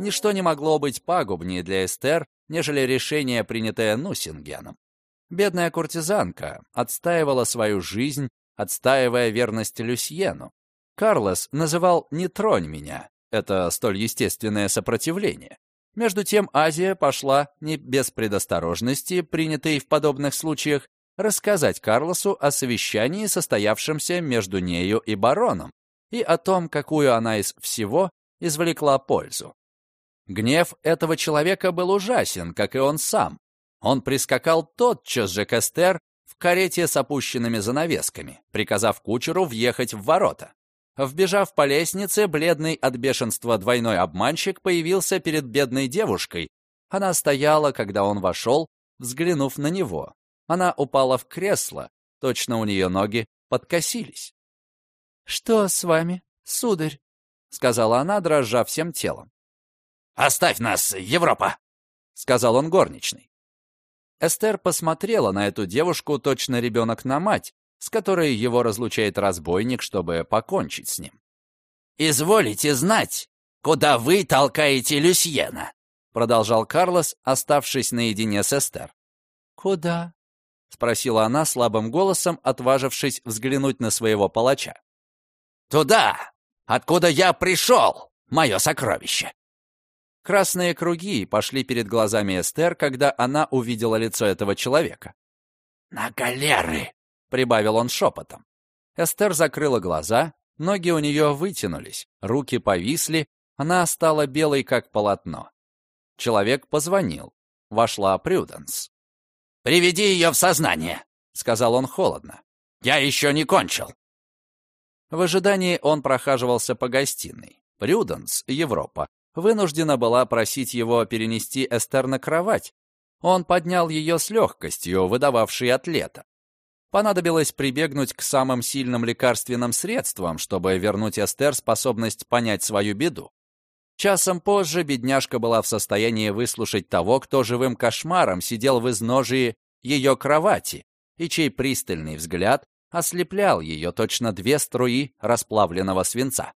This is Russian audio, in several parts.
Ничто не могло быть пагубнее для Эстер, нежели решение, принятое Нусингеном. Бедная куртизанка отстаивала свою жизнь, отстаивая верность Люсьену. Карлос называл «не тронь меня». Это столь естественное сопротивление. Между тем Азия пошла не без предосторожности, принятой в подобных случаях, рассказать Карлосу о совещании, состоявшемся между нею и бароном, и о том, какую она из всего извлекла пользу. Гнев этого человека был ужасен, как и он сам. Он прискакал тотчас же к Эстер в карете с опущенными занавесками, приказав кучеру въехать в ворота. Вбежав по лестнице, бледный от бешенства двойной обманщик появился перед бедной девушкой. Она стояла, когда он вошел, взглянув на него. Она упала в кресло, точно у нее ноги подкосились. «Что с вами, сударь?» — сказала она, дрожа всем телом. «Оставь нас, Европа!» — сказал он горничной. Эстер посмотрела на эту девушку, точно ребенок на мать, с которой его разлучает разбойник, чтобы покончить с ним. «Изволите знать, куда вы толкаете Люсьена?» — продолжал Карлос, оставшись наедине с Эстер. «Куда?» — спросила она слабым голосом, отважившись взглянуть на своего палача. «Туда, откуда я пришел, мое сокровище!» Красные круги пошли перед глазами Эстер, когда она увидела лицо этого человека. «На галеры!» — прибавил он шепотом. Эстер закрыла глаза, ноги у нее вытянулись, руки повисли, она стала белой, как полотно. Человек позвонил. Вошла Прюденс. «Приведи ее в сознание», — сказал он холодно. «Я еще не кончил». В ожидании он прохаживался по гостиной. Прюденс, Европа, вынуждена была просить его перенести Эстер на кровать. Он поднял ее с легкостью, выдававшей атлета. Понадобилось прибегнуть к самым сильным лекарственным средствам, чтобы вернуть Эстер способность понять свою беду. Часом позже бедняжка была в состоянии выслушать того, кто живым кошмаром сидел в изножии ее кровати, и чей пристальный взгляд ослеплял ее точно две струи расплавленного свинца.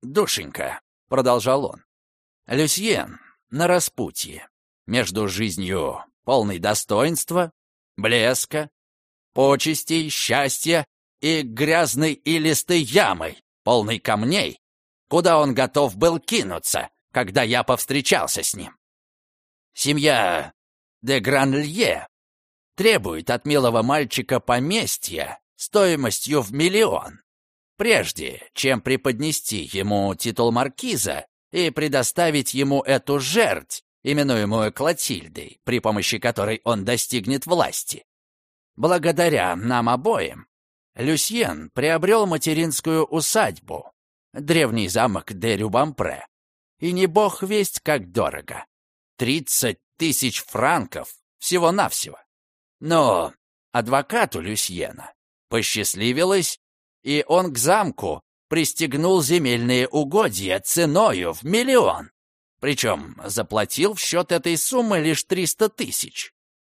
«Душенька», — продолжал он, — «Люсьен на распутье, между жизнью полной достоинства, блеска, почестей, счастья и грязной и листой ямой, полной камней, куда он готов был кинуться, когда я повстречался с ним. Семья де Гранлье требует от милого мальчика поместья стоимостью в миллион, прежде чем преподнести ему титул маркиза и предоставить ему эту жерть, именуемую Клотильдой, при помощи которой он достигнет власти. Благодаря нам обоим Люсьен приобрел материнскую усадьбу, древний замок де Рюбампре. И не бог весть, как дорого. Тридцать тысяч франков всего-навсего. Но адвокату Люсьена посчастливилось, и он к замку пристегнул земельные угодья ценою в миллион. Причем заплатил в счет этой суммы лишь триста тысяч.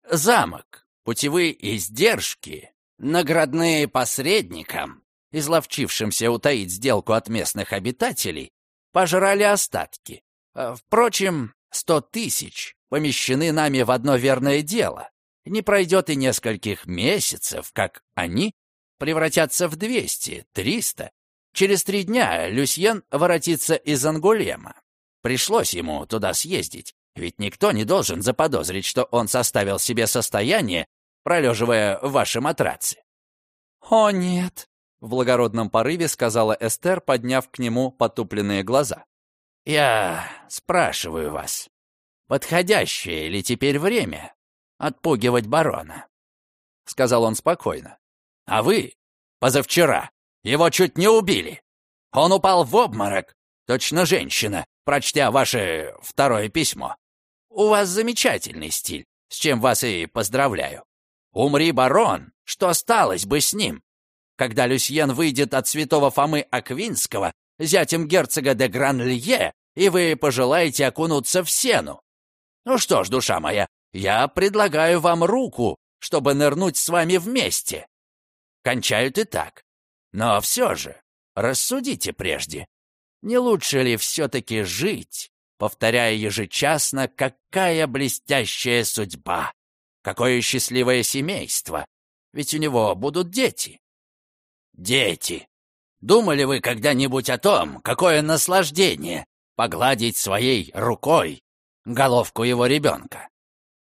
Замок, путевые издержки, наградные посредникам изловчившимся утаить сделку от местных обитателей, пожрали остатки. А, впрочем, сто тысяч помещены нами в одно верное дело. Не пройдет и нескольких месяцев, как они превратятся в двести, триста. Через три дня Люсьен воротится из Ангулема. Пришлось ему туда съездить, ведь никто не должен заподозрить, что он составил себе состояние, пролеживая в вашем матраце. «О, нет!» В благородном порыве сказала Эстер, подняв к нему потупленные глаза. «Я спрашиваю вас, подходящее ли теперь время отпугивать барона?» Сказал он спокойно. «А вы позавчера его чуть не убили. Он упал в обморок, точно женщина, прочтя ваше второе письмо. У вас замечательный стиль, с чем вас и поздравляю. Умри, барон, что осталось бы с ним? Когда Люсьен выйдет от святого Фомы Аквинского, зятем герцога де Гранлье, и вы пожелаете окунуться в сену. Ну что ж, душа моя, я предлагаю вам руку, чтобы нырнуть с вами вместе. Кончают и так. Но все же, рассудите прежде, не лучше ли все-таки жить, повторяя ежечасно, какая блестящая судьба, какое счастливое семейство, ведь у него будут дети. Дети. Думали вы когда-нибудь о том, какое наслаждение погладить своей рукой головку его ребенка?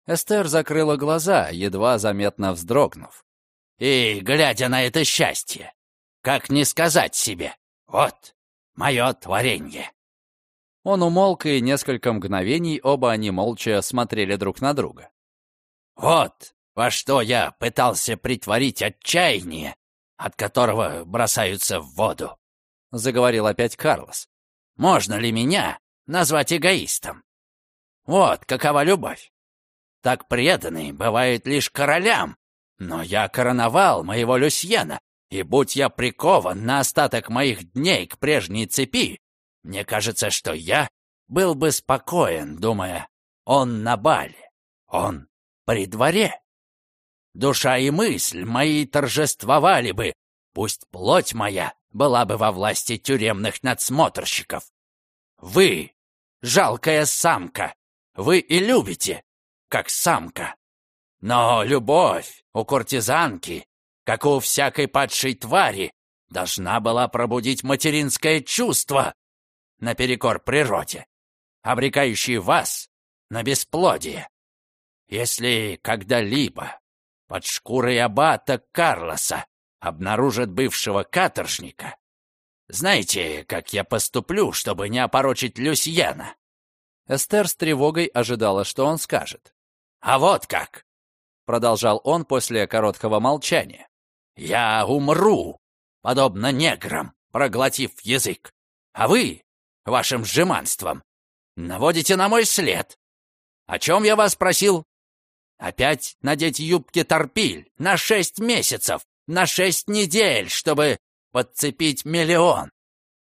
Эстер закрыла глаза, едва заметно вздрогнув. И, глядя на это счастье, как не сказать себе, вот, мое творение. Он умолк, и несколько мгновений оба они молча смотрели друг на друга. «Вот во что я пытался притворить отчаяние, от которого бросаются в воду», — заговорил опять Карлос. «Можно ли меня назвать эгоистом? Вот какова любовь. Так преданный бывает лишь королям, но я короновал моего Люсьена, и будь я прикован на остаток моих дней к прежней цепи, мне кажется, что я был бы спокоен, думая, он на бале, он при дворе. Душа и мысль мои торжествовали бы, пусть плоть моя была бы во власти тюремных надсмотрщиков. Вы, жалкая самка, вы и любите, как самка. Но любовь у куртизанки, как у всякой падшей твари, должна была пробудить материнское чувство, наперекор природе, обрекающий вас на бесплодие. Если когда-либо под шкурой аббата Карлоса обнаружат бывшего каторжника, знаете, как я поступлю, чтобы не опорочить Люсьена?» Эстер с тревогой ожидала, что он скажет. «А вот как!» — продолжал он после короткого молчания. «Я умру, подобно неграм, проглотив язык. А вы вашим жеманством. Наводите на мой след. О чем я вас просил? Опять надеть юбки-торпиль на шесть месяцев, на шесть недель, чтобы подцепить миллион.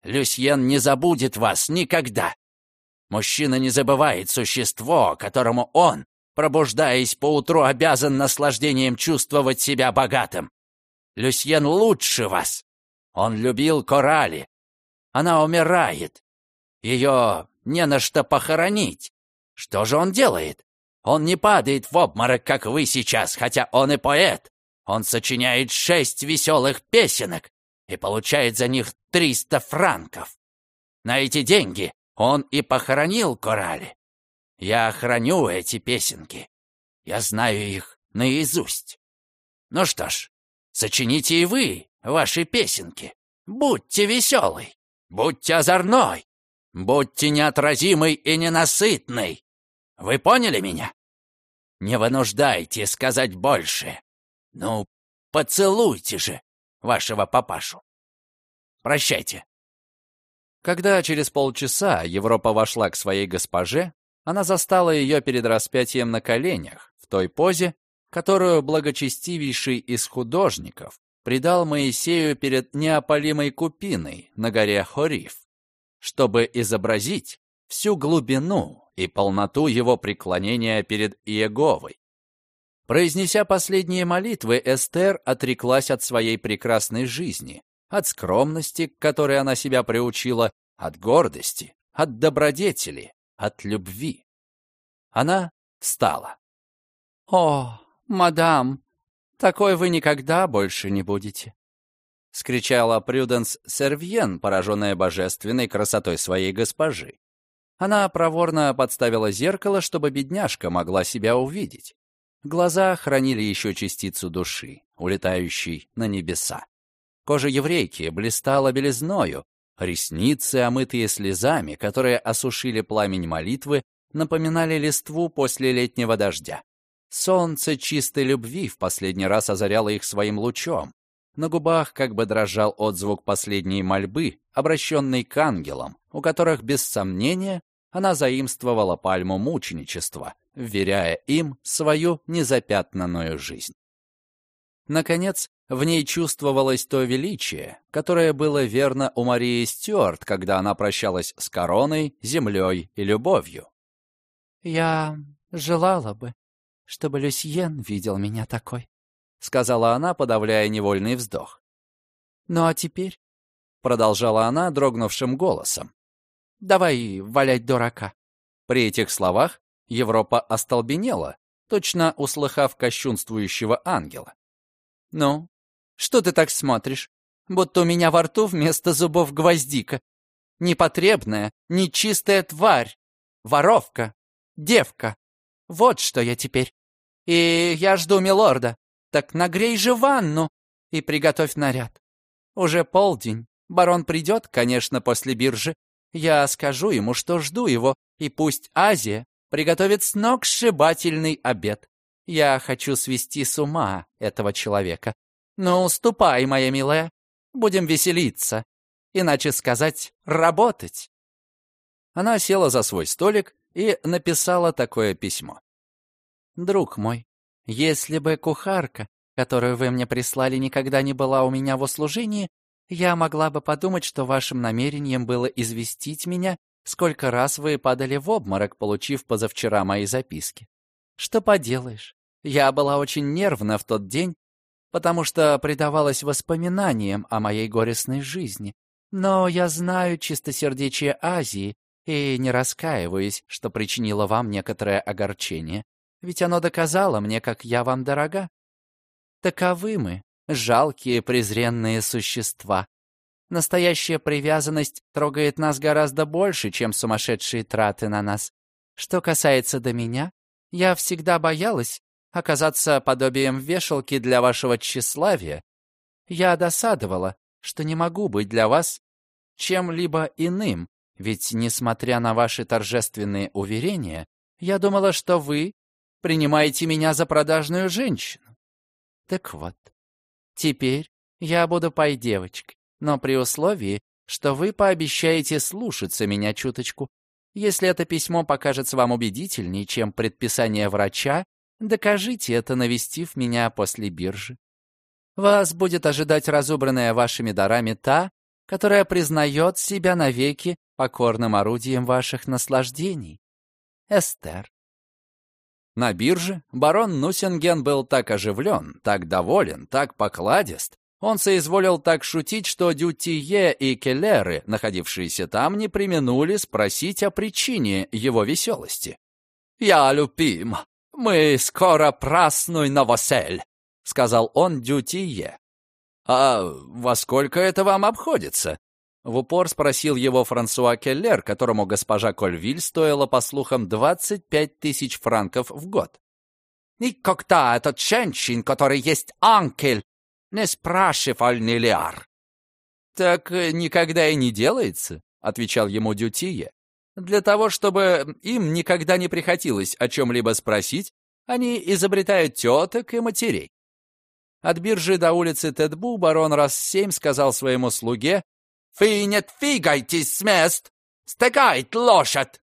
Люсьен не забудет вас никогда. Мужчина не забывает существо, которому он, пробуждаясь поутру, обязан наслаждением чувствовать себя богатым. Люсьен лучше вас. Он любил корали. Она умирает. Ее не на что похоронить. Что же он делает? Он не падает в обморок, как вы сейчас, хотя он и поэт. Он сочиняет шесть веселых песенок и получает за них триста франков. На эти деньги он и похоронил Корали. Я храню эти песенки. Я знаю их наизусть. Ну что ж, сочините и вы ваши песенки. Будьте веселый, будьте озорной, Будьте неотразимый и ненасытный. Вы поняли меня? Не вынуждайте сказать больше. Ну, поцелуйте же вашего папашу. Прощайте. Когда через полчаса Европа вошла к своей госпоже, она застала ее перед распятием на коленях, в той позе, которую благочестивейший из художников придал Моисею перед неопалимой купиной на горе Хориф чтобы изобразить всю глубину и полноту его преклонения перед Иеговой. Произнеся последние молитвы, Эстер отреклась от своей прекрасной жизни, от скромности, к которой она себя приучила, от гордости, от добродетели, от любви. Она встала. «О, мадам, такой вы никогда больше не будете. — скричала Прюденс Сервьен, пораженная божественной красотой своей госпожи. Она проворно подставила зеркало, чтобы бедняжка могла себя увидеть. Глаза хранили еще частицу души, улетающей на небеса. Кожа еврейки блистала белизною, ресницы, омытые слезами, которые осушили пламень молитвы, напоминали листву после летнего дождя. Солнце чистой любви в последний раз озаряло их своим лучом. На губах как бы дрожал отзвук последней мольбы, обращенной к ангелам, у которых, без сомнения, она заимствовала пальму мученичества, вверяя им свою незапятнанную жизнь. Наконец, в ней чувствовалось то величие, которое было верно у Марии Стюарт, когда она прощалась с короной, землей и любовью. «Я желала бы, чтобы Люсьен видел меня такой», — сказала она, подавляя невольный вздох. «Ну а теперь», — продолжала она дрогнувшим голосом, «давай валять дурака». При этих словах Европа остолбенела, точно услыхав кощунствующего ангела. «Ну, что ты так смотришь? Будто у меня во рту вместо зубов гвоздика. Непотребная, нечистая тварь, воровка, девка. Вот что я теперь. И я жду милорда. Так нагрей же ванну и приготовь наряд. Уже полдень. Барон придет, конечно, после биржи. Я скажу ему, что жду его, и пусть Азия приготовит сногсшибательный обед. Я хочу свести с ума этого человека. Ну, ступай, моя милая, будем веселиться. Иначе сказать, работать. Она села за свой столик и написала такое письмо. «Друг мой, если бы кухарка, которую вы мне прислали, никогда не была у меня в услужении, я могла бы подумать, что вашим намерением было известить меня, сколько раз вы падали в обморок, получив позавчера мои записки. Что поделаешь, я была очень нервна в тот день, потому что предавалась воспоминаниям о моей горестной жизни. Но я знаю чистосердечие Азии и не раскаиваюсь, что причинила вам некоторое огорчение. Ведь оно доказало мне, как я вам дорога. Таковы мы, жалкие презренные существа. Настоящая привязанность трогает нас гораздо больше, чем сумасшедшие траты на нас. Что касается до меня, я всегда боялась оказаться подобием вешалки для вашего тщеславия. Я досадовала, что не могу быть для вас чем-либо иным, ведь, несмотря на ваши торжественные уверения, я думала, что вы принимаете меня за продажную женщину. Так вот, теперь я буду пой-девочкой, но при условии, что вы пообещаете слушаться меня чуточку. Если это письмо покажется вам убедительнее, чем предписание врача, докажите это, навестив меня после биржи. Вас будет ожидать разубранная вашими дарами та, которая признает себя навеки покорным орудием ваших наслаждений. Эстер. На бирже барон Нусинген был так оживлен, так доволен, так покладист. Он соизволил так шутить, что Дютие и Келлеры, находившиеся там, не применули спросить о причине его веселости. «Я любим. Мы скоро празднуем новосель», — сказал он Дютие. «А во сколько это вам обходится?» В упор спросил его Франсуа Келлер, которому госпожа Кольвиль стоила, по слухам, 25 тысяч франков в год. «Никогда этот женщин, который есть анкель, не спрашивал Нелиар». «Так никогда и не делается», — отвечал ему Дютие. «Для того, чтобы им никогда не приходилось о чем-либо спросить, они изобретают теток и матерей». От биржи до улицы Тедбу барон раз семь сказал своему слуге «Вы не двигайтесь с мест! Стегает лошадь!»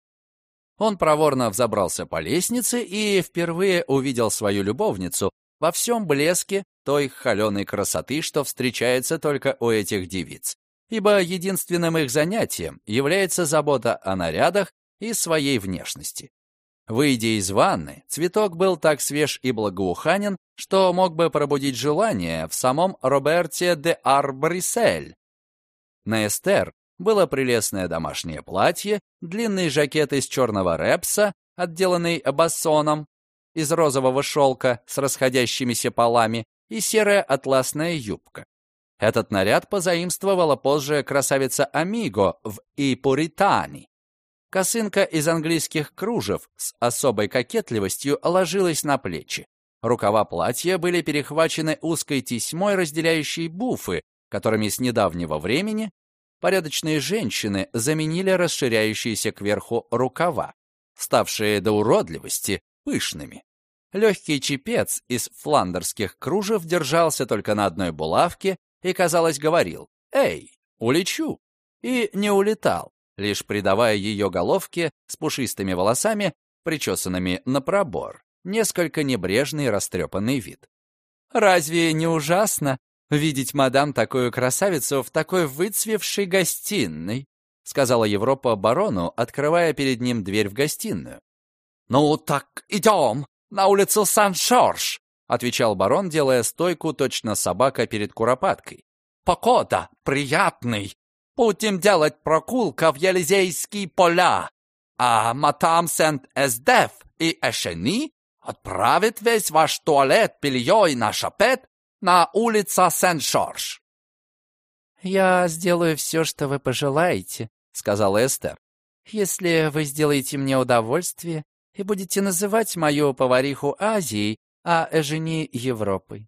Он проворно взобрался по лестнице и впервые увидел свою любовницу во всем блеске той холеной красоты, что встречается только у этих девиц, ибо единственным их занятием является забота о нарядах и своей внешности. Выйдя из ванны, цветок был так свеж и благоуханен, что мог бы пробудить желание в самом Роберте де Арбрисель, на Эстер было прелестное домашнее платье, длинный жакет из черного репса, отделанный бассоном, из розового шелка с расходящимися полами и серая атласная юбка. Этот наряд позаимствовала позже красавица Амиго в «И Косынка из английских кружев с особой кокетливостью ложилась на плечи. Рукава платья были перехвачены узкой тесьмой, разделяющей буфы, которыми с недавнего времени порядочные женщины заменили расширяющиеся кверху рукава, ставшие до уродливости пышными. Легкий чепец из фландерских кружев держался только на одной булавке и, казалось, говорил «Эй, улечу!» и не улетал, лишь придавая ее головке с пушистыми волосами, причесанными на пробор, несколько небрежный растрепанный вид. «Разве не ужасно видеть мадам такую красавицу в такой выцвевшей гостиной», сказала Европа барону, открывая перед ним дверь в гостиную. «Ну так идем на улицу Сан-Шорж», отвечал барон, делая стойку точно собака перед куропаткой. Погода приятный. Будем делать прогулка в Елизейские поля. А Матам Сент-Эсдеф и Эшени отправит весь ваш туалет, белье и наш аппет на улица Сен-Жорж. «Я сделаю все, что вы пожелаете», — сказала Эстер. «Если вы сделаете мне удовольствие и будете называть мою повариху Азией, а Эжени — Европой.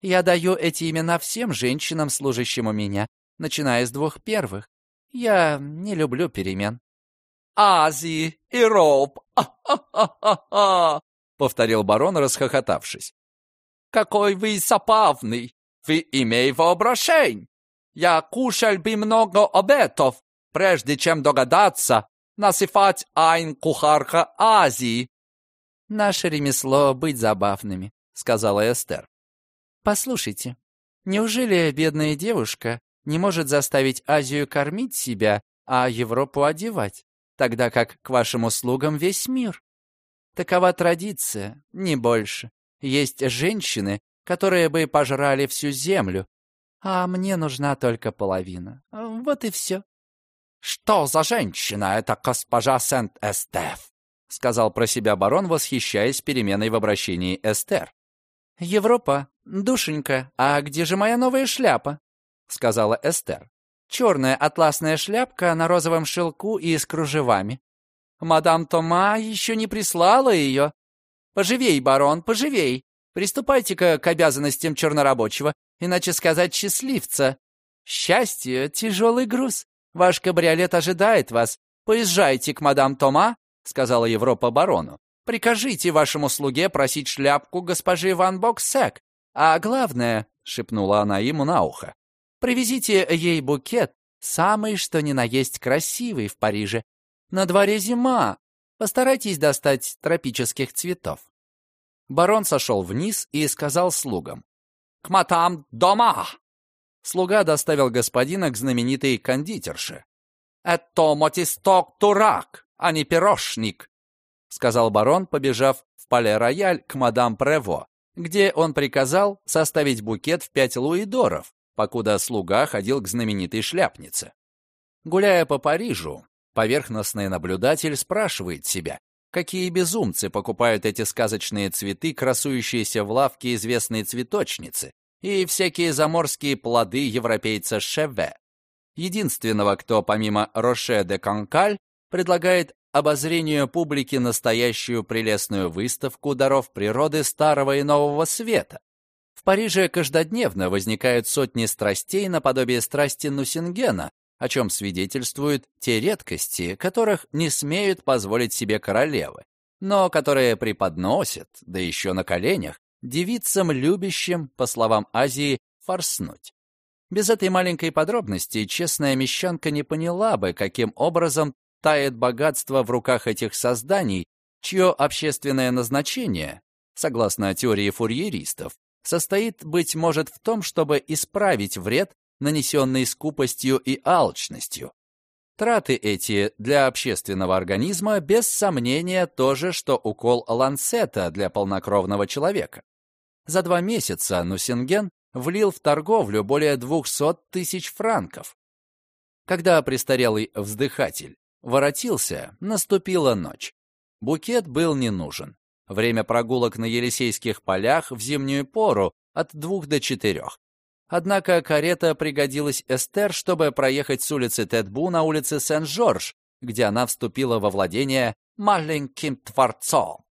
Я даю эти имена всем женщинам, служащим у меня, начиная с двух первых. Я не люблю перемен». «Азии и! А-ха-ха-ха-ха!» — повторил барон, расхохотавшись. «Какой вы забавный! Вы имей воображение! Я кушал бы много обетов, прежде чем догадаться насыпать айн кухарка Азии». «Наше ремесло — быть забавными», — сказала Эстер. «Послушайте, неужели бедная девушка не может заставить Азию кормить себя, а Европу одевать, тогда как к вашим услугам весь мир?» Такова традиция, не больше. Есть женщины, которые бы пожрали всю землю, а мне нужна только половина. Вот и все. «Что за женщина эта госпожа Сент-Эстеф?» — сказал про себя барон, восхищаясь переменой в обращении Эстер. «Европа, душенька, а где же моя новая шляпа?» — сказала Эстер. «Черная атласная шляпка на розовом шелку и с кружевами. Мадам Тома еще не прислала ее. Поживей, барон, поживей. Приступайте-ка к обязанностям чернорабочего, иначе сказать счастливца. Счастье — тяжелый груз. Ваш кабриолет ожидает вас. Поезжайте к мадам Тома, — сказала Европа барону. Прикажите вашему слуге просить шляпку госпожи Ван Боксек. А главное, — шепнула она ему на ухо, — привезите ей букет, самый что ни на есть красивый в Париже, на дворе зима. Постарайтесь достать тропических цветов». Барон сошел вниз и сказал слугам. «К матам дома!» Слуга доставил господина к знаменитой кондитерше. «Это мотисток дурак, а не пирожник», — сказал барон, побежав в пале-рояль к мадам Прево, где он приказал составить букет в пять луидоров, покуда слуга ходил к знаменитой шляпнице. Гуляя по Парижу, Поверхностный наблюдатель спрашивает себя, какие безумцы покупают эти сказочные цветы, красующиеся в лавке известной цветочницы, и всякие заморские плоды европейца Шеве. Единственного, кто помимо Роше де Конкаль предлагает обозрению публики настоящую прелестную выставку даров природы старого и нового света. В Париже каждодневно возникают сотни страстей наподобие страсти Нусингена, о чем свидетельствуют те редкости, которых не смеют позволить себе королевы, но которые преподносят, да еще на коленях, девицам, любящим, по словам Азии, форснуть. Без этой маленькой подробности честная мещанка не поняла бы, каким образом тает богатство в руках этих созданий, чье общественное назначение, согласно теории фурьеристов, состоит, быть может, в том, чтобы исправить вред, нанесенный скупостью и алчностью. Траты эти для общественного организма без сомнения то же, что укол ланцета для полнокровного человека. За два месяца Нусинген влил в торговлю более 200 тысяч франков. Когда престарелый вздыхатель воротился, наступила ночь. Букет был не нужен. Время прогулок на Елисейских полях в зимнюю пору от двух до четырех. Однако карета пригодилась Эстер, чтобы проехать с улицы Тетбу на улице Сен-Жорж, где она вступила во владение маленьким творцом.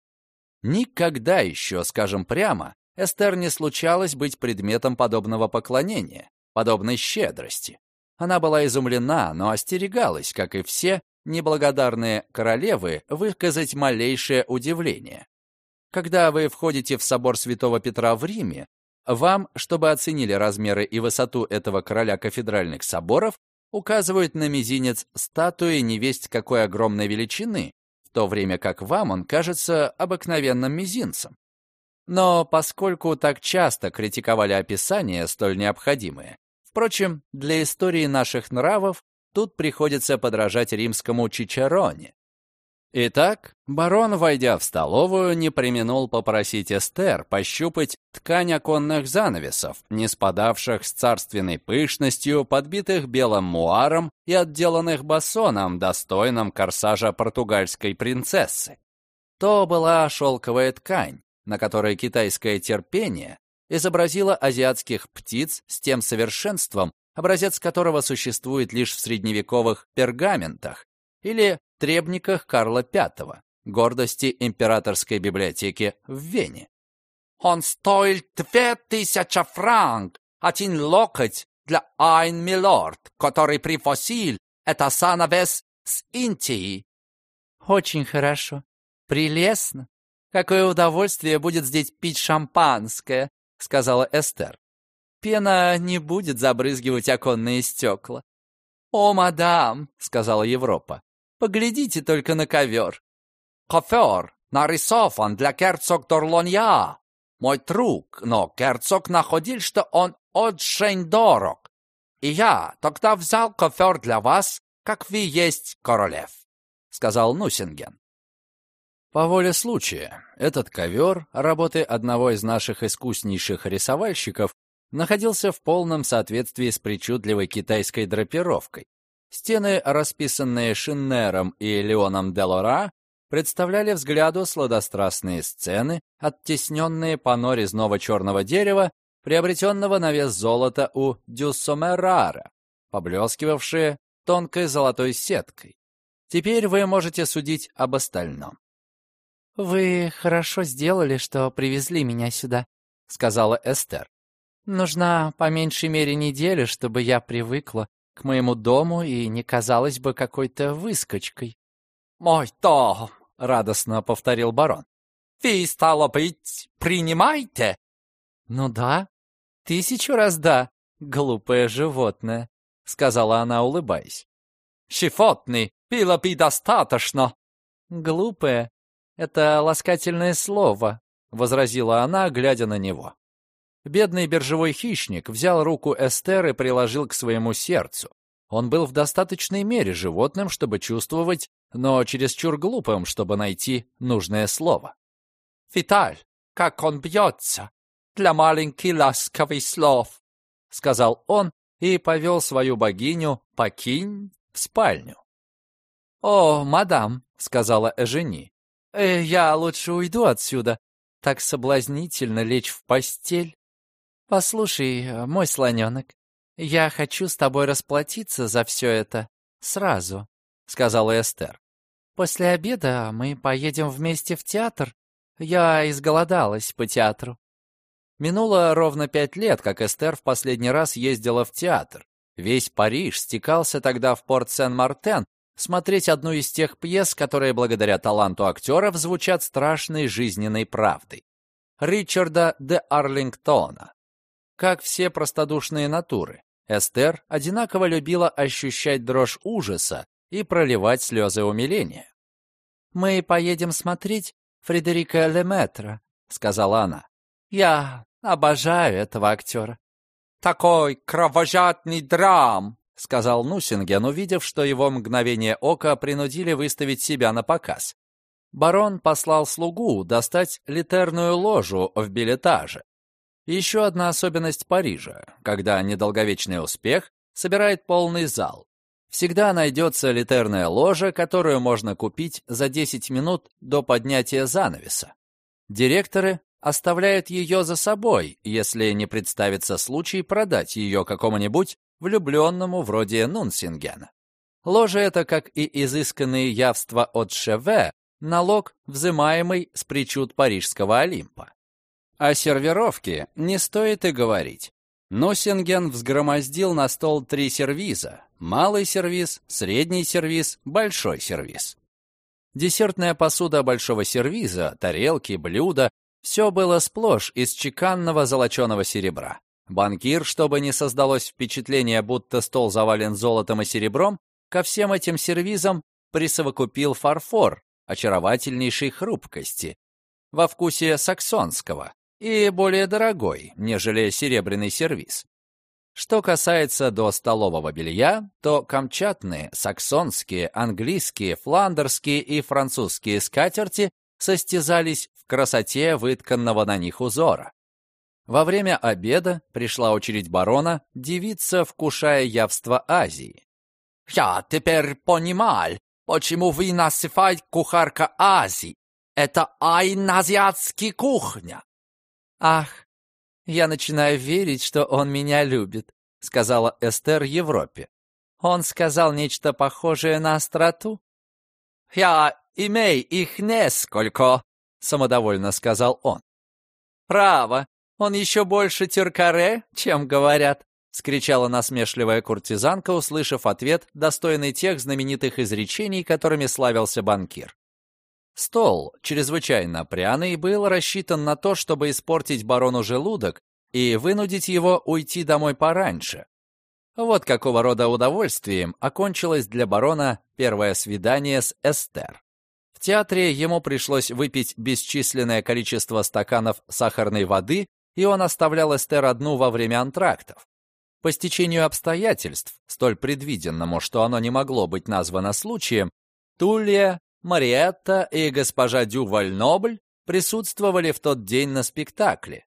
Никогда еще, скажем прямо, Эстер не случалось быть предметом подобного поклонения, подобной щедрости. Она была изумлена, но остерегалась, как и все неблагодарные королевы, выказать малейшее удивление. Когда вы входите в собор Святого Петра в Риме, вам, чтобы оценили размеры и высоту этого короля кафедральных соборов, указывают на мизинец статуи невесть какой огромной величины, в то время как вам он кажется обыкновенным мизинцем. Но поскольку так часто критиковали описания, столь необходимые, впрочем, для истории наших нравов тут приходится подражать римскому Чичероне. Итак, барон, войдя в столовую, не применул попросить Эстер пощупать ткань оконных занавесов, не спадавших с царственной пышностью, подбитых белым муаром и отделанных басоном, достойным корсажа португальской принцессы. То была шелковая ткань, на которой китайское терпение изобразило азиатских птиц с тем совершенством, образец которого существует лишь в средневековых пергаментах, или требниках Карла V, гордости императорской библиотеки в Вене. «Он стоит две тысячи франк, один локоть для ein милорд, который привозил это занавес с Индии». «Очень хорошо. Прелестно. Какое удовольствие будет здесь пить шампанское», — сказала Эстер. «Пена не будет забрызгивать оконные стекла». «О, мадам», — сказала Европа, Поглядите только на ковер. Ковер нарисован для герцог Дорлонья. Мой друг, но герцог находил, что он очень дорог. И я тогда взял ковер для вас, как вы есть королев, — сказал Нусинген. По воле случая, этот ковер, работы одного из наших искуснейших рисовальщиков, находился в полном соответствии с причудливой китайской драпировкой, Стены, расписанные Шиннером и Леоном Делора, представляли взгляду сладострастные сцены, оттесненные пано резного черного дерева, приобретенного на вес золота у Дюссомерара, поблескивавшие тонкой золотой сеткой. Теперь вы можете судить об остальном. «Вы хорошо сделали, что привезли меня сюда», — сказала Эстер. «Нужна по меньшей мере неделя, чтобы я привыкла к моему дому и не казалась бы какой-то выскочкой. «Мой дом!» — радостно повторил барон. «Вы, стало быть, принимаете?» «Ну да, тысячу раз да, глупое животное», — сказала она, улыбаясь. «Животный, было бы достаточно». «Глупое — это ласкательное слово», — возразила она, глядя на него. Бедный биржевой хищник взял руку Эстер и приложил к своему сердцу. Он был в достаточной мере животным, чтобы чувствовать, но чересчур глупым, чтобы найти нужное слово. «Виталь, как он бьется! Для маленький ласковый слов!» — сказал он и повел свою богиню «покинь» в спальню. «О, мадам», — сказала Эжени, э, — «я лучше уйду отсюда. Так соблазнительно лечь в постель». «Послушай, мой слоненок, я хочу с тобой расплатиться за все это сразу», — сказала Эстер. «После обеда мы поедем вместе в театр. Я изголодалась по театру». Минуло ровно пять лет, как Эстер в последний раз ездила в театр. Весь Париж стекался тогда в порт Сен-Мартен смотреть одну из тех пьес, которые благодаря таланту актеров звучат страшной жизненной правдой. Ричарда де Арлингтона. Как все простодушные натуры, Эстер одинаково любила ощущать дрожь ужаса и проливать слезы умиления. «Мы поедем смотреть Фредерика Леметра», — сказала она. «Я обожаю этого актера». «Такой кровожадный драм!» — сказал Нусинген, увидев, что его мгновение ока принудили выставить себя на показ. Барон послал слугу достать литерную ложу в билетаже. Еще одна особенность Парижа, когда недолговечный успех собирает полный зал. Всегда найдется литерная ложа, которую можно купить за 10 минут до поднятия занавеса. Директоры оставляют ее за собой, если не представится случай продать ее какому-нибудь влюбленному вроде Нунсингена. Ложа это, как и изысканные явства от Шеве, налог, взимаемый с причуд парижского Олимпа. О сервировке не стоит и говорить. Носинген взгромоздил на стол три сервиза. Малый сервиз, средний сервиз, большой сервиз. Десертная посуда большого сервиза, тарелки, блюда — все было сплошь из чеканного золоченого серебра. Банкир, чтобы не создалось впечатление, будто стол завален золотом и серебром, ко всем этим сервизам присовокупил фарфор очаровательнейшей хрупкости во вкусе саксонского, и более дорогой, нежели серебряный сервиз. Что касается до столового белья, то камчатные, саксонские, английские, фландерские и французские скатерти состязались в красоте вытканного на них узора. Во время обеда пришла очередь барона девица, вкушая явство Азии. «Я теперь понимал, почему вы насыпаете кухарка Азии. Это айназиатский кухня». «Ах, «Я начинаю верить, что он меня любит», — сказала Эстер Европе. «Он сказал нечто похожее на остроту?» «Я имей их несколько», — самодовольно сказал он. «Право, он еще больше тюркаре, чем говорят», — скричала насмешливая куртизанка, услышав ответ, достойный тех знаменитых изречений, которыми славился банкир. Стол, чрезвычайно пряный, был рассчитан на то, чтобы испортить барону желудок и вынудить его уйти домой пораньше. Вот какого рода удовольствием окончилось для барона первое свидание с Эстер. В театре ему пришлось выпить бесчисленное количество стаканов сахарной воды, и он оставлял Эстер одну во время антрактов. По стечению обстоятельств, столь предвиденному, что оно не могло быть названо случаем, Тулья Мариетта и госпожа Дюваль-Нобль присутствовали в тот день на спектакле.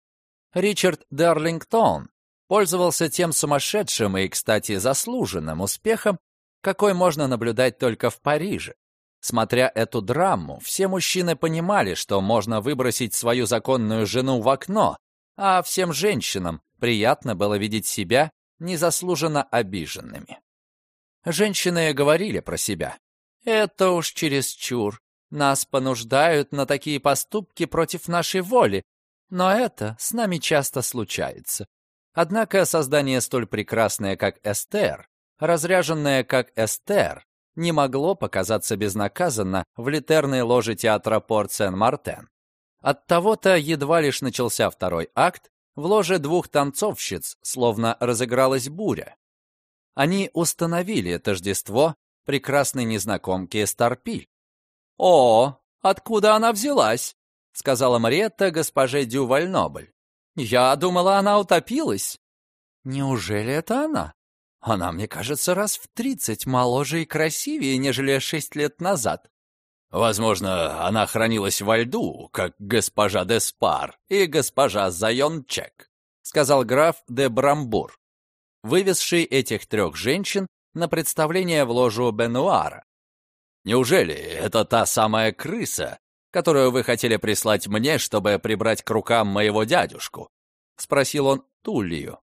Ричард Дарлингтон пользовался тем сумасшедшим и, кстати, заслуженным успехом, какой можно наблюдать только в Париже. Смотря эту драму, все мужчины понимали, что можно выбросить свою законную жену в окно, а всем женщинам приятно было видеть себя незаслуженно обиженными. Женщины говорили про себя. Это уж чересчур. Нас понуждают на такие поступки против нашей воли. Но это с нами часто случается. Однако создание столь прекрасное, как Эстер, разряженное, как Эстер, не могло показаться безнаказанно в литерной ложе театра Порт-Сен-Мартен. Оттого-то едва лишь начался второй акт, в ложе двух танцовщиц словно разыгралась буря. Они установили тождество прекрасной незнакомки Старпиль. «О, откуда она взялась?» — сказала Мариетта госпоже Дювальнобль. «Я думала, она утопилась». «Неужели это она? Она, мне кажется, раз в тридцать моложе и красивее, нежели шесть лет назад». «Возможно, она хранилась во льду, как госпожа Деспар и госпожа Зайончек», — сказал граф де Брамбур, вывезший этих трех женщин на представление в ложу Бенуара. «Неужели это та самая крыса, которую вы хотели прислать мне, чтобы прибрать к рукам моего дядюшку?» — спросил он Туллию.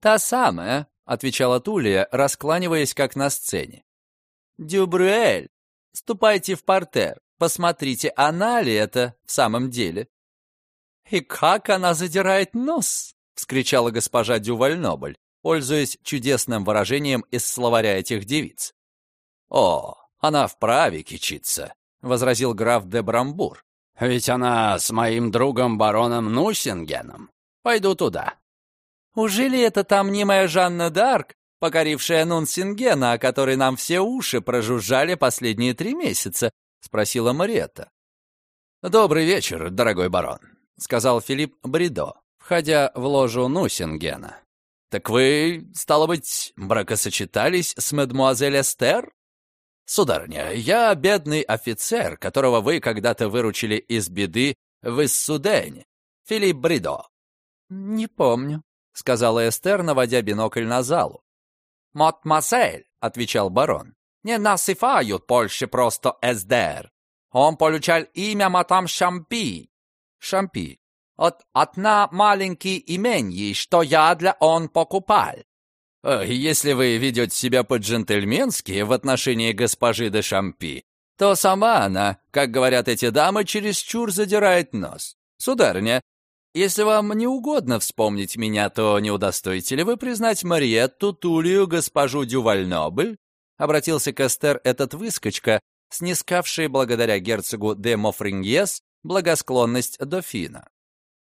«Та самая», — отвечала Тулия, раскланиваясь как на сцене. «Дюбрюэль, ступайте в портер, посмотрите, она ли это в самом деле». «И как она задирает нос!» — вскричала госпожа Дювальнобль пользуясь чудесным выражением из словаря этих девиц. «О, она вправе кичиться», — возразил граф де Брамбур. «Ведь она с моим другом бароном Нусингеном. Пойду туда». «Ужели это там не моя Жанна Д'Арк, покорившая Нунсингена, о которой нам все уши прожужжали последние три месяца?» — спросила Мариетта. «Добрый вечер, дорогой барон», — сказал Филипп Бридо, входя в ложу Нусингена. «Так вы, стало быть, бракосочетались с мадемуазель Эстер?» «Сударыня, я бедный офицер, которого вы когда-то выручили из беды в Иссудене, Филипп Бридо». «Не помню», — сказала Эстер, наводя бинокль на залу. «Матмасель», — отвечал барон, — «не насыпают больше просто Эсдер. Он получал имя Матам Шампи». «Шампи», от одна маленький именье, что я для он покупал. Если вы ведете себя по-джентльменски в отношении госпожи де Шампи, то сама она, как говорят эти дамы, чересчур задирает нос. Сударыня, если вам не угодно вспомнить меня, то не удостоите ли вы признать Мариетту, Тулию, госпожу Дювальнобль? Обратился к Эстер этот выскочка, снискавший благодаря герцогу де Мофриньес благосклонность дофина.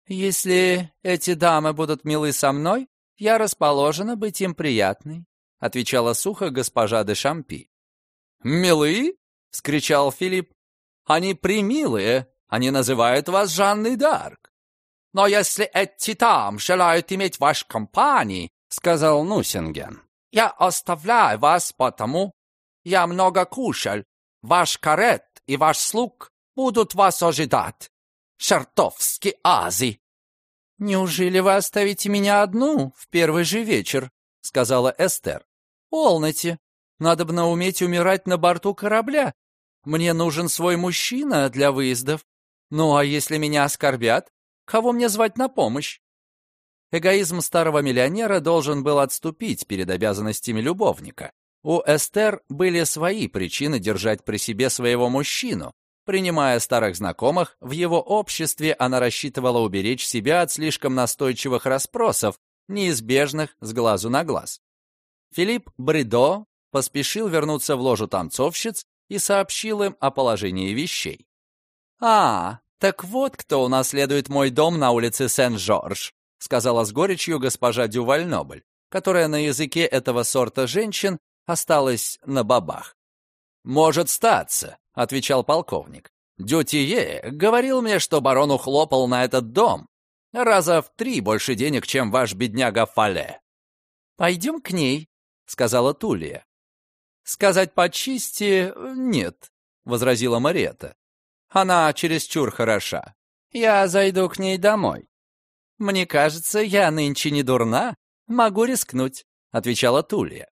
«Если эти дамы будут милы со мной, я расположена быть им приятной», отвечала сухо госпожа де Шампи. «Милы?» — вскричал Филипп. «Они примилые, они называют вас Жанной Дарк. Но если эти там желают иметь ваш компании, сказал Нусинген. «Я оставляю вас потому, я много кушал. Ваш карет и ваш слуг будут вас ожидать. Чертовски ази!» «Неужели вы оставите меня одну в первый же вечер?» — сказала Эстер. «Полноте. Бы уметь умирать на борту корабля. Мне нужен свой мужчина для выездов. Ну а если меня оскорбят, кого мне звать на помощь?» Эгоизм старого миллионера должен был отступить перед обязанностями любовника. У Эстер были свои причины держать при себе своего мужчину, Принимая старых знакомых, в его обществе она рассчитывала уберечь себя от слишком настойчивых расспросов, неизбежных с глазу на глаз. Филипп Бредо поспешил вернуться в ложу танцовщиц и сообщил им о положении вещей. «А, так вот кто унаследует мой дом на улице Сен-Жорж», сказала с горечью госпожа Дюваль-Нобль, которая на языке этого сорта женщин осталась на бабах. «Может статься», — отвечал полковник. «Дютие говорил мне, что барон ухлопал на этот дом. Раза в три больше денег, чем ваш бедняга Фале». «Пойдем к ней», — сказала Тулия. «Сказать по чисти нет», — возразила Мариетта. «Она чересчур хороша. Я зайду к ней домой». «Мне кажется, я нынче не дурна. Могу рискнуть», — отвечала Тулия.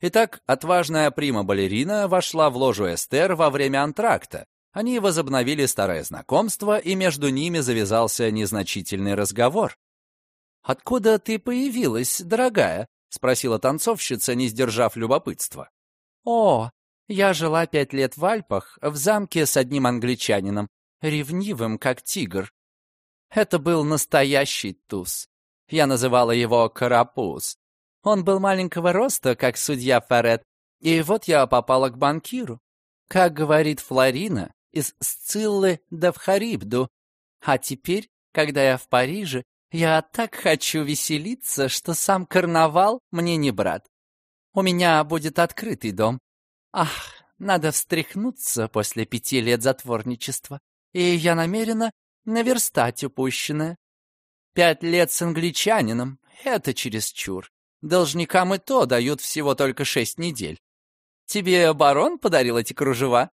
Итак, отважная прима-балерина вошла в ложу Эстер во время антракта. Они возобновили старое знакомство, и между ними завязался незначительный разговор. «Откуда ты появилась, дорогая?» — спросила танцовщица, не сдержав любопытства. «О, я жила пять лет в Альпах, в замке с одним англичанином, ревнивым, как тигр. Это был настоящий туз. Я называла его Карапуз. Он был маленького роста, как судья Фарет, и вот я попала к банкиру. Как говорит Флорина, из Сциллы до Вхарибду. А теперь, когда я в Париже, я так хочу веселиться, что сам карнавал мне не брат. У меня будет открытый дом. Ах, надо встряхнуться после пяти лет затворничества, и я намерена наверстать упущенное. Пять лет с англичанином — это чересчур. Должникам и то дают всего только шесть недель. Тебе барон подарил эти кружева?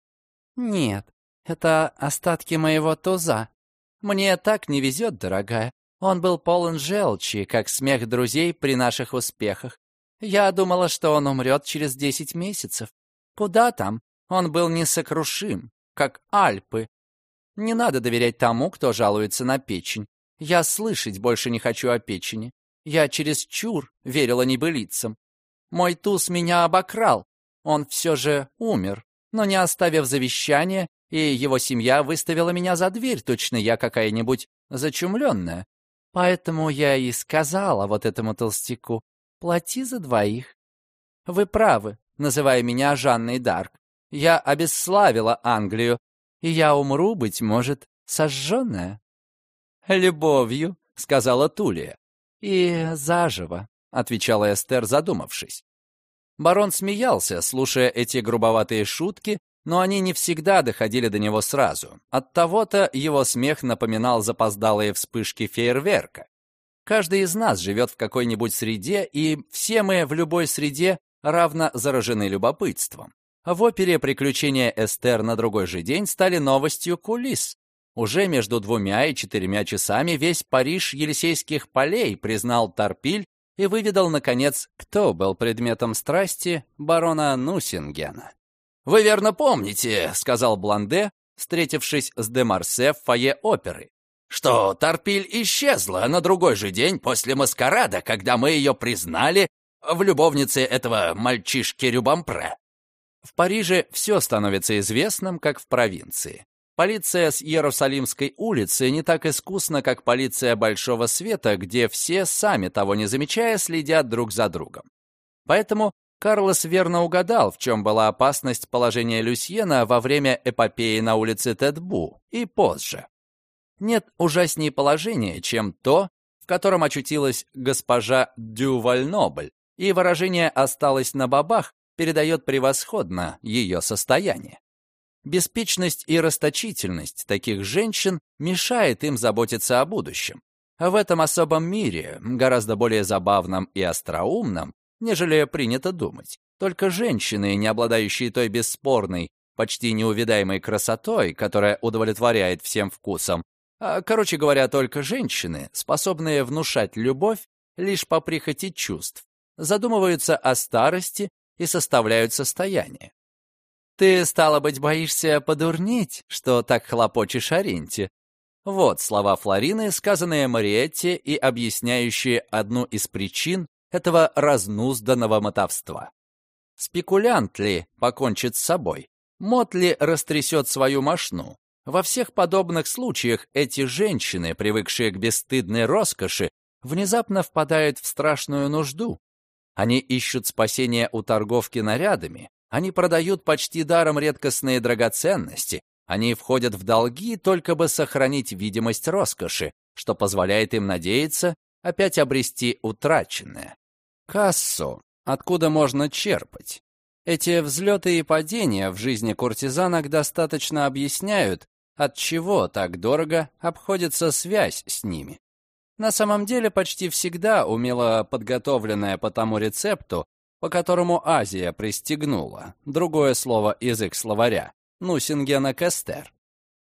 Нет, это остатки моего туза. Мне так не везет, дорогая. Он был полон желчи, как смех друзей при наших успехах. Я думала, что он умрет через десять месяцев. Куда там? Он был несокрушим, как Альпы. Не надо доверять тому, кто жалуется на печень. Я слышать больше не хочу о печени. Я чересчур верила небылицам. Мой туз меня обокрал. Он все же умер, но не оставив завещания, и его семья выставила меня за дверь, точно я какая-нибудь зачумленная. Поэтому я и сказала вот этому толстяку, плати за двоих. Вы правы, называя меня Жанной Дарк. Я обесславила Англию, и я умру, быть может, сожженная. «Любовью», — сказала Тулия. «И заживо», — отвечала Эстер, задумавшись. Барон смеялся, слушая эти грубоватые шутки, но они не всегда доходили до него сразу. Оттого-то его смех напоминал запоздалые вспышки фейерверка. Каждый из нас живет в какой-нибудь среде, и все мы в любой среде равно заражены любопытством. В опере «Приключения Эстер» на другой же день стали новостью кулис. Уже между двумя и четырьмя часами весь Париж Елисейских полей признал Торпиль и выведал, наконец, кто был предметом страсти барона Нусингена. «Вы верно помните», — сказал Бланде, встретившись с де Марсе в фойе оперы, что Торпиль исчезла на другой же день после маскарада, когда мы ее признали в любовнице этого мальчишки Рюбампре. В Париже все становится известным, как в провинции. Полиция с Иерусалимской улицы не так искусна, как полиция Большого Света, где все, сами того не замечая, следят друг за другом. Поэтому Карлос верно угадал, в чем была опасность положения Люсьена во время эпопеи на улице Тедбу и позже. Нет ужаснее положения, чем то, в котором очутилась госпожа Дювальнобль, и выражение «осталось на бабах» передает превосходно ее состояние. Беспечность и расточительность таких женщин мешает им заботиться о будущем. В этом особом мире, гораздо более забавном и остроумном, нежели принято думать, только женщины, не обладающие той бесспорной, почти неувидаемой красотой, которая удовлетворяет всем вкусам, а, короче говоря, только женщины, способные внушать любовь лишь по прихоти чувств, задумываются о старости и составляют состояние. «Ты, стало быть, боишься подурнеть, что так хлопочешь о ренте?» Вот слова Флорины, сказанные Мариетте и объясняющие одну из причин этого разнузданного мотовства. Спекулянт ли покончит с собой? Мот ли растрясет свою мошну? Во всех подобных случаях эти женщины, привыкшие к бесстыдной роскоши, внезапно впадают в страшную нужду. Они ищут спасения у торговки нарядами, они продают почти даром редкостные драгоценности, они входят в долги только бы сохранить видимость роскоши, что позволяет им надеяться опять обрести утраченное. Кассу, откуда можно черпать. Эти взлеты и падения в жизни куртизанок достаточно объясняют, от чего так дорого обходится связь с ними. На самом деле почти всегда умело подготовленная по тому рецепту, по которому Азия пристегнула, другое слово язык словаря, Нусингена Кестер.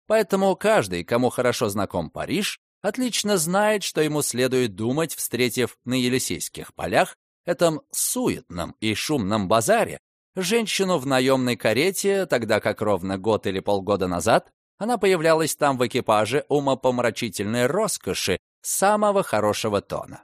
Поэтому каждый, кому хорошо знаком Париж, отлично знает, что ему следует думать, встретив на Елисейских полях, этом суетном и шумном базаре, женщину в наемной карете, тогда как ровно год или полгода назад она появлялась там в экипаже умопомрачительной роскоши самого хорошего тона.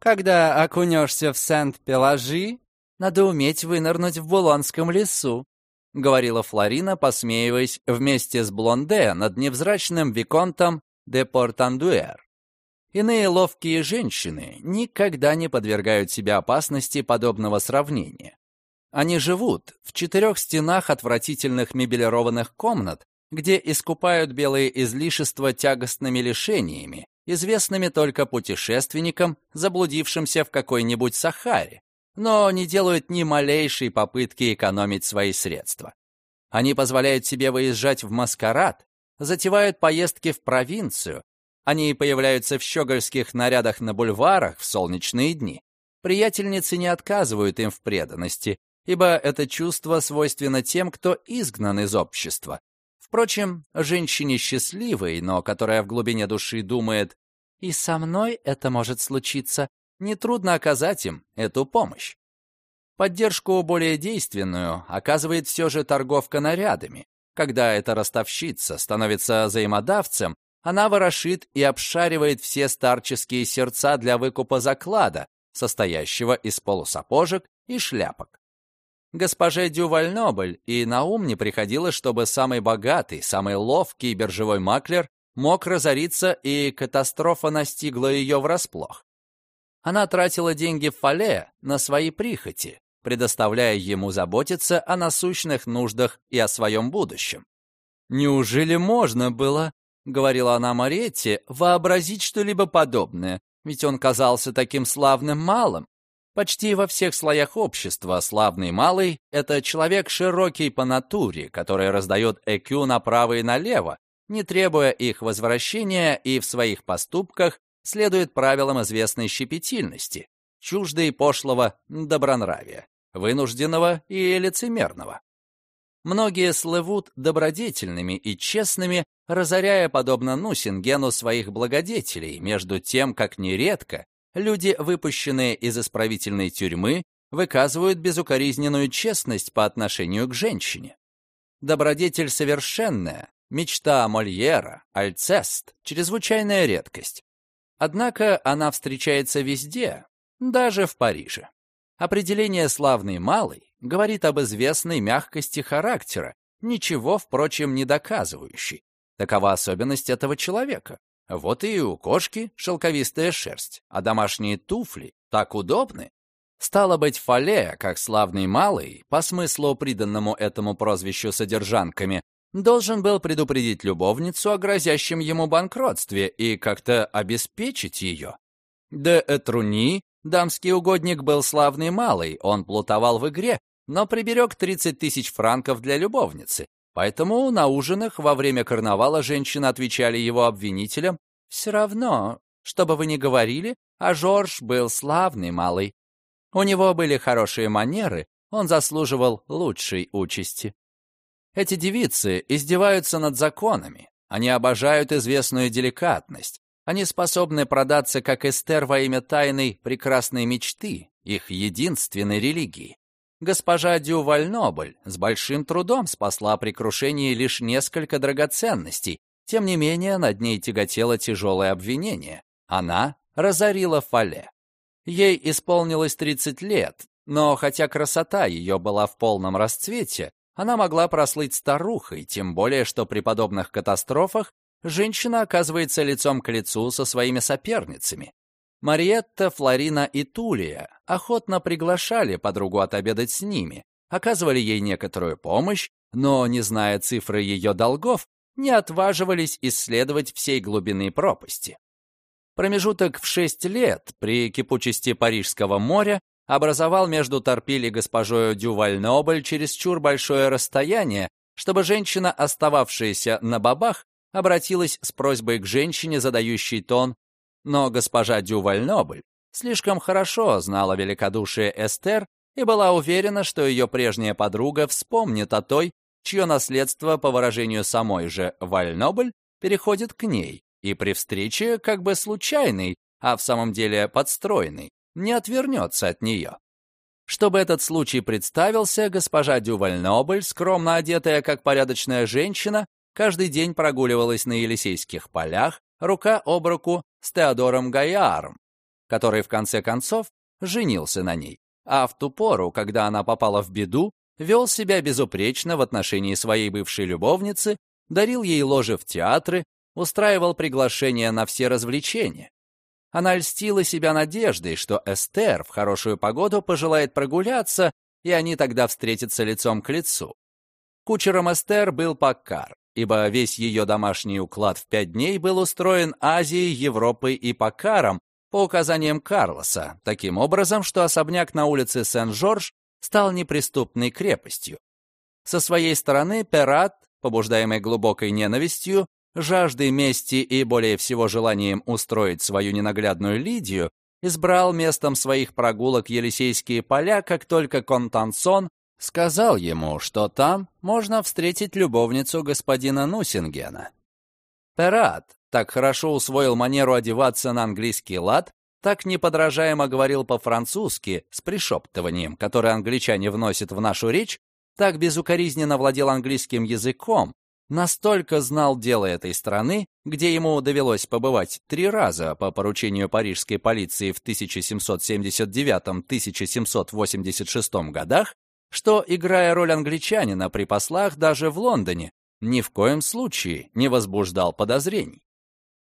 Когда окунешься в Сент-Пеложи, надо уметь вынырнуть в Булонском лесу, говорила Флорина, посмеиваясь вместе с Блонде над невзрачным виконтом де Портандуэр. Иные ловкие женщины никогда не подвергают себя опасности подобного сравнения. Они живут в четырех стенах отвратительных мебелированных комнат, где искупают белые излишества тягостными лишениями, известными только путешественникам, заблудившимся в какой-нибудь Сахаре, но не делают ни малейшей попытки экономить свои средства. Они позволяют себе выезжать в маскарад, затевают поездки в провинцию, они появляются в щегольских нарядах на бульварах в солнечные дни. Приятельницы не отказывают им в преданности, ибо это чувство свойственно тем, кто изгнан из общества. Впрочем, женщине счастливой, но которая в глубине души думает «и со мной это может случиться», нетрудно оказать им эту помощь. Поддержку более действенную оказывает все же торговка нарядами. Когда эта ростовщица становится взаимодавцем, она ворошит и обшаривает все старческие сердца для выкупа заклада, состоящего из полусапожек и шляпок. Госпоже Дювальнобль и на ум не приходило, чтобы самый богатый, самый ловкий биржевой маклер мог разориться, и катастрофа настигла ее врасплох. Она тратила деньги в фале на свои прихоти, предоставляя ему заботиться о насущных нуждах и о своем будущем. Неужели можно было — говорила она Маретте, — вообразить что-либо подобное, ведь он казался таким славным малым. Почти во всех слоях общества славный малый — это человек широкий по натуре, который раздает ЭКЮ направо и налево, не требуя их возвращения и в своих поступках следует правилам известной щепетильности, чуждой пошлого добронравия, вынужденного и лицемерного. Многие слывут добродетельными и честными, разоряя, подобно Нусингену, своих благодетелей, между тем, как нередко люди, выпущенные из исправительной тюрьмы, выказывают безукоризненную честность по отношению к женщине. Добродетель совершенная, мечта Мольера, Альцест, чрезвычайная редкость. Однако она встречается везде, даже в Париже. Определение «славный малый» говорит об известной мягкости характера, ничего, впрочем, не доказывающей. Такова особенность этого человека. Вот и у кошки шелковистая шерсть, а домашние туфли так удобны. Стало быть, Фале, как славный малый, по смыслу приданному этому прозвищу содержанками, должен был предупредить любовницу о грозящем ему банкротстве и как-то обеспечить ее. Де Этруни Дамский угодник был славный малый, он плутовал в игре, но приберег 30 тысяч франков для любовницы. Поэтому на ужинах во время карнавала женщины отвечали его обвинителям «Все равно, Что бы вы ни говорили, а Жорж был славный малый. У него были хорошие манеры, он заслуживал лучшей участи. Эти девицы издеваются над законами. Они обожают известную деликатность. Они способны продаться, как Эстер во имя тайной прекрасной мечты, их единственной религии. Госпожа Дювальнобль с большим трудом спасла при крушении лишь несколько драгоценностей, тем не менее над ней тяготело тяжелое обвинение. Она разорила Фале. Ей исполнилось 30 лет, но хотя красота ее была в полном расцвете, она могла прослыть старухой, тем более что при подобных катастрофах женщина оказывается лицом к лицу со своими соперницами. Мариетта, Флорина и Тулия охотно приглашали подругу отобедать с ними, оказывали ей некоторую помощь, но, не зная цифры ее долгов, не отваживались исследовать всей глубины пропасти. Промежуток в шесть лет при кипучести Парижского моря образовал между Торпиль и госпожою Дюваль-Нобль чересчур большое расстояние, чтобы женщина, остававшаяся на бабах, обратилась с просьбой к женщине, задающей тон, но госпожа Дюваль-Нобль слишком хорошо знала великодушие Эстер и была уверена, что ее прежняя подруга вспомнит о той, чье наследство, по выражению самой же Вальнобль, переходит к ней, и при встрече как бы случайной, а в самом деле подстроенной, не отвернется от нее. Чтобы этот случай представился, госпожа Дювальнобль, скромно одетая как порядочная женщина, каждый день прогуливалась на Елисейских полях, рука об руку с Теодором Гайяром, который в конце концов женился на ней. А в ту пору, когда она попала в беду, вел себя безупречно в отношении своей бывшей любовницы, дарил ей ложи в театры, устраивал приглашения на все развлечения. Она льстила себя надеждой, что Эстер в хорошую погоду пожелает прогуляться, и они тогда встретятся лицом к лицу. Кучером Эстер был Паккар, ибо весь ее домашний уклад в пять дней был устроен Азией, Европой и Паккаром по указаниям Карлоса, таким образом, что особняк на улице Сен-Жорж стал неприступной крепостью. Со своей стороны Перат, побуждаемый глубокой ненавистью, жаждой мести и более всего желанием устроить свою ненаглядную Лидию, избрал местом своих прогулок Елисейские поля, как только Контансон сказал ему, что там можно встретить любовницу господина Нусингена. Перат так хорошо усвоил манеру одеваться на английский лад, так неподражаемо говорил по-французски с пришептыванием, которое англичане вносят в нашу речь, так безукоризненно владел английским языком, настолько знал дело этой страны, где ему довелось побывать три раза по поручению парижской полиции в 1779-1786 годах, что, играя роль англичанина при послах даже в Лондоне, ни в коем случае не возбуждал подозрений.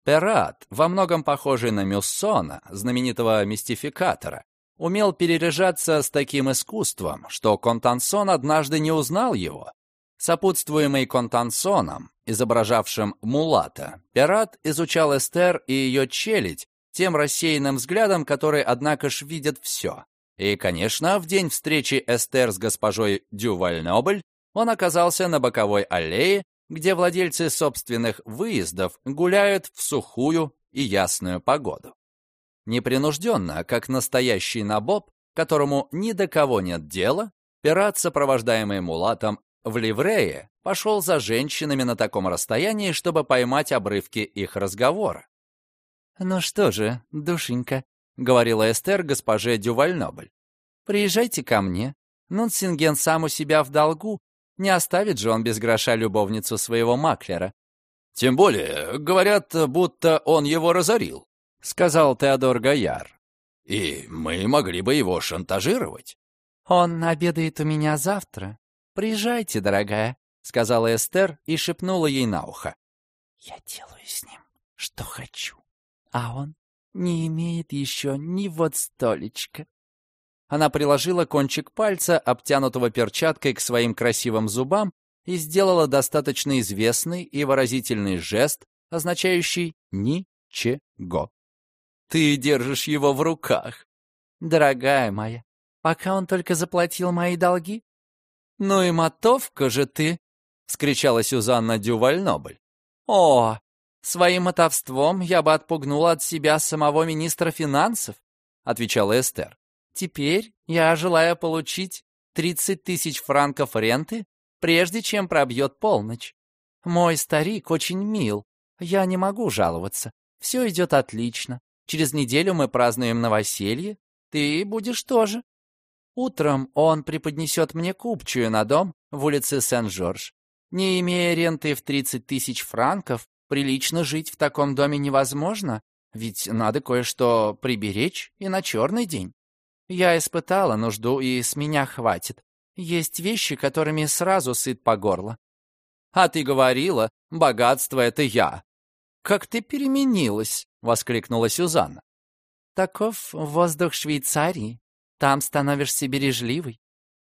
Перат, во многом похожий на Мюссона, знаменитого мистификатора, умел переряжаться с таким искусством, что Контансон однажды не узнал его. Сопутствуемый Контансоном, изображавшим Мулата, Пират изучал Эстер и ее челядь тем рассеянным взглядом, который, однако ж, видит все. И, конечно, в день встречи Эстер с госпожой Дюваль-Нобль он оказался на боковой аллее, где владельцы собственных выездов гуляют в сухую и ясную погоду. Непринужденно, как настоящий набоб, которому ни до кого нет дела, пират, сопровождаемый мулатом в ливрее, пошел за женщинами на таком расстоянии, чтобы поймать обрывки их разговора. «Ну что же, душенька», — говорила Эстер госпоже Дювальнобль, «приезжайте ко мне. Нунсинген сам у себя в долгу, не оставит же он без гроша любовницу своего маклера». «Тем более, говорят, будто он его разорил», — сказал Теодор Гаяр. «И мы могли бы его шантажировать». «Он обедает у меня завтра. Приезжайте, дорогая», — сказала Эстер и шепнула ей на ухо. «Я делаю с ним, что хочу, а он не имеет еще ни вот столечка». Она приложила кончик пальца, обтянутого перчаткой, к своим красивым зубам и сделала достаточно известный и выразительный жест, означающий «ничего». Ты держишь его в руках. Дорогая моя, пока он только заплатил мои долги. Ну и мотовка же ты, — вскричала Сюзанна Дювальнобль. О, Своим отовством я бы отпугнула от себя самого министра финансов, отвечала Эстер. Теперь я желаю получить 30 тысяч франков ренты, прежде чем пробьет полночь. Мой старик очень мил, я не могу жаловаться. Все идет отлично. Через неделю мы празднуем новоселье, ты будешь тоже. Утром он преподнесет мне купчую на дом в улице Сен-Жорж. Не имея ренты в 30 тысяч франков, прилично жить в таком доме невозможно, ведь надо кое-что приберечь и на черный день. Я испытала нужду, и с меня хватит. Есть вещи, которыми сразу сыт по горло. А ты говорила, богатство — это я. Как ты переменилась, — воскликнула Сюзанна. Таков воздух Швейцарии. Там становишься бережливой.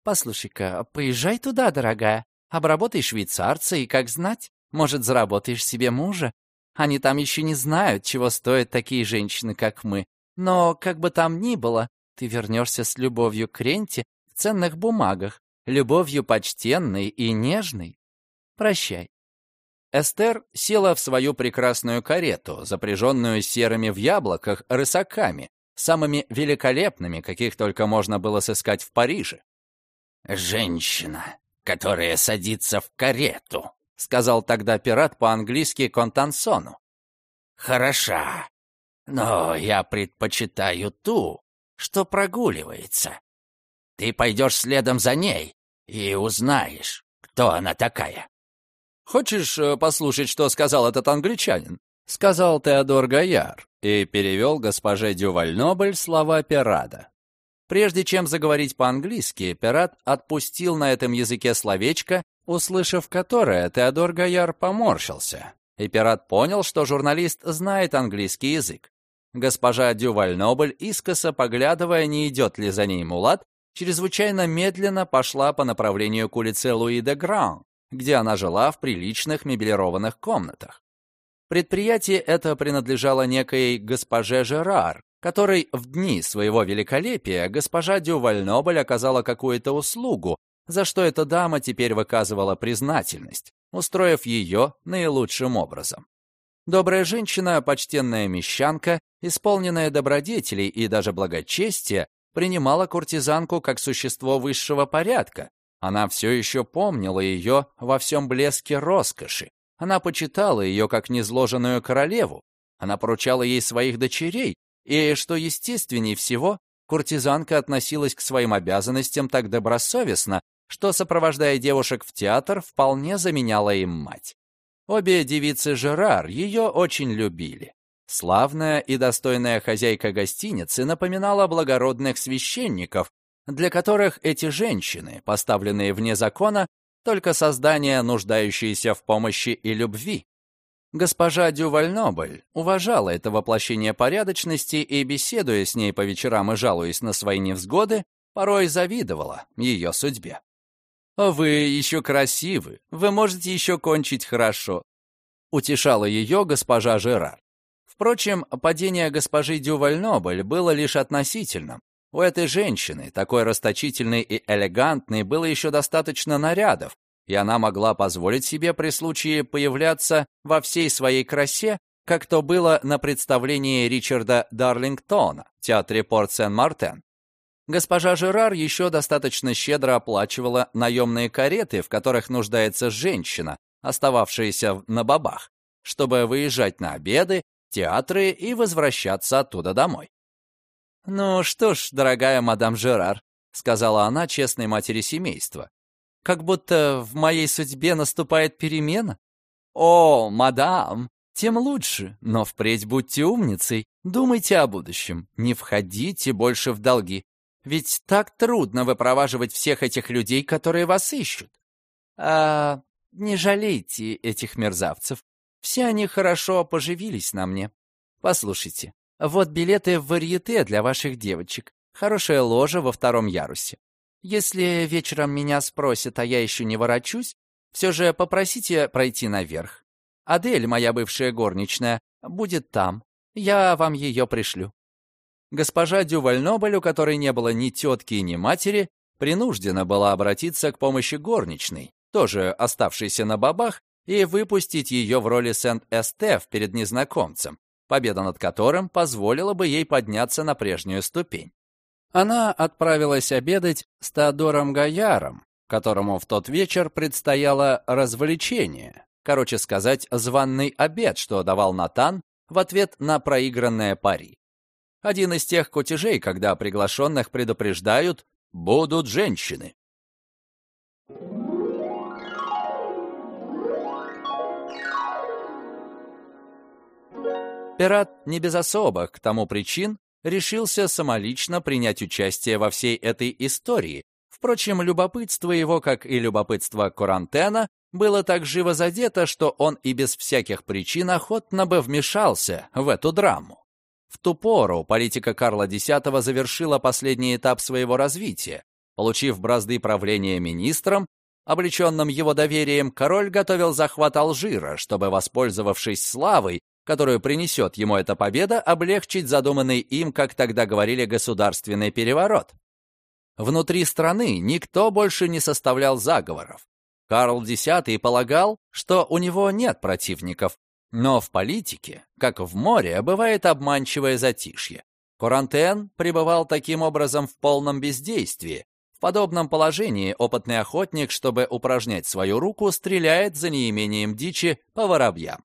Послушай-ка, поезжай туда, дорогая. Обработай швейцарца, и, как знать, может, заработаешь себе мужа. Они там еще не знают, чего стоят такие женщины, как мы. Но, как бы там ни было, ты вернешься с любовью к ренте в ценных бумагах, любовью почтенной и нежной. Прощай. Эстер села в свою прекрасную карету, запряженную серыми в яблоках рысаками, самыми великолепными, каких только можно было сыскать в Париже. «Женщина, которая садится в карету», — сказал тогда пират по-английски Контансону. «Хороша, но я предпочитаю ту, что прогуливается. Ты пойдешь следом за ней и узнаешь, кто она такая». «Хочешь э, послушать, что сказал этот англичанин?» — сказал Теодор Гаяр и перевел госпоже Дювальнобль слова пирата. Прежде чем заговорить по-английски, пират отпустил на этом языке словечко, услышав которое, Теодор Гаяр поморщился. И пират понял, что журналист знает английский язык. Госпожа Дювальнобль, искоса поглядывая, не идет ли за ней мулат, чрезвычайно медленно пошла по направлению к улице Луи де Гран, где она жила в приличных мебелированных комнатах. Предприятие это принадлежало некой госпоже Жерар, которой в дни своего великолепия госпожа Дювальнобль оказала какую-то услугу, за что эта дама теперь выказывала признательность, устроив ее наилучшим образом. Добрая женщина, почтенная мещанка, исполненная добродетелей и даже благочестия, принимала куртизанку как существо высшего порядка. Она все еще помнила ее во всем блеске роскоши. Она почитала ее как незложенную королеву. Она поручала ей своих дочерей, и, что естественней всего, куртизанка относилась к своим обязанностям так добросовестно, что, сопровождая девушек в театр, вполне заменяла им мать. Обе девицы Жерар ее очень любили. Славная и достойная хозяйка гостиницы напоминала благородных священников, для которых эти женщины, поставленные вне закона, только создания, нуждающиеся в помощи и любви. Госпожа Дювальнобль уважала это воплощение порядочности и, беседуя с ней по вечерам и жалуясь на свои невзгоды, порой завидовала ее судьбе. «Вы еще красивы, вы можете еще кончить хорошо», — утешала ее госпожа Жерар. Впрочем, падение госпожи Дювальнобль было лишь относительным. У этой женщины, такой расточительной и элегантной, было еще достаточно нарядов, и она могла позволить себе при случае появляться во всей своей красе, как то было на представлении Ричарда Дарлингтона в театре Порт-Сен-Мартен. Госпожа Жерар еще достаточно щедро оплачивала наемные кареты, в которых нуждается женщина, остававшаяся на бабах, чтобы выезжать на обеды, театры и возвращаться оттуда домой. «Ну что ж, дорогая мадам Жерар», — сказала она честной матери семейства, «как будто в моей судьбе наступает перемена. О, мадам, тем лучше, но впредь будьте умницей, думайте о будущем, не входите больше в долги. Ведь так трудно выпроваживать всех этих людей, которые вас ищут. А не жалейте этих мерзавцев. Все они хорошо поживились на мне. Послушайте, вот билеты в варьете для ваших девочек. Хорошая ложа во втором ярусе. Если вечером меня спросят, а я еще не ворочусь, все же попросите пройти наверх. Адель, моя бывшая горничная, будет там. Я вам ее пришлю. Госпожа Дювальнобль, у которой не было ни тетки, ни матери, принуждена была обратиться к помощи горничной, тоже оставшейся на бабах, и выпустить ее в роли Сент-Эстеф перед незнакомцем, победа над которым позволила бы ей подняться на прежнюю ступень. Она отправилась обедать с Теодором Гаяром, которому в тот вечер предстояло развлечение, короче сказать, званный обед, что давал Натан в ответ на проигранное пари. Один из тех кутежей, когда приглашенных предупреждают «будут женщины». Пират не без особых к тому причин решился самолично принять участие во всей этой истории. Впрочем, любопытство его, как и любопытство Корантена, было так живо задето, что он и без всяких причин охотно бы вмешался в эту драму. В ту пору политика Карла X завершила последний этап своего развития. Получив бразды правления министром, облеченным его доверием, король готовил захват Алжира, чтобы, воспользовавшись славой, которую принесет ему эта победа, облегчить задуманный им, как тогда говорили, государственный переворот. Внутри страны никто больше не составлял заговоров. Карл X полагал, что у него нет противников, но в политике, как в море, бывает обманчивое затишье. Курантен пребывал таким образом в полном бездействии. В подобном положении опытный охотник, чтобы упражнять свою руку, стреляет за неимением дичи по воробьям.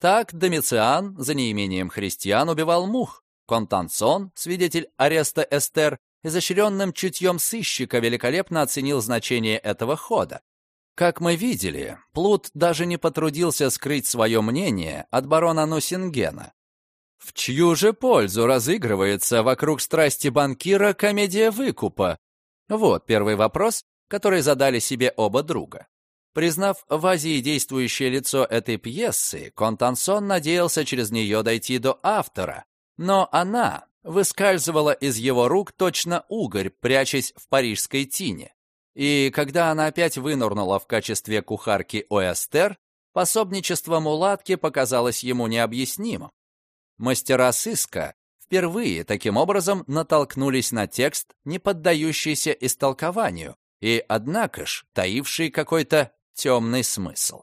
Так Домициан за неимением христиан убивал мух. Контансон, свидетель ареста Эстер, изощренным чутьем сыщика великолепно оценил значение этого хода. Как мы видели, Плут даже не потрудился скрыть свое мнение от барона Нусингена. В чью же пользу разыгрывается вокруг страсти банкира комедия выкупа? Вот первый вопрос, который задали себе оба друга. Признав в Азии действующее лицо этой пьесы, Контансон надеялся через нее дойти до автора, но она выскальзывала из его рук точно угорь, прячась в парижской тине. И когда она опять вынырнула в качестве кухарки Оэстер, пособничество мулатки показалось ему необъяснимым. Мастера сыска впервые таким образом натолкнулись на текст, не поддающийся истолкованию, и, однако ж, таивший какой-то темный смысл.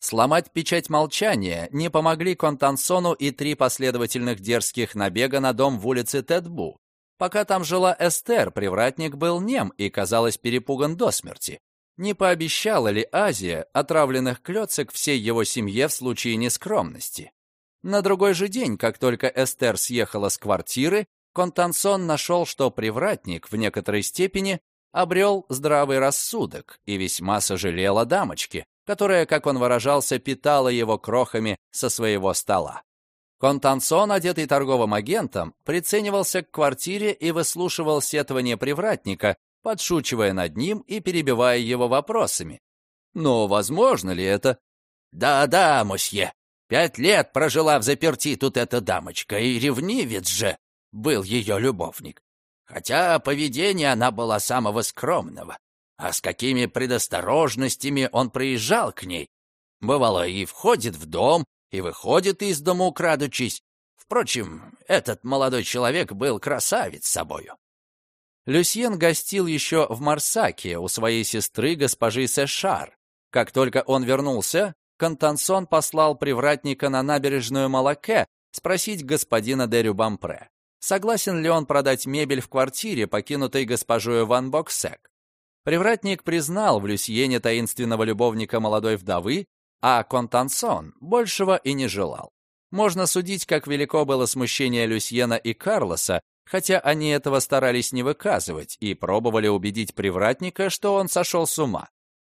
Сломать печать молчания не помогли Контансону и три последовательных дерзких набега на дом в улице Тедбу. Пока там жила Эстер, привратник был нем и, казалось, перепуган до смерти. Не пообещала ли Азия отравленных клёцек всей его семье в случае нескромности? На другой же день, как только Эстер съехала с квартиры, Контансон нашел, что привратник в некоторой степени обрел здравый рассудок и весьма сожалел о дамочке, которая, как он выражался, питала его крохами со своего стола. Контансон, одетый торговым агентом, приценивался к квартире и выслушивал сетование привратника, подшучивая над ним и перебивая его вопросами. «Но возможно ли это?» «Да-да, мосье, пять лет прожила в заперти тут эта дамочка, и ревнивец же был ее любовник. Хотя поведение она была самого скромного. А с какими предосторожностями он приезжал к ней. Бывало, и входит в дом, и выходит из дому, крадучись. Впрочем, этот молодой человек был красавец собою. Люсьен гостил еще в Марсаке у своей сестры госпожи Сешар. Как только он вернулся, Контансон послал привратника на набережную Малаке спросить господина де Рюбампре согласен ли он продать мебель в квартире, покинутой госпожой Ван Боксек. Привратник признал в Люсьене таинственного любовника молодой вдовы, а Контансон большего и не желал. Можно судить, как велико было смущение Люсьена и Карлоса, хотя они этого старались не выказывать и пробовали убедить привратника, что он сошел с ума.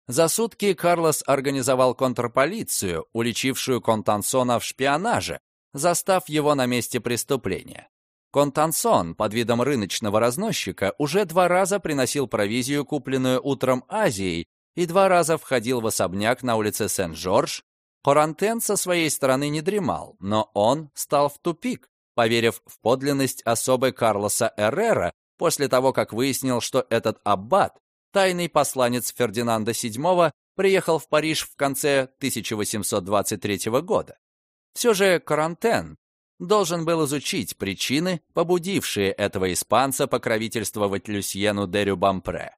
За сутки Карлос организовал контрполицию, уличившую Контансона в шпионаже, застав его на месте преступления. Контансон под видом рыночного разносчика уже два раза приносил провизию, купленную утром Азией, и два раза входил в особняк на улице Сен-Жорж. Корантен со своей стороны не дремал, но он стал в тупик, поверив в подлинность особы Карлоса Эррера после того, как выяснил, что этот аббат, тайный посланец Фердинанда VII, приехал в Париж в конце 1823 года. Все же Карантен должен был изучить причины, побудившие этого испанца покровительствовать Люсьену де Рюбампре.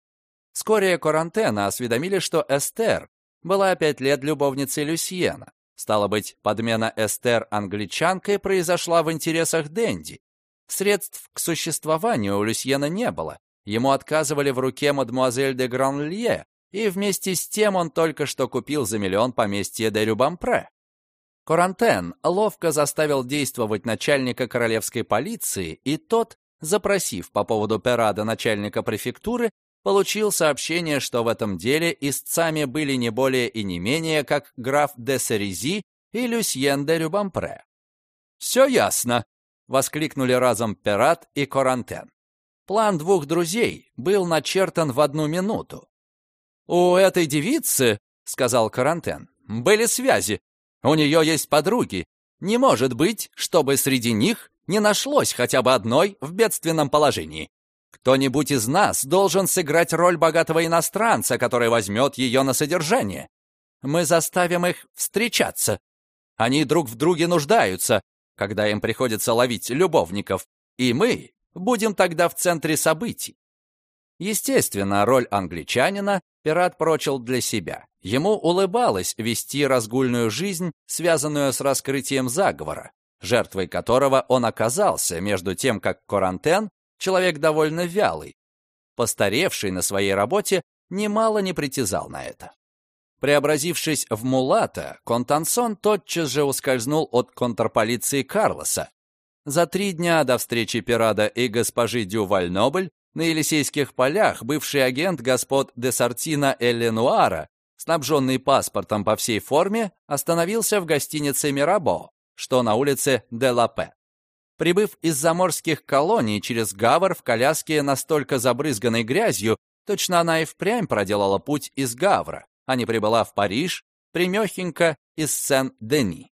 Вскоре Корантена осведомили, что Эстер была пять лет любовницей Люсьена. Стало быть, подмена Эстер англичанкой произошла в интересах Дэнди. Средств к существованию у Люсьена не было. Ему отказывали в руке мадемуазель де Гранлье, и вместе с тем он только что купил за миллион поместье де Рюбампре. Корантен ловко заставил действовать начальника королевской полиции, и тот, запросив по поводу Перада начальника префектуры, получил сообщение, что в этом деле истцами были не более и не менее, как граф де Серези и Люсьен де Рюбампре. «Все ясно!» — воскликнули разом Пират и Корантен. План двух друзей был начертан в одну минуту. «У этой девицы, — сказал Карантен, — были связи. У нее есть подруги. Не может быть, чтобы среди них не нашлось хотя бы одной в бедственном положении. Кто-нибудь из нас должен сыграть роль богатого иностранца, который возьмет ее на содержание. Мы заставим их встречаться. Они друг в друге нуждаются, когда им приходится ловить любовников, и мы будем тогда в центре событий. Естественно, роль англичанина пират прочил для себя. Ему улыбалось вести разгульную жизнь, связанную с раскрытием заговора, жертвой которого он оказался, между тем как Корантен, человек довольно вялый, постаревший на своей работе, немало не притязал на это. Преобразившись в мулата, Контансон тотчас же ускользнул от контрполиции Карлоса. За три дня до встречи Пирада и госпожи Дюваль-Нобль на Елисейских полях бывший агент господ де Сартина Элленуара, снабженный паспортом по всей форме, остановился в гостинице «Мирабо», что на улице де Лапе. Прибыв из заморских колоний через Гавр в коляске настолько забрызганной грязью, точно она и впрямь проделала путь из Гавра, а не прибыла в Париж, примехенько из Сен-Дени.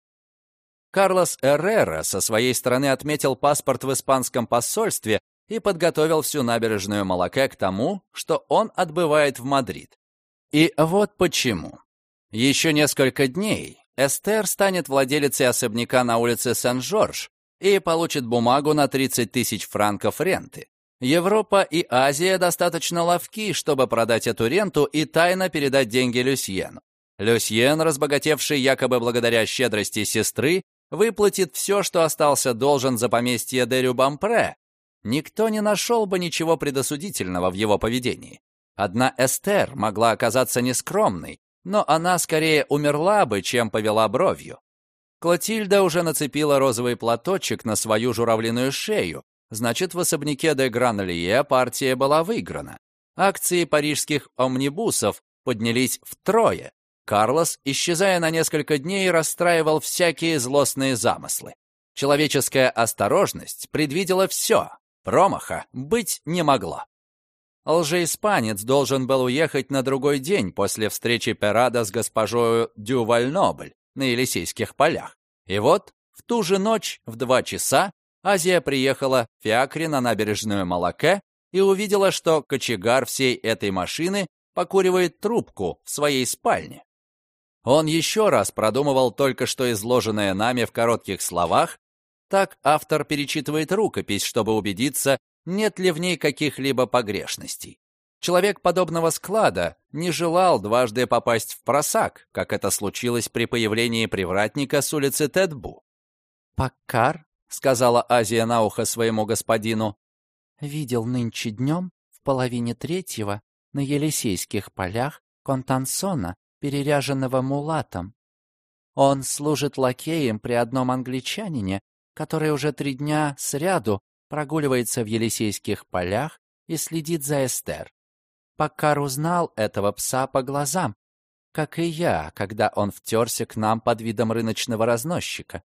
Карлос Эррера со своей стороны отметил паспорт в испанском посольстве и подготовил всю набережную Малаке к тому, что он отбывает в Мадрид. И вот почему. Еще несколько дней Эстер станет владелицей особняка на улице Сен-Жорж и получит бумагу на 30 тысяч франков ренты. Европа и Азия достаточно ловки, чтобы продать эту ренту и тайно передать деньги Люсьену. Люсьен, разбогатевший якобы благодаря щедрости сестры, выплатит все, что остался должен за поместье де Рюбампре, никто не нашел бы ничего предосудительного в его поведении. Одна Эстер могла оказаться нескромной, но она скорее умерла бы, чем повела бровью. Клотильда уже нацепила розовый платочек на свою журавлиную шею, значит, в особняке де Гранлие партия была выиграна. Акции парижских омнибусов поднялись втрое. Карлос, исчезая на несколько дней, расстраивал всякие злостные замыслы. Человеческая осторожность предвидела все, Промаха быть не могло. Лжеиспанец должен был уехать на другой день после встречи Перада с госпожою Дювальнобль на Елисейских полях. И вот в ту же ночь в два часа Азия приехала в Фиакре на набережную Малаке и увидела, что кочегар всей этой машины покуривает трубку в своей спальне. Он еще раз продумывал только что изложенное нами в коротких словах так автор перечитывает рукопись, чтобы убедиться, нет ли в ней каких-либо погрешностей. Человек подобного склада не желал дважды попасть в просак, как это случилось при появлении привратника с улицы Тедбу. «Паккар», — сказала Азия на ухо своему господину, — «видел нынче днем в половине третьего на Елисейских полях Контансона, переряженного мулатом. Он служит лакеем при одном англичанине, который уже три дня сряду прогуливается в Елисейских полях и следит за Эстер. Паккар узнал этого пса по глазам, как и я, когда он втерся к нам под видом рыночного разносчика.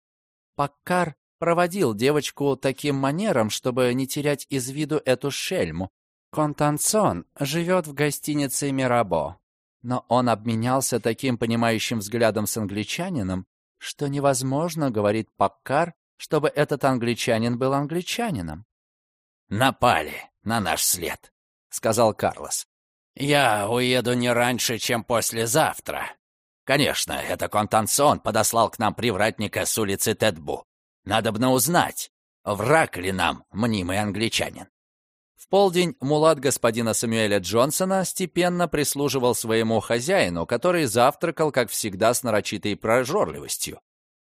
Паккар проводил девочку таким манером, чтобы не терять из виду эту шельму. Контансон живет в гостинице «Мирабо», но он обменялся таким понимающим взглядом с англичанином, что невозможно, говорит Паккар, чтобы этот англичанин был англичанином. «Напали на наш след», — сказал Карлос. «Я уеду не раньше, чем послезавтра. Конечно, это Контансон подослал к нам привратника с улицы Тедбу. Надобно узнать, враг ли нам мнимый англичанин». В полдень мулат господина Самуэля Джонсона степенно прислуживал своему хозяину, который завтракал, как всегда, с нарочитой прожорливостью.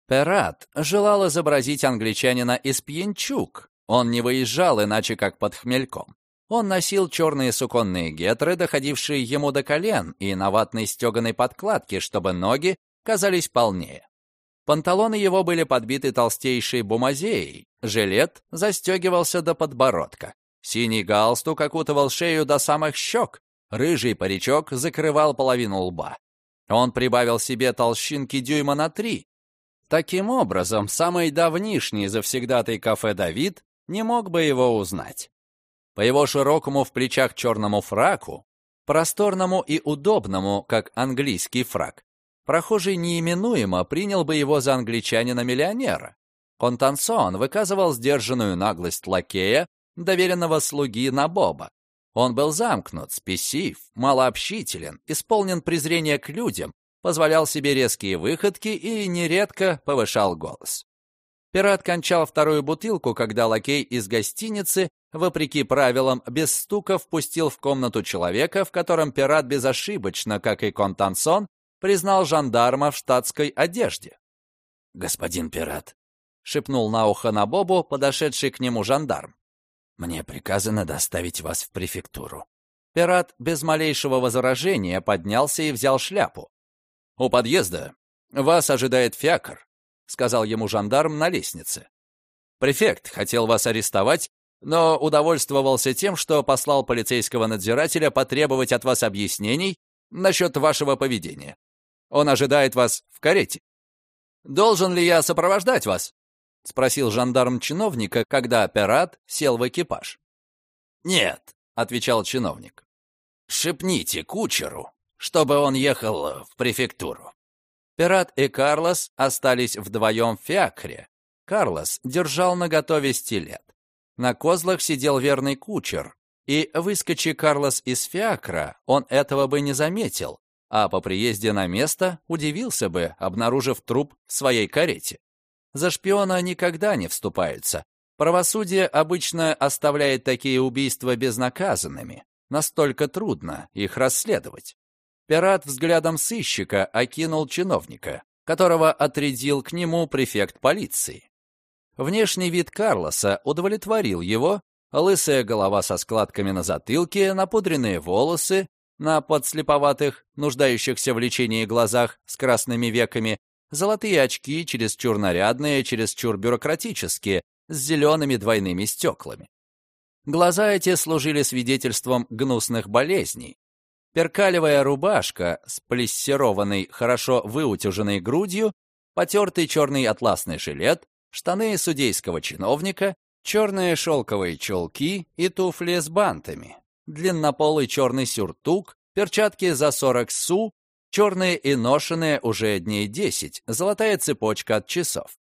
Перат желал изобразить англичанина из пьянчук. Он не выезжал иначе, как под хмельком. Он носил черные суконные гетры, доходившие ему до колен, и на ватной стеганой подкладке, чтобы ноги казались полнее. Панталоны его были подбиты толстейшей бумазеей, жилет застегивался до подбородка. Синий галстук окутывал шею до самых щек, рыжий паричок закрывал половину лба. Он прибавил себе толщинки дюйма на три. Таким образом, самый давнишний завсегдатый кафе «Давид» не мог бы его узнать. По его широкому в плечах черному фраку, просторному и удобному, как английский фрак, прохожий неименуемо принял бы его за англичанина-миллионера. Контансон выказывал сдержанную наглость лакея, доверенного слуги Набоба. Он был замкнут, спесив, малообщителен, исполнен презрения к людям, позволял себе резкие выходки и нередко повышал голос. Пират кончал вторую бутылку, когда лакей из гостиницы, вопреки правилам, без стука впустил в комнату человека, в котором пират безошибочно, как и Контансон, признал жандарма в штатской одежде. «Господин пират», — шепнул на ухо Набобу подошедший к нему жандарм, «мне приказано доставить вас в префектуру». Пират без малейшего возражения поднялся и взял шляпу. «У подъезда вас ожидает фиакр», — сказал ему жандарм на лестнице. «Префект хотел вас арестовать, но удовольствовался тем, что послал полицейского надзирателя потребовать от вас объяснений насчет вашего поведения. Он ожидает вас в карете. Должен ли я сопровождать вас? Спросил жандарм чиновника, когда пират сел в экипаж. Нет, отвечал чиновник. Шепните кучеру, чтобы он ехал в префектуру. Пират и Карлос остались вдвоем в фиакре. Карлос держал наготове стилет. На козлах сидел верный кучер, и, выскочи Карлос из фиакра, он этого бы не заметил, а по приезде на место удивился бы, обнаружив труп в своей карете. За шпиона никогда не вступаются. Правосудие обычно оставляет такие убийства безнаказанными. Настолько трудно их расследовать. Пират взглядом сыщика окинул чиновника, которого отрядил к нему префект полиции. Внешний вид Карлоса удовлетворил его, лысая голова со складками на затылке, напудренные волосы, на подслеповатых, нуждающихся в лечении глазах с красными веками, золотые очки, чересчур нарядные, чересчур бюрократические, с зелеными двойными стеклами. Глаза эти служили свидетельством гнусных болезней. Перкалевая рубашка с плессированной, хорошо выутюженной грудью, потертый черный атласный жилет, штаны судейского чиновника, черные шелковые чулки и туфли с бантами, длиннополый черный сюртук, перчатки за 40 су, черные и ношеные уже дней 10, золотая цепочка от часов.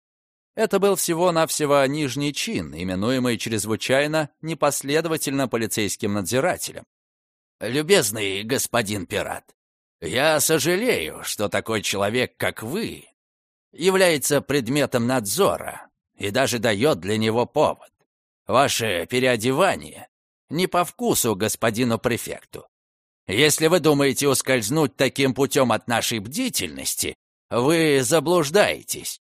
Это был всего-навсего нижний чин, именуемый чрезвычайно непоследовательно полицейским надзирателем. «Любезный господин пират, я сожалею, что такой человек, как вы, является предметом надзора и даже дает для него повод. Ваше переодевание не по вкусу господину префекту. Если вы думаете ускользнуть таким путем от нашей бдительности, вы заблуждаетесь.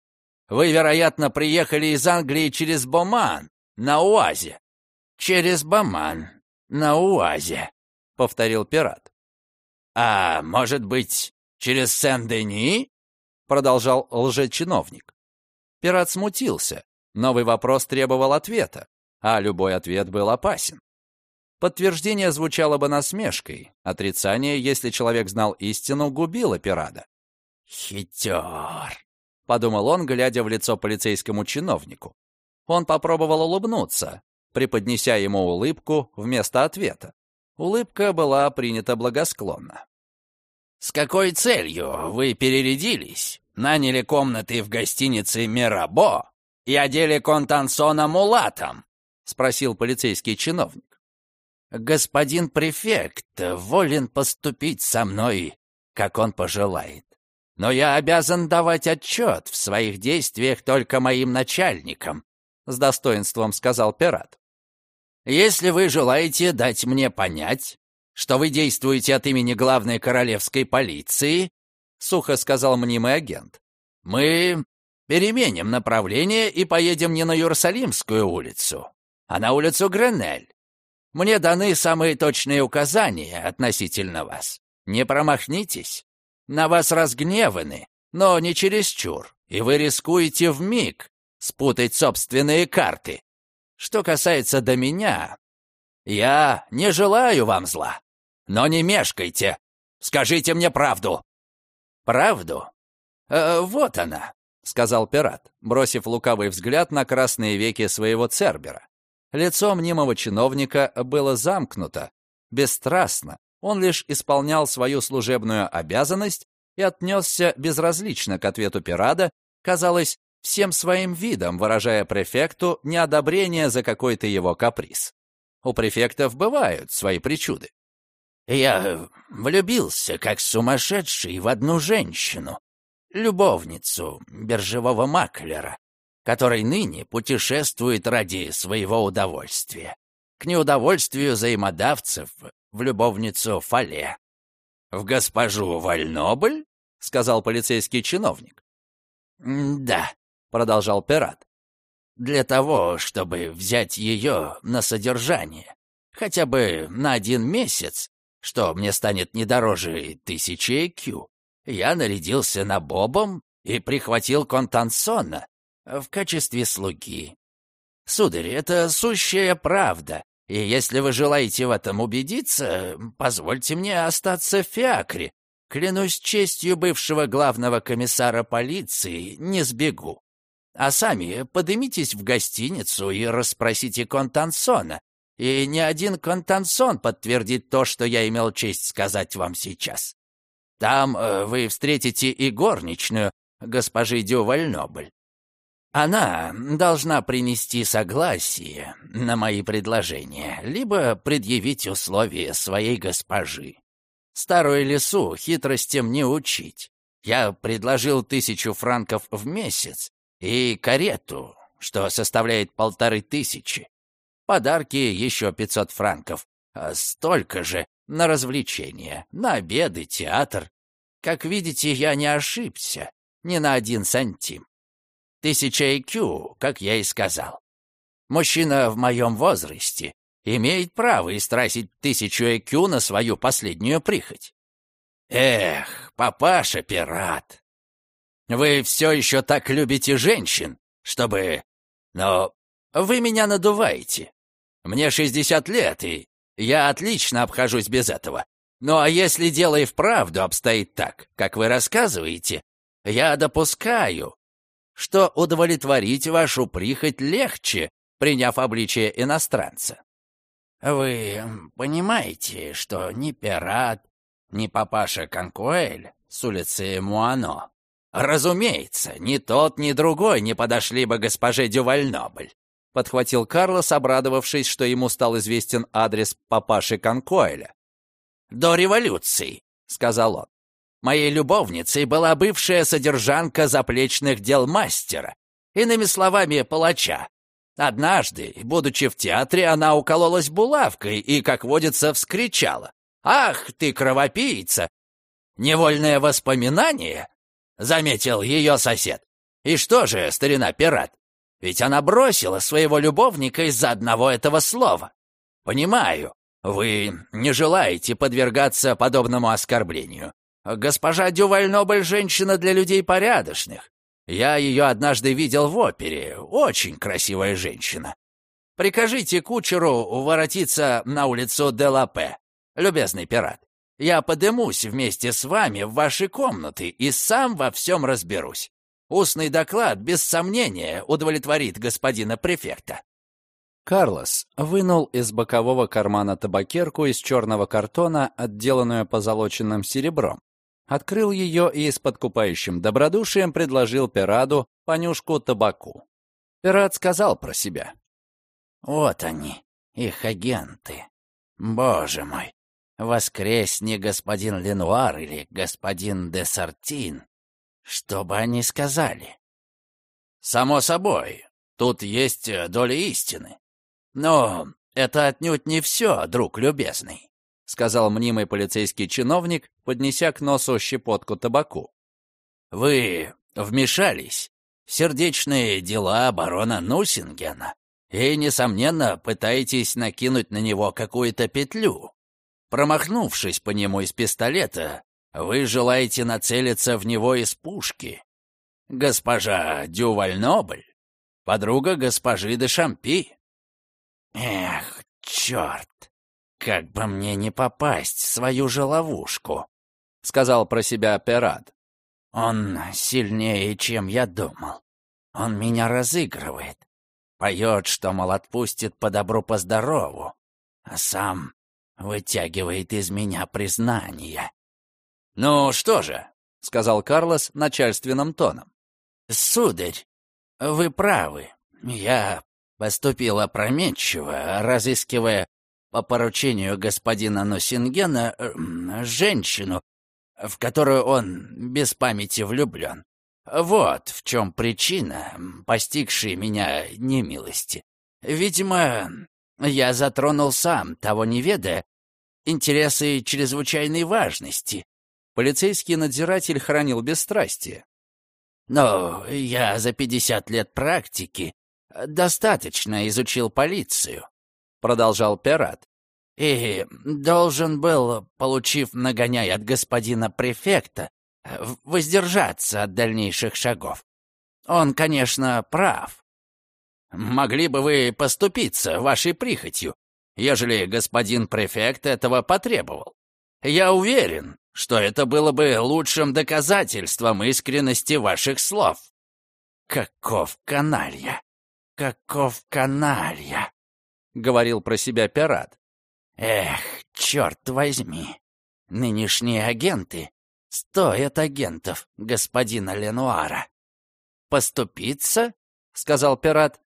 Вы, вероятно, приехали из Англии через Боман, на УАЗе. Через Боман, на УАЗе, — повторил пират. А может быть, через Сен-Дени? — продолжал лжечиновник. Пират смутился. Новый вопрос требовал ответа, а любой ответ был опасен. Подтверждение звучало бы насмешкой. Отрицание, если человек знал истину, губило пирада. «Хитер!» — подумал он, глядя в лицо полицейскому чиновнику. Он попробовал улыбнуться, преподнеся ему улыбку вместо ответа. Улыбка была принята благосклонно. «С какой целью вы перерядились? Наняли комнаты в гостинице «Мирабо» и одели Контансона мулатом?» — спросил полицейский чиновник. «Господин префект волен поступить со мной, как он пожелает. Но я обязан давать отчет в своих действиях только моим начальникам», — с достоинством сказал пират. Если вы желаете дать мне понять, что вы действуете от имени главной королевской полиции, сухо сказал мнимый агент, мы переменим направление и поедем не на Иерусалимскую улицу, а на улицу Гренель. Мне даны самые точные указания относительно вас. Не промахнитесь. На вас разгневаны, но не чересчур, и вы рискуете в миг спутать собственные карты. Что касается до меня, я не желаю вам зла, но не мешкайте. Скажите мне правду. Правду? Э, вот она, сказал пират, бросив лукавый взгляд на красные веки своего цербера. Лицо мнимого чиновника было замкнуто, бесстрастно. Он лишь исполнял свою служебную обязанность и отнесся безразлично к ответу пирата, казалось, всем своим видом выражая префекту неодобрение за какой-то его каприз. У префектов бывают свои причуды. «Я влюбился, как сумасшедший, в одну женщину, любовницу биржевого маклера, который ныне путешествует ради своего удовольствия, к неудовольствию взаимодавцев в любовницу Фале. «В госпожу Вальнобль?» — сказал полицейский чиновник. «Да», — продолжал пират, — «для того, чтобы взять ее на содержание, хотя бы на один месяц, что мне станет не дороже тысячи IQ, я нарядился на Бобом и прихватил Контансона, в качестве слуги. Сударь, это сущая правда, и если вы желаете в этом убедиться, позвольте мне остаться в Фиакре. Клянусь честью бывшего главного комиссара полиции, не сбегу. А сами подымитесь в гостиницу и расспросите Контансона, и ни один Контансон подтвердит то, что я имел честь сказать вам сейчас. Там э, вы встретите и горничную, госпожи Дювальнобль. Она должна принести согласие на мои предложения, либо предъявить условия своей госпожи. Старую лесу хитростям не учить. Я предложил тысячу франков в месяц и карету, что составляет полторы тысячи. Подарки еще пятьсот франков, а столько же на развлечения, на обеды, театр. Как видите, я не ошибся ни на один сантим. Тысяча IQ, как я и сказал. Мужчина в моем возрасте имеет право истратить тысячу IQ на свою последнюю прихоть. Эх, папаша-пират, вы все еще так любите женщин, чтобы... Но вы меня надуваете. Мне 60 лет, и я отлично обхожусь без этого. Ну а если дело и вправду обстоит так, как вы рассказываете, я допускаю, что удовлетворить вашу прихоть легче, приняв обличие иностранца. Вы понимаете, что ни пират, ни папаша Конкуэль с улицы Муано, разумеется, ни тот, ни другой не подошли бы госпоже Дювальнобль, подхватил Карлос, обрадовавшись, что ему стал известен адрес папаши Конкуэля. «До революции», — сказал он. Моей любовницей была бывшая содержанка заплечных дел мастера, иными словами, палача. Однажды, будучи в театре, она укололась булавкой и, как водится, вскричала. «Ах ты, кровопийца!» «Невольное воспоминание?» — заметил ее сосед. «И что же, старина пират? Ведь она бросила своего любовника из-за одного этого слова. Понимаю, вы не желаете подвергаться подобному оскорблению. Госпожа Дювальнобль — женщина для людей порядочных. Я ее однажды видел в опере. Очень красивая женщина. Прикажите кучеру воротиться на улицу Делапе, любезный пират. Я подымусь вместе с вами в ваши комнаты и сам во всем разберусь. Устный доклад, без сомнения, удовлетворит господина префекта. Карлос вынул из бокового кармана табакерку из черного картона, отделанную позолоченным серебром, открыл ее и с подкупающим добродушием предложил Пираду понюшку табаку. Пират сказал про себя. «Вот они, их агенты. Боже мой, воскресни господин Ленуар или господин де Сартин. Что бы они сказали?» «Само собой, тут есть доля истины. Но это отнюдь не все, друг любезный», — сказал мнимый полицейский чиновник, поднеся к носу щепотку табаку. «Вы вмешались в сердечные дела барона Нусингена и, несомненно, пытаетесь накинуть на него какую-то петлю. Промахнувшись по нему из пистолета, вы желаете нацелиться в него из пушки. Госпожа Дювальнобль, подруга госпожи де Шампи. Эх, черт, как бы мне не попасть в свою же ловушку, сказал про себя Пират. Он сильнее, чем я думал. Он меня разыгрывает. Поет, что, мол, отпустит по добру, по а сам вытягивает из меня признание. «Ну что же», — сказал Карлос начальственным тоном. «Сударь, вы правы. Я поступил опрометчиво, разыскивая по поручению господина Носингена женщину, в которую он без памяти влюблен. Вот в чем причина, постигшей меня немилости. Видимо, я затронул сам, того не ведая, интересы чрезвычайной важности. Полицейский надзиратель хранил бесстрастие. Но я за пятьдесят лет практики достаточно изучил полицию, продолжал пират. И должен был, получив нагоняй от господина префекта, воздержаться от дальнейших шагов. Он, конечно, прав. Могли бы вы поступиться вашей прихотью, ежели господин префект этого потребовал. Я уверен, что это было бы лучшим доказательством искренности ваших слов. Каков каналья! Каков каналья! — говорил про себя пират. Эх, черт возьми! Нынешние агенты стоят агентов господина Ленуара. «Поступиться?» — сказал пират.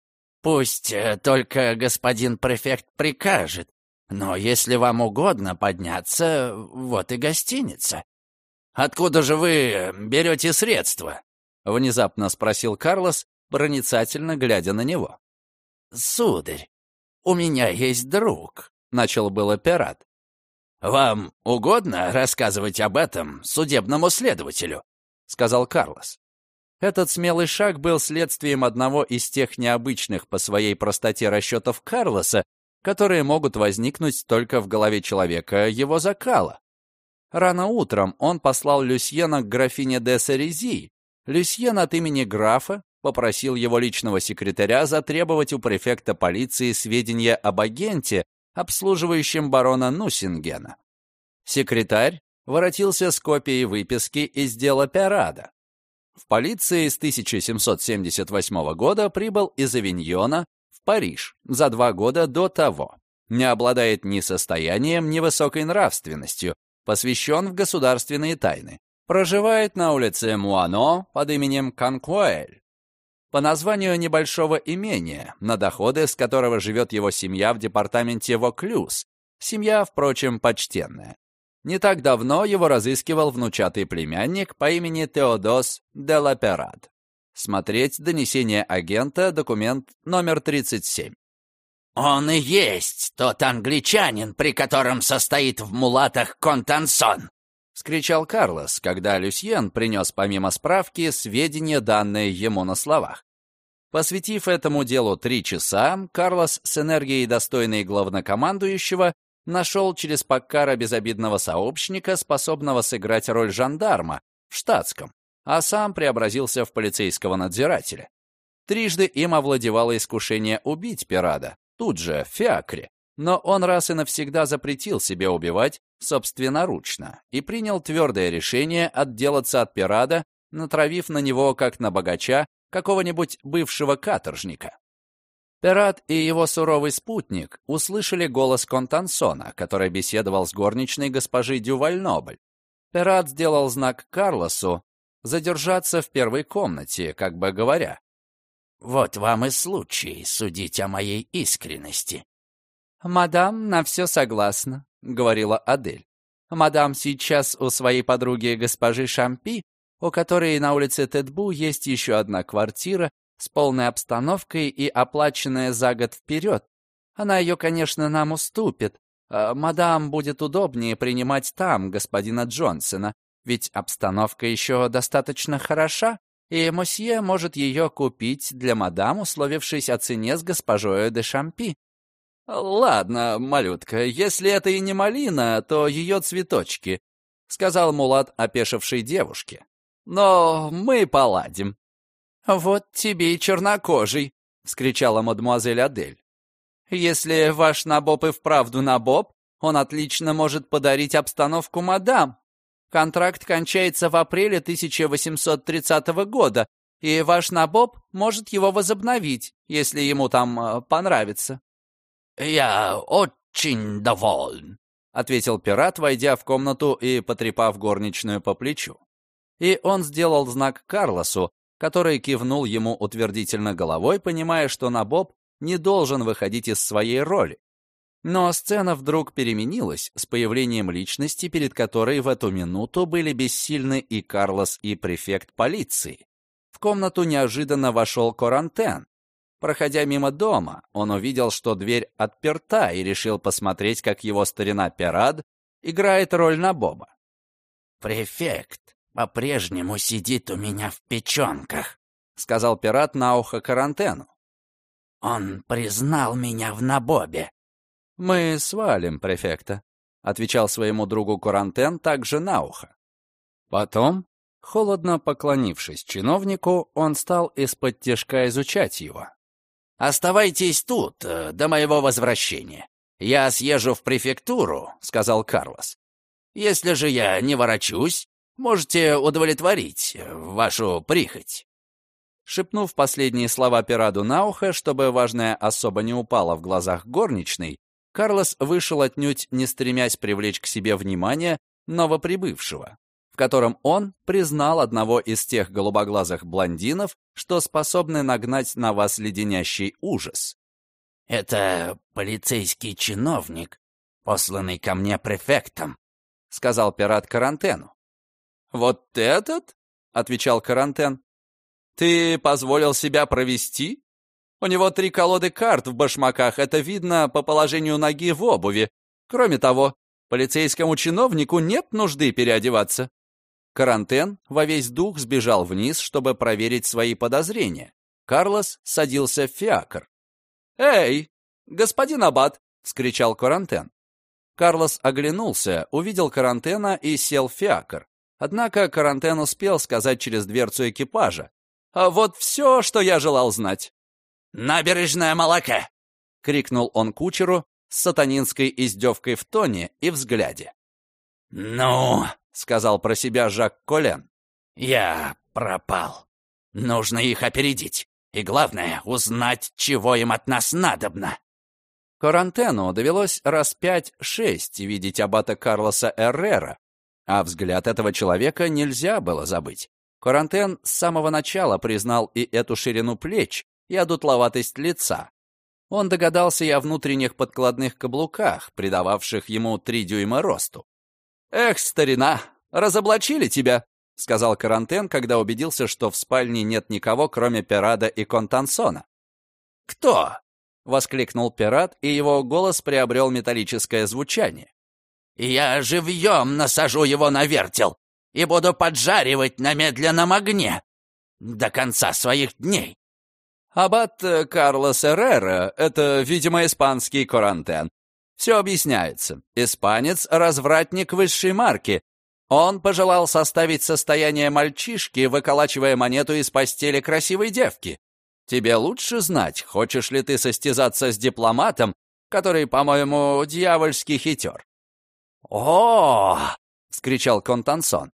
«Пусть э, только господин префект прикажет, но если вам угодно подняться, вот и гостиница». «Откуда же вы берете средства?» — внезапно спросил Карлос, проницательно глядя на него. «Сударь, у меня есть друг», — начал было пират. «Вам угодно рассказывать об этом судебному следователю?» — сказал Карлос. Этот смелый шаг был следствием одного из тех необычных по своей простоте расчетов Карлоса, которые могут возникнуть только в голове человека его закала. Рано утром он послал Люсьена к графине де Сарези. Люсьен от имени графа попросил его личного секретаря затребовать у префекта полиции сведения об агенте, обслуживающем барона Нусингена. Секретарь воротился с копией выписки из дела Пиарада. В полиции с 1778 года прибыл из Авиньона в Париж за два года до того. Не обладает ни состоянием, ни высокой нравственностью, посвящен в государственные тайны. Проживает на улице Муано под именем Канкуэль. По названию небольшого имения, на доходы с которого живет его семья в департаменте Воклюз. Семья, впрочем, почтенная. Не так давно его разыскивал внучатый племянник по имени Теодос де Лаперад. Смотреть донесение агента, документ номер 37. «Он и есть тот англичанин, при котором состоит в мулатах Контансон!» — скричал Карлос, когда Люсьен принес помимо справки сведения, данные ему на словах. Посвятив этому делу три часа, Карлос с энергией, достойной главнокомандующего, нашел через Паккара безобидного сообщника, способного сыграть роль жандарма в штатском, а сам преобразился в полицейского надзирателя. Трижды им овладевало искушение убить пирада, тут же, в фиакре, но он раз и навсегда запретил себе убивать собственноручно и принял твердое решение отделаться от пирада, натравив на него, как на богача, какого-нибудь бывшего каторжника. Пират и его суровый спутник услышали голос Контансона, который беседовал с горничной госпожи Дювальнобль. Пират сделал знак Карлосу задержаться в первой комнате, как бы говоря. «Вот вам и случай судить о моей искренности». «Мадам на все согласна», — говорила Адель. «Мадам сейчас у своей подруги госпожи Шампи, у которой на улице Тедбу есть еще одна квартира, с полной обстановкой и оплаченная за год вперед. Она ее, конечно, нам уступит. А, мадам будет удобнее принимать там господина Джонсона, ведь обстановка еще достаточно хороша, и мосье может ее купить для мадам, условившись о цене с госпожой де Шампи. «Ладно, малютка, если это и не малина, то ее цветочки», — сказал Мулат опешившей девушке. «Но мы поладим». «Вот тебе и чернокожий», — вскричала мадемуазель Адель. «Если ваш набоб и вправду набоб, он отлично может подарить обстановку мадам. Контракт кончается в апреле 1830 года, и ваш набоб может его возобновить, если ему там э, понравится». «Я очень доволен», — ответил пират, войдя в комнату и потрепав горничную по плечу. И он сделал знак Карлосу, который кивнул ему утвердительно головой, понимая, что Набоб не должен выходить из своей роли. Но сцена вдруг переменилась с появлением личности, перед которой в эту минуту были бессильны и Карлос, и префект полиции. В комнату неожиданно вошел Корантен, Проходя мимо дома, он увидел, что дверь отперта, и решил посмотреть, как его старина Пирад играет роль на Боба. «Префект по-прежнему сидит у меня в печенках», — сказал пират на ухо карантену. «Он признал меня в набобе». «Мы свалим префекта», — отвечал своему другу Карантен также на ухо. Потом, холодно поклонившись чиновнику, он стал из-под тяжка изучать его. «Оставайтесь тут э, до моего возвращения. Я съезжу в префектуру», — сказал Карлос. «Если же я не ворочусь, можете удовлетворить э, вашу прихоть». Шепнув последние слова Пираду на ухо, чтобы важная особа не упала в глазах горничной, Карлос вышел отнюдь не стремясь привлечь к себе внимание новоприбывшего в котором он признал одного из тех голубоглазых блондинов, что способны нагнать на вас леденящий ужас. «Это полицейский чиновник, посланный ко мне префектом», — сказал пират Карантену. «Вот этот?» — отвечал Карантен. «Ты позволил себя провести? У него три колоды карт в башмаках, это видно по положению ноги в обуви. Кроме того, полицейскому чиновнику нет нужды переодеваться. Карантен во весь дух сбежал вниз, чтобы проверить свои подозрения. Карлос садился в фиакр. «Эй, господин Аббат!» — вскричал Карантен. Карлос оглянулся, увидел Карантена и сел в фиакр. Однако Карантен успел сказать через дверцу экипажа. «А вот все, что я желал знать». «Набережная молока!» — крикнул он кучеру с сатанинской издевкой в тоне и взгляде. «Ну, — сказал про себя Жак Колен. «Я пропал. Нужно их опередить. И главное, узнать, чего им от нас надобно». Карантену довелось раз пять-шесть видеть аббата Карлоса Эррера, а взгляд этого человека нельзя было забыть. Карантен с самого начала признал и эту ширину плеч, и одутловатость лица. Он догадался и о внутренних подкладных каблуках, придававших ему три дюйма росту. «Эх, старина, разоблачили тебя!» — сказал Карантен, когда убедился, что в спальне нет никого, кроме Пирада и Контансона. «Кто?» — воскликнул пират, и его голос приобрел металлическое звучание. «Я живьем насажу его на вертел и буду поджаривать на медленном огне до конца своих дней». Аббат Карлос Эррера — это, видимо, испанский Карантен, все объясняется. Испанец — развратник высшей марки. Он пожелал составить состояние мальчишки, выколачивая монету из постели красивой девки. Тебе лучше знать, хочешь ли ты состязаться с дипломатом, который, по-моему, дьявольский хитер. «О!» — скричал Контансон.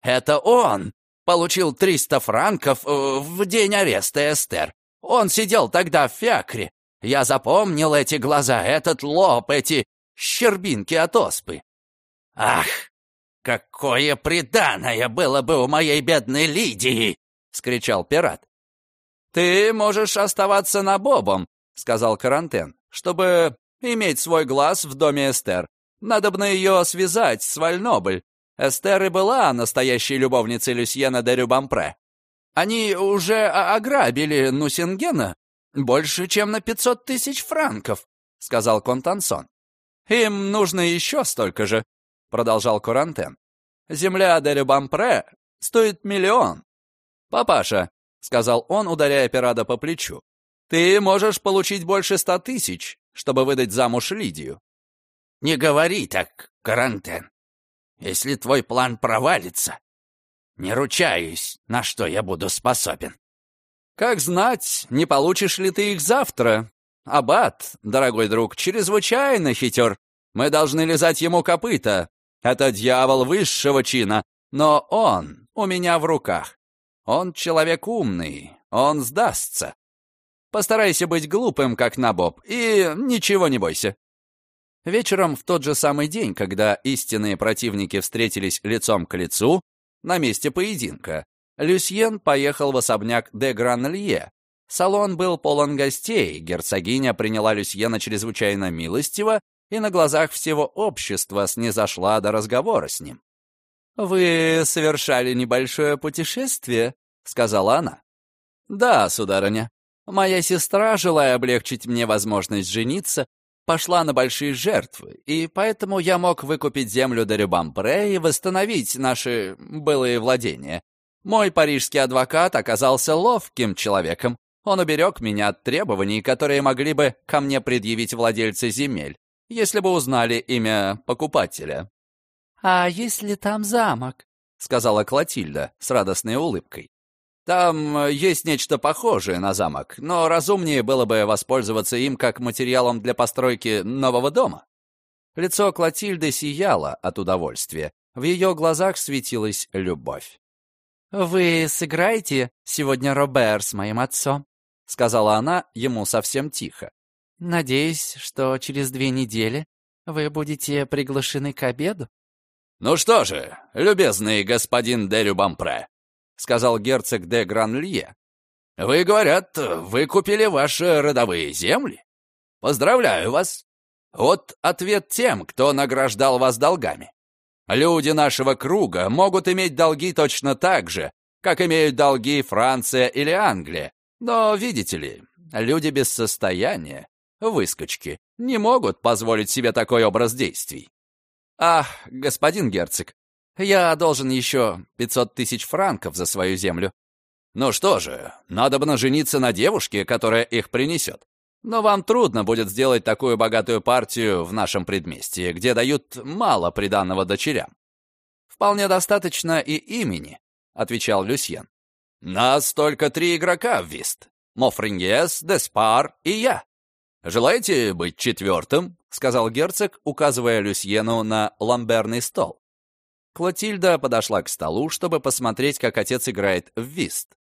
«Это он получил 300 франков э, в день ареста Эстер. Он сидел тогда в фиакре. Я запомнил эти глаза, этот лоб, эти щербинки от оспы. Ах, какое преданное было бы у моей бедной Лидии! — скричал пират. «Ты можешь оставаться на Бобом», — сказал Карантен, «чтобы иметь свой глаз в доме Эстер. Надо бы на ее связать с Вальнобль. Эстер и была настоящей любовницей Люсьена де Рюбампре. Они уже ограбили Нусингена больше, чем на 500 тысяч франков. — сказал Контансон. «Им нужно еще столько же», — продолжал Курантен. «Земля де Бампре стоит миллион». «Папаша», — сказал он, ударяя Пирада по плечу, «ты можешь получить больше ста тысяч, чтобы выдать замуж Лидию». «Не говори так, Карантен. Если твой план провалится, не ручаюсь, на что я буду способен». «Как знать, не получишь ли ты их завтра?» «Аббат, дорогой друг, чрезвычайно хитер. Мы должны лизать ему копыта. Это дьявол высшего чина, но он у меня в руках. Он человек умный, он сдастся. Постарайся быть глупым, как Набоб, и ничего не бойся». Вечером в тот же самый день, когда истинные противники встретились лицом к лицу, на месте поединка, Люсьен поехал в особняк де Гранлье, Салон был полон гостей, герцогиня приняла Люсьена чрезвычайно милостиво и на глазах всего общества снизошла до разговора с ним. «Вы совершали небольшое путешествие?» — сказала она. «Да, сударыня. Моя сестра, желая облегчить мне возможность жениться, пошла на большие жертвы, и поэтому я мог выкупить землю де Рюбампре и восстановить наши былые владения. Мой парижский адвокат оказался ловким человеком, он уберег меня от требований, которые могли бы ко мне предъявить владельцы земель, если бы узнали имя покупателя. «А если там замок?» — сказала Клотильда с радостной улыбкой. «Там есть нечто похожее на замок, но разумнее было бы воспользоваться им как материалом для постройки нового дома». Лицо Клотильды сияло от удовольствия. В ее глазах светилась любовь. «Вы сыграете сегодня Робер с моим отцом?» — сказала она ему совсем тихо. «Надеюсь, что через две недели вы будете приглашены к обеду?» «Ну что же, любезный господин де Рюбампре», — сказал герцог де Гранлье, «вы, говорят, вы купили ваши родовые земли? Поздравляю вас. Вот ответ тем, кто награждал вас долгами. Люди нашего круга могут иметь долги точно так же, как имеют долги Франция или Англия, но, видите ли, люди без состояния, выскочки, не могут позволить себе такой образ действий. Ах, господин герцог, я должен еще 500 тысяч франков за свою землю. Ну что же, надо бы жениться на девушке, которая их принесет. Но вам трудно будет сделать такую богатую партию в нашем предместье, где дают мало приданного дочерям. Вполне достаточно и имени, отвечал Люсьен. «Нас только три игрока в вист. Мофриньес, Деспар и я. Желаете быть четвертым?» — сказал герцог, указывая Люсьену на ламберный стол. Клотильда подошла к столу, чтобы посмотреть, как отец играет в вист.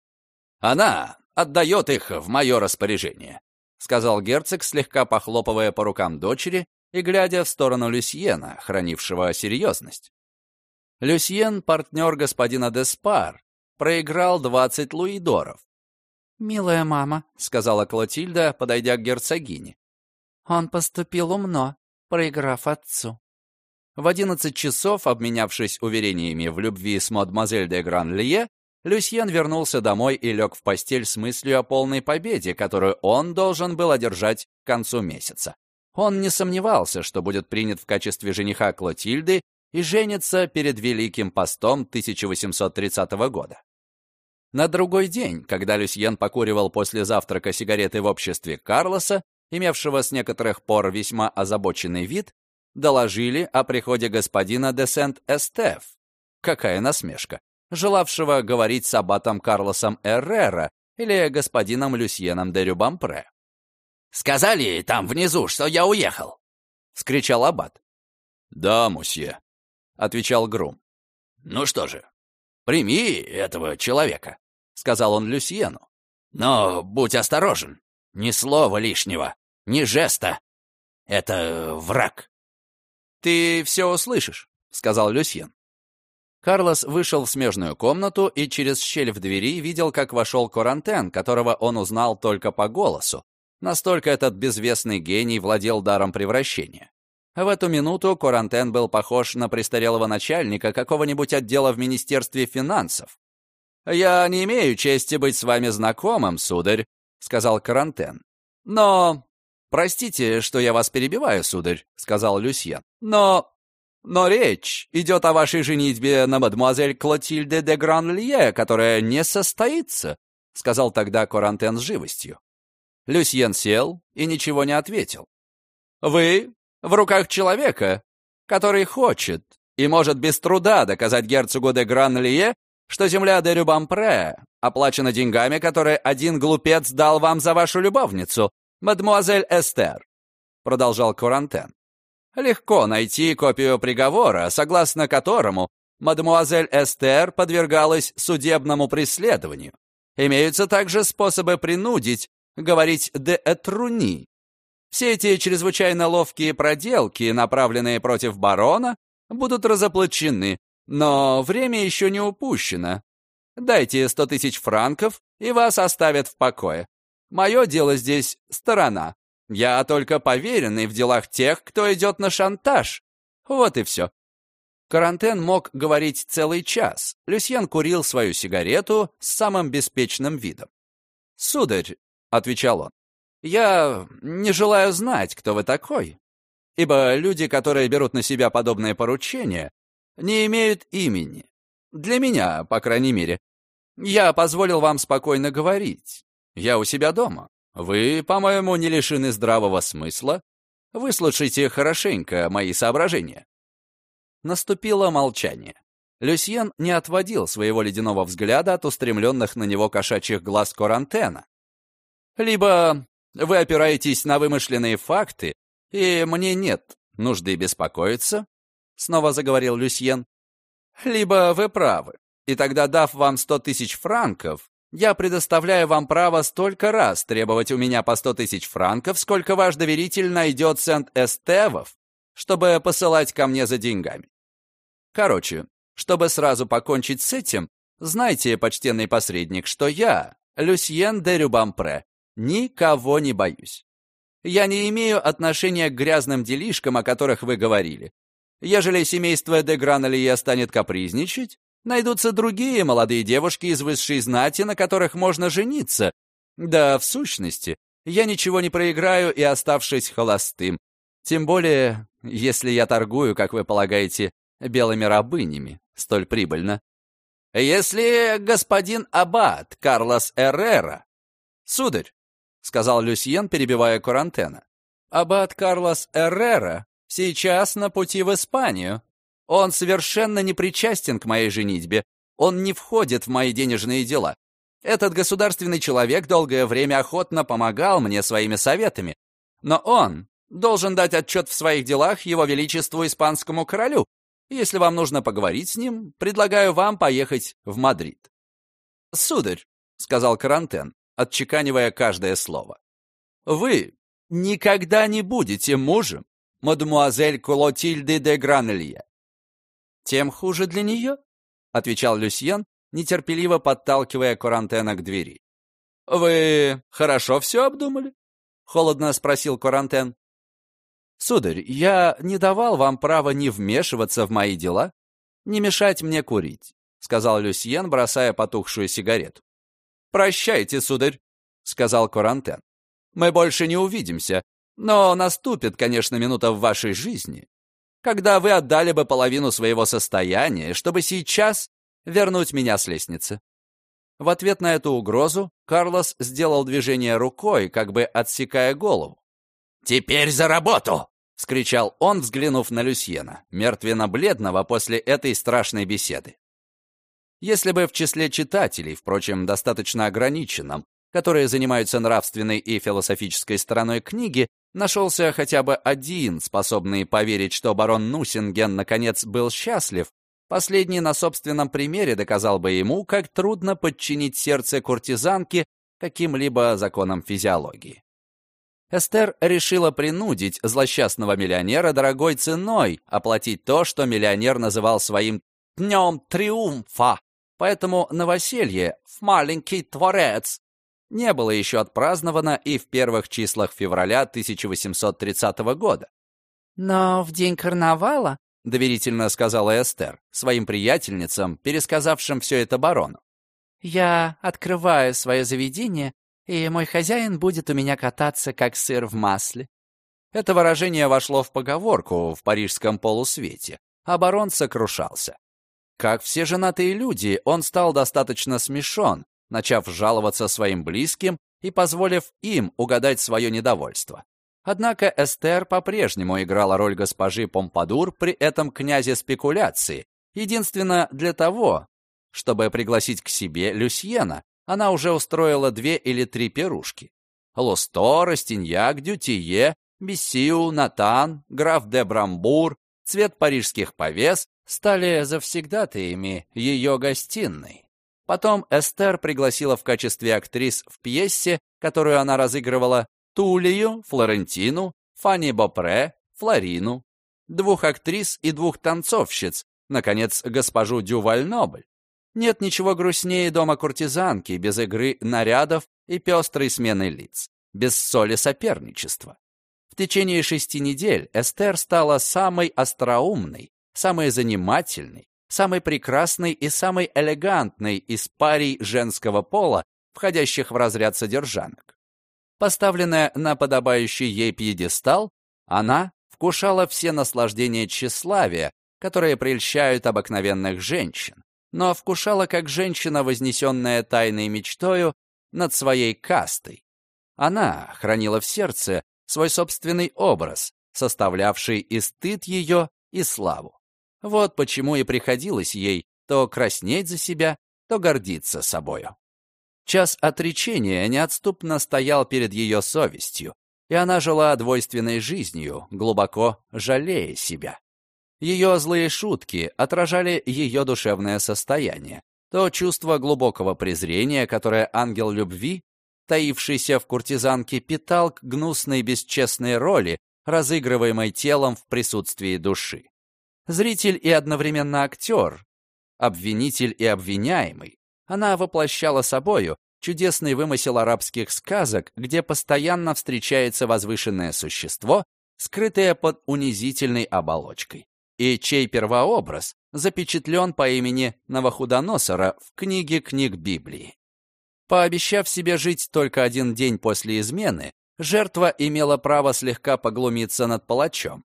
«Она отдает их в мое распоряжение», — сказал герцог, слегка похлопывая по рукам дочери и глядя в сторону Люсьена, хранившего серьезность. Люсьен — партнер господина Деспар, проиграл 20 луидоров. «Милая мама», — сказала Клотильда, подойдя к герцогине. «Он поступил умно, проиграв отцу». В одиннадцать часов, обменявшись уверениями в любви с мадемуазель де Гран-Лие, Люсьен вернулся домой и лег в постель с мыслью о полной победе, которую он должен был одержать к концу месяца. Он не сомневался, что будет принят в качестве жениха Клотильды и женится перед Великим постом 1830 года. На другой день, когда Люсьен покуривал после завтрака сигареты в обществе Карлоса, имевшего с некоторых пор весьма озабоченный вид, доложили о приходе господина де Сент-Эстеф. Какая насмешка! Желавшего говорить с аббатом Карлосом Эррера или господином Люсьеном де Рюбампре. «Сказали там внизу, что я уехал!» — вскричал аббат. «Да, мусье», — отвечал Грум. «Ну что же, прими этого человека. — сказал он Люсьену. «Но будь осторожен. Ни слова лишнего, ни жеста. Это враг». «Ты все услышишь», — сказал Люсьен. Карлос вышел в смежную комнату и через щель в двери видел, как вошел Корантен, которого он узнал только по голосу. Настолько этот безвестный гений владел даром превращения. В эту минуту Корантен был похож на престарелого начальника какого-нибудь отдела в Министерстве финансов. «Я не имею чести быть с вами знакомым, сударь», — сказал Карантен. «Но...» — простите, что я вас перебиваю, сударь», — сказал Люсьен. «Но... но речь идет о вашей женитьбе на мадемуазель Клотильде де Гранлье, которая не состоится», — сказал тогда Корантен с живостью. Люсьен сел и ничего не ответил. «Вы в руках человека, который хочет и может без труда доказать герцогу де Гранлье, что земля де Рюбампре оплачена деньгами, которые один глупец дал вам за вашу любовницу, мадемуазель Эстер», — продолжал Курантен. «Легко найти копию приговора, согласно которому мадемуазель Эстер подвергалась судебному преследованию. Имеются также способы принудить говорить «де этруни». Все эти чрезвычайно ловкие проделки, направленные против барона, будут разоплачены, но время еще не упущено. Дайте сто тысяч франков, и вас оставят в покое. Мое дело здесь сторона. Я только поверенный в делах тех, кто идет на шантаж. Вот и все. Карантен мог говорить целый час. Люсьен курил свою сигарету с самым беспечным видом. «Сударь», — отвечал он, — «я не желаю знать, кто вы такой, ибо люди, которые берут на себя подобное поручение, не имеют имени. Для меня, по крайней мере. Я позволил вам спокойно говорить. Я у себя дома. Вы, по-моему, не лишены здравого смысла. Выслушайте хорошенько мои соображения». Наступило молчание. Люсьен не отводил своего ледяного взгляда от устремленных на него кошачьих глаз Корантена. «Либо вы опираетесь на вымышленные факты, и мне нет нужды беспокоиться, — снова заговорил Люсьен. «Либо вы правы, и тогда, дав вам сто тысяч франков, я предоставляю вам право столько раз требовать у меня по сто тысяч франков, сколько ваш доверитель найдет Сент-Эстевов, чтобы посылать ко мне за деньгами. Короче, чтобы сразу покончить с этим, знайте, почтенный посредник, что я, Люсьен де Рюбампре, никого не боюсь. Я не имею отношения к грязным делишкам, о которых вы говорили, Ежели семейство де Гранолия станет капризничать, найдутся другие молодые девушки из высшей знати, на которых можно жениться. Да, в сущности, я ничего не проиграю и оставшись холостым. Тем более, если я торгую, как вы полагаете, белыми рабынями, столь прибыльно. Если господин Аббат Карлос Эррера... Сударь, — сказал Люсьен, перебивая Курантена, — Аббат Карлос Эррера Сейчас на пути в Испанию. Он совершенно не причастен к моей женитьбе. Он не входит в мои денежные дела. Этот государственный человек долгое время охотно помогал мне своими советами. Но он должен дать отчет в своих делах его величеству испанскому королю. Если вам нужно поговорить с ним, предлагаю вам поехать в Мадрид. «Сударь», — сказал Карантен, отчеканивая каждое слово, — «вы никогда не будете мужем мадемуазель Клотильды де Гранелье. «Тем хуже для нее», — отвечал Люсьен, нетерпеливо подталкивая Корантена к двери. «Вы хорошо все обдумали?» — холодно спросил Корантен. «Сударь, я не давал вам права не вмешиваться в мои дела, не мешать мне курить», — сказал Люсьен, бросая потухшую сигарету. «Прощайте, сударь», — сказал Корантен. «Мы больше не увидимся, но наступит, конечно, минута в вашей жизни, когда вы отдали бы половину своего состояния, чтобы сейчас вернуть меня с лестницы». В ответ на эту угрозу Карлос сделал движение рукой, как бы отсекая голову. «Теперь за работу!» — вскричал он, взглянув на Люсьена, мертвенно-бледного после этой страшной беседы. Если бы в числе читателей, впрочем, достаточно ограниченном, которые занимаются нравственной и философической стороной книги, нашелся хотя бы один, способный поверить, что барон Нусинген наконец был счастлив, последний на собственном примере доказал бы ему, как трудно подчинить сердце куртизанки каким-либо законам физиологии. Эстер решила принудить злосчастного миллионера дорогой ценой оплатить то, что миллионер называл своим «днем триумфа», поэтому новоселье в маленький творец не было еще отпраздновано и в первых числах февраля 1830 года. «Но в день карнавала», — доверительно сказала Эстер, своим приятельницам, пересказавшим все это барону, «я открываю свое заведение и мой хозяин будет у меня кататься, как сыр в масле». Это выражение вошло в поговорку в парижском полусвете, а барон сокрушался. Как все женатые люди, он стал достаточно смешон, начав жаловаться своим близким и позволив им угадать свое недовольство. Однако Эстер по-прежнему играла роль госпожи Помпадур при этом князе спекуляции, единственно для того, чтобы пригласить к себе Люсьена, она уже устроила две или три пирушки. Лусто, Растиньяк, Дютие, Бессиу, Натан, граф де Брамбур, цвет парижских повес стали завсегдатаями ее гостиной. Потом Эстер пригласила в качестве актрис в пьесе, которую она разыгрывала, Тулию, Флорентину, Фанни Бопре, Флорину, двух актрис и двух танцовщиц, наконец, госпожу Дюваль-Нобль. Нет ничего грустнее дома куртизанки без игры нарядов и пестрой смены лиц, без соли соперничества. В течение шести недель Эстер стала самой остроумной, самой занимательной, самой прекрасной и самой элегантной из парей женского пола, входящих в разряд содержанок. Поставленная на подобающий ей пьедестал, она вкушала все наслаждения тщеславия, которые прельщают обыкновенных женщин, но вкушала как женщина, вознесенная тайной мечтою над своей кастой. Она хранила в сердце свой собственный образ, составлявший и стыд ее, и славу. Вот почему и приходилось ей то краснеть за себя, то гордиться собою. Час отречения неотступно стоял перед ее совестью, и она жила двойственной жизнью, глубоко жалея себя. Ее злые шутки отражали ее душевное состояние, то чувство глубокого презрения, которое ангел любви, таившийся в куртизанке, питал к гнусной бесчестной роли, разыгрываемой телом в присутствии души. Зритель и одновременно актер, обвинитель и обвиняемый, она воплощала собою чудесный вымысел арабских сказок, где постоянно встречается возвышенное существо, скрытое под унизительной оболочкой, и чей первообраз запечатлен по имени Новохудоносора в книге книг Библии. Пообещав себе жить только один день после измены, жертва имела право слегка поглумиться над палачом.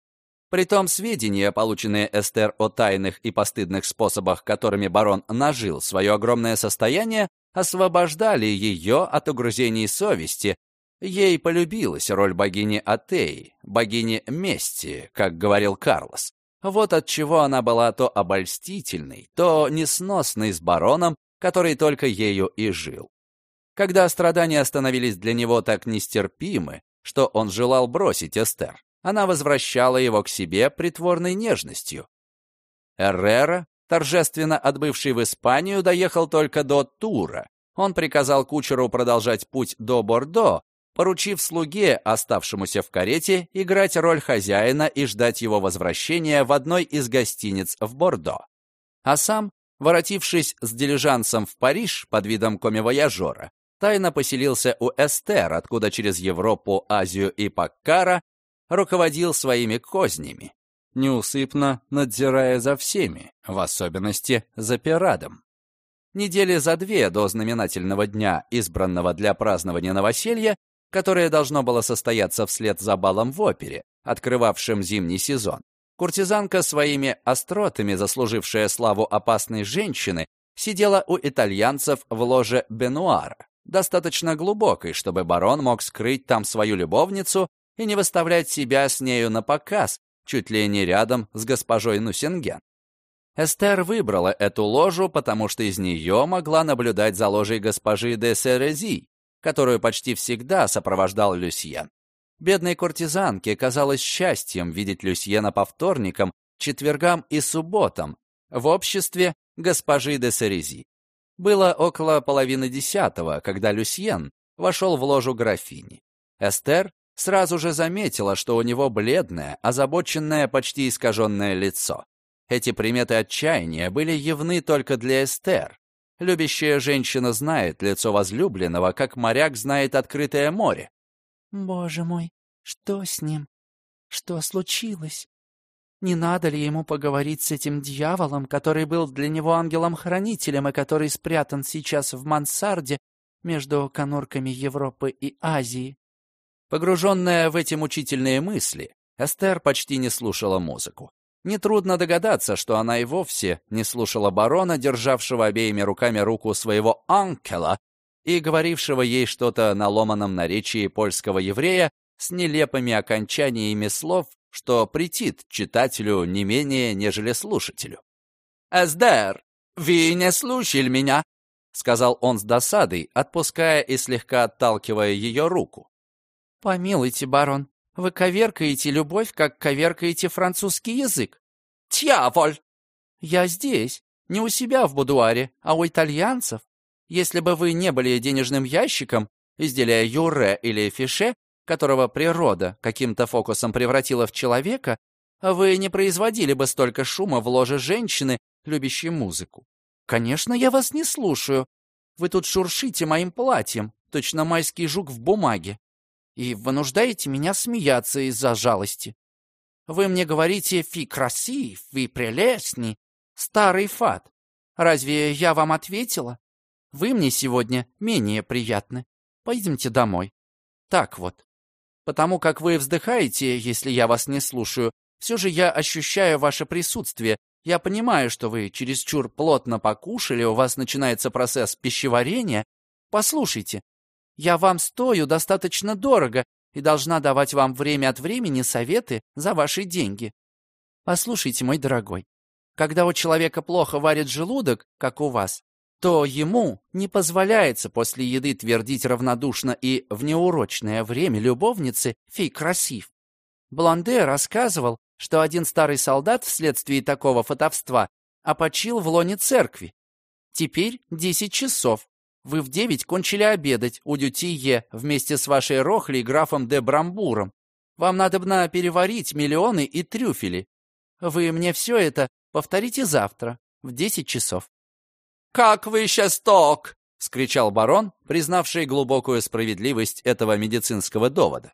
Притом сведения, полученные Эстер о тайных и постыдных способах, которыми барон нажил свое огромное состояние, освобождали ее от угрызений совести. Ей полюбилась роль богини Атеи, богини мести, как говорил Карлос. Вот от чего она была то обольстительной, то несносной с бароном, который только ею и жил. Когда страдания становились для него так нестерпимы, что он желал бросить Эстер, она возвращала его к себе притворной нежностью. Эррера, торжественно отбывший в Испанию, доехал только до Тура. Он приказал кучеру продолжать путь до Бордо, поручив слуге, оставшемуся в карете, играть роль хозяина и ждать его возвращения в одной из гостиниц в Бордо. А сам, воротившись с дилижансом в Париж под видом комивояжера, тайно поселился у Эстер, откуда через Европу, Азию и Паккара руководил своими кознями, неусыпно надзирая за всеми, в особенности за пирадом. Недели за две до знаменательного дня, избранного для празднования новоселья, которое должно было состояться вслед за балом в опере, открывавшим зимний сезон, куртизанка своими остротами, заслужившая славу опасной женщины, сидела у итальянцев в ложе Бенуара, достаточно глубокой, чтобы барон мог скрыть там свою любовницу и не выставлять себя с нею на показ, чуть ли не рядом с госпожой Нусинген. Эстер выбрала эту ложу, потому что из нее могла наблюдать за ложей госпожи де Серези, которую почти всегда сопровождал Люсьен. Бедной куртизанке казалось счастьем видеть Люсьена по вторникам, четвергам и субботам в обществе госпожи де Серези. Было около половины десятого, когда Люсьен вошел в ложу графини. Эстер сразу же заметила, что у него бледное, озабоченное, почти искаженное лицо. Эти приметы отчаяния были явны только для Эстер. Любящая женщина знает лицо возлюбленного, как моряк знает открытое море. «Боже мой, что с ним? Что случилось?» Не надо ли ему поговорить с этим дьяволом, который был для него ангелом-хранителем и который спрятан сейчас в мансарде между конурками Европы и Азии. Погруженная в эти мучительные мысли, Эстер почти не слушала музыку. Нетрудно догадаться, что она и вовсе не слушала барона, державшего обеими руками руку своего анкела и говорившего ей что-то на ломаном наречии польского еврея с нелепыми окончаниями слов, что претит читателю не менее, нежели слушателю. «Эсдер, вы не слушали меня», — сказал он с досадой, отпуская и слегка отталкивая ее руку. «Помилуйте, барон, вы коверкаете любовь, как коверкаете французский язык». «Дьяволь!» «Я здесь, не у себя в будуаре, а у итальянцев. Если бы вы не были денежным ящиком, изделия юре или фише, которого природа каким-то фокусом превратила в человека, вы не производили бы столько шума в ложе женщины, любящей музыку. Конечно, я вас не слушаю. Вы тут шуршите моим платьем, точно майский жук в бумаге и вынуждаете меня смеяться из-за жалости. Вы мне говорите «фи красив», «фи прелестный», старый фат. Разве я вам ответила? Вы мне сегодня менее приятны. Пойдемте домой. Так вот. Потому как вы вздыхаете, если я вас не слушаю, все же я ощущаю ваше присутствие. Я понимаю, что вы чересчур плотно покушали, у вас начинается процесс пищеварения. Послушайте, я вам стою достаточно дорого и должна давать вам время от времени советы за ваши деньги. Послушайте, мой дорогой, когда у человека плохо варит желудок, как у вас, то ему не позволяется после еды твердить равнодушно и в неурочное время любовницы «фей красив». Блонде рассказывал, что один старый солдат вследствие такого фотовства опочил в лоне церкви. Теперь десять часов, вы в девять кончили обедать у Дютие вместе с вашей Рохлей графом де Брамбуром. Вам надо бы переварить миллионы и трюфели. Вы мне все это повторите завтра в десять часов». «Как вы жесток!» — вскричал барон, признавший глубокую справедливость этого медицинского довода.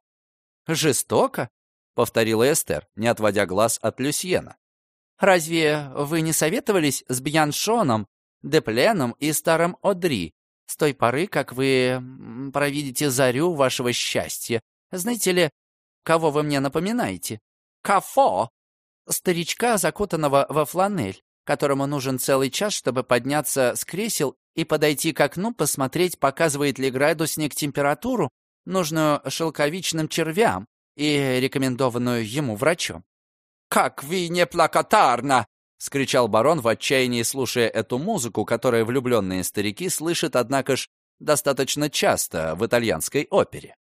«Жестоко?» — повторила Эстер, не отводя глаз от Люсьена. «Разве вы не советовались с Бьяншоном, Депленом и старым Одри, с той поры, как вы провидите зарю вашего счастья. Знаете ли, кого вы мне напоминаете? Кафо! Старичка, закутанного во фланель, которому нужен целый час, чтобы подняться с кресел и подойти к окну, посмотреть, показывает ли градусник температуру, нужную шелковичным червям и рекомендованную ему врачом. «Как вы не плакатарно!» — скричал барон в отчаянии, слушая эту музыку, которую влюбленные старики слышат, однако ж, достаточно часто в итальянской опере.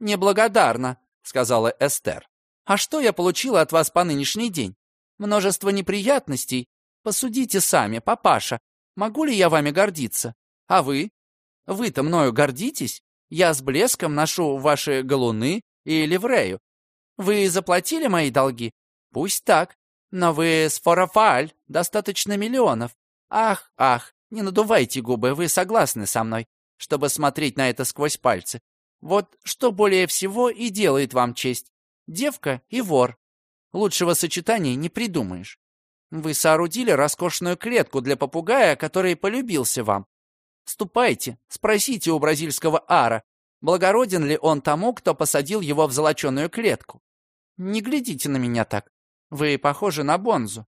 «Неблагодарно», — сказала Эстер. «А что я получила от вас по нынешний день? Множество неприятностей. Посудите сами, папаша. Могу ли я вами гордиться? А вы? Вы-то мною гордитесь? Я с блеском ношу ваши галуны и ливрею. Вы заплатили мои долги? Пусть так. Но вы с фарафаль, достаточно миллионов. Ах, ах, не надувайте губы, вы согласны со мной, чтобы смотреть на это сквозь пальцы. Вот что более всего и делает вам честь. Девка и вор. Лучшего сочетания не придумаешь. Вы соорудили роскошную клетку для попугая, который полюбился вам. Ступайте, спросите у бразильского ара, благороден ли он тому, кто посадил его в золоченую клетку. Не глядите на меня так. Вы похожи на Бонзу.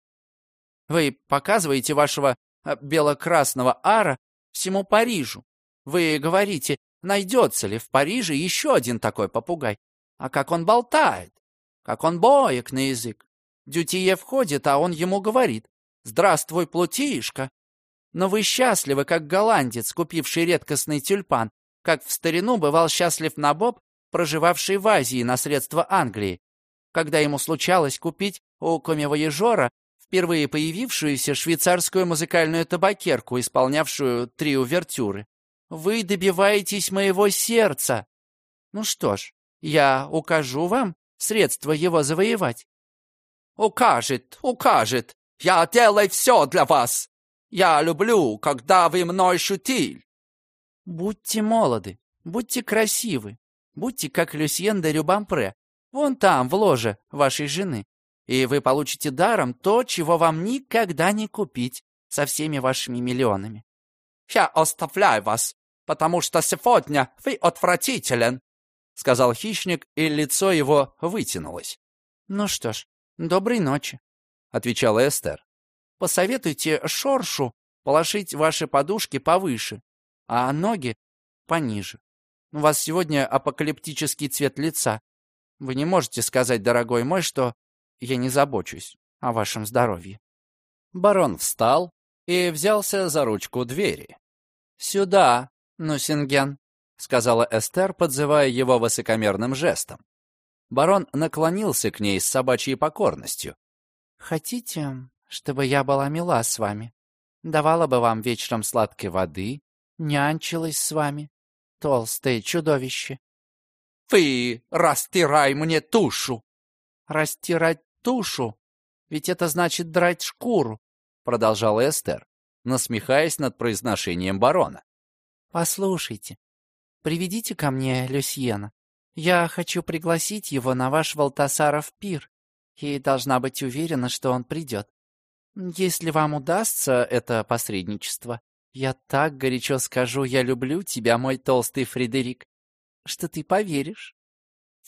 Вы показываете вашего э, бело-красного ара всему Парижу. Вы говорите, найдется ли в Париже еще один такой попугай. А как он болтает, как он боек на язык. Дютие входит, а он ему говорит, «Здравствуй, плутишка». Но вы счастливы, как голландец, купивший редкостный тюльпан, как в старину бывал счастлив Набоб, проживавший в Азии на средства Англии, когда ему случалось купить у комивояжора впервые появившуюся швейцарскую музыкальную табакерку, исполнявшую три увертюры. Вы добиваетесь моего сердца. Ну что ж, я укажу вам средства его завоевать. Укажет, укажет. Я делаю все для вас. Я люблю, когда вы мной шутили. Будьте молоды, будьте красивы, будьте как Люсьен де Рюбампре, вон там, в ложе вашей жены и вы получите даром то, чего вам никогда не купить со всеми вашими миллионами. Я оставляю вас. потому что сегодня вы отвратителен», — сказал хищник, и лицо его вытянулось. «Ну что ж, доброй ночи», — отвечала Эстер. «Посоветуйте Шоршу положить ваши подушки повыше, а ноги пониже. У вас сегодня апокалиптический цвет лица. Вы не можете сказать, дорогой мой, что я не забочусь о вашем здоровье». Барон встал и взялся за ручку двери. «Сюда, Нусинген», — сказала Эстер, подзывая его высокомерным жестом. Барон наклонился к ней с собачьей покорностью. «Хотите, чтобы я была мила с вами? Давала бы вам вечером сладкой воды, нянчилась с вами, толстое чудовище?» «Вы растирай мне тушу!» «Растирать тушу? Ведь это значит драть шкуру», — продолжала Эстер, насмехаясь над произношением барона. «Послушайте, приведите ко мне Люсьена. Я хочу пригласить его на ваш Валтасаров пир, и должна быть уверена, что он придет. Если вам удастся это посредничество, я так горячо скажу «я люблю тебя, мой толстый Фредерик», что ты поверишь».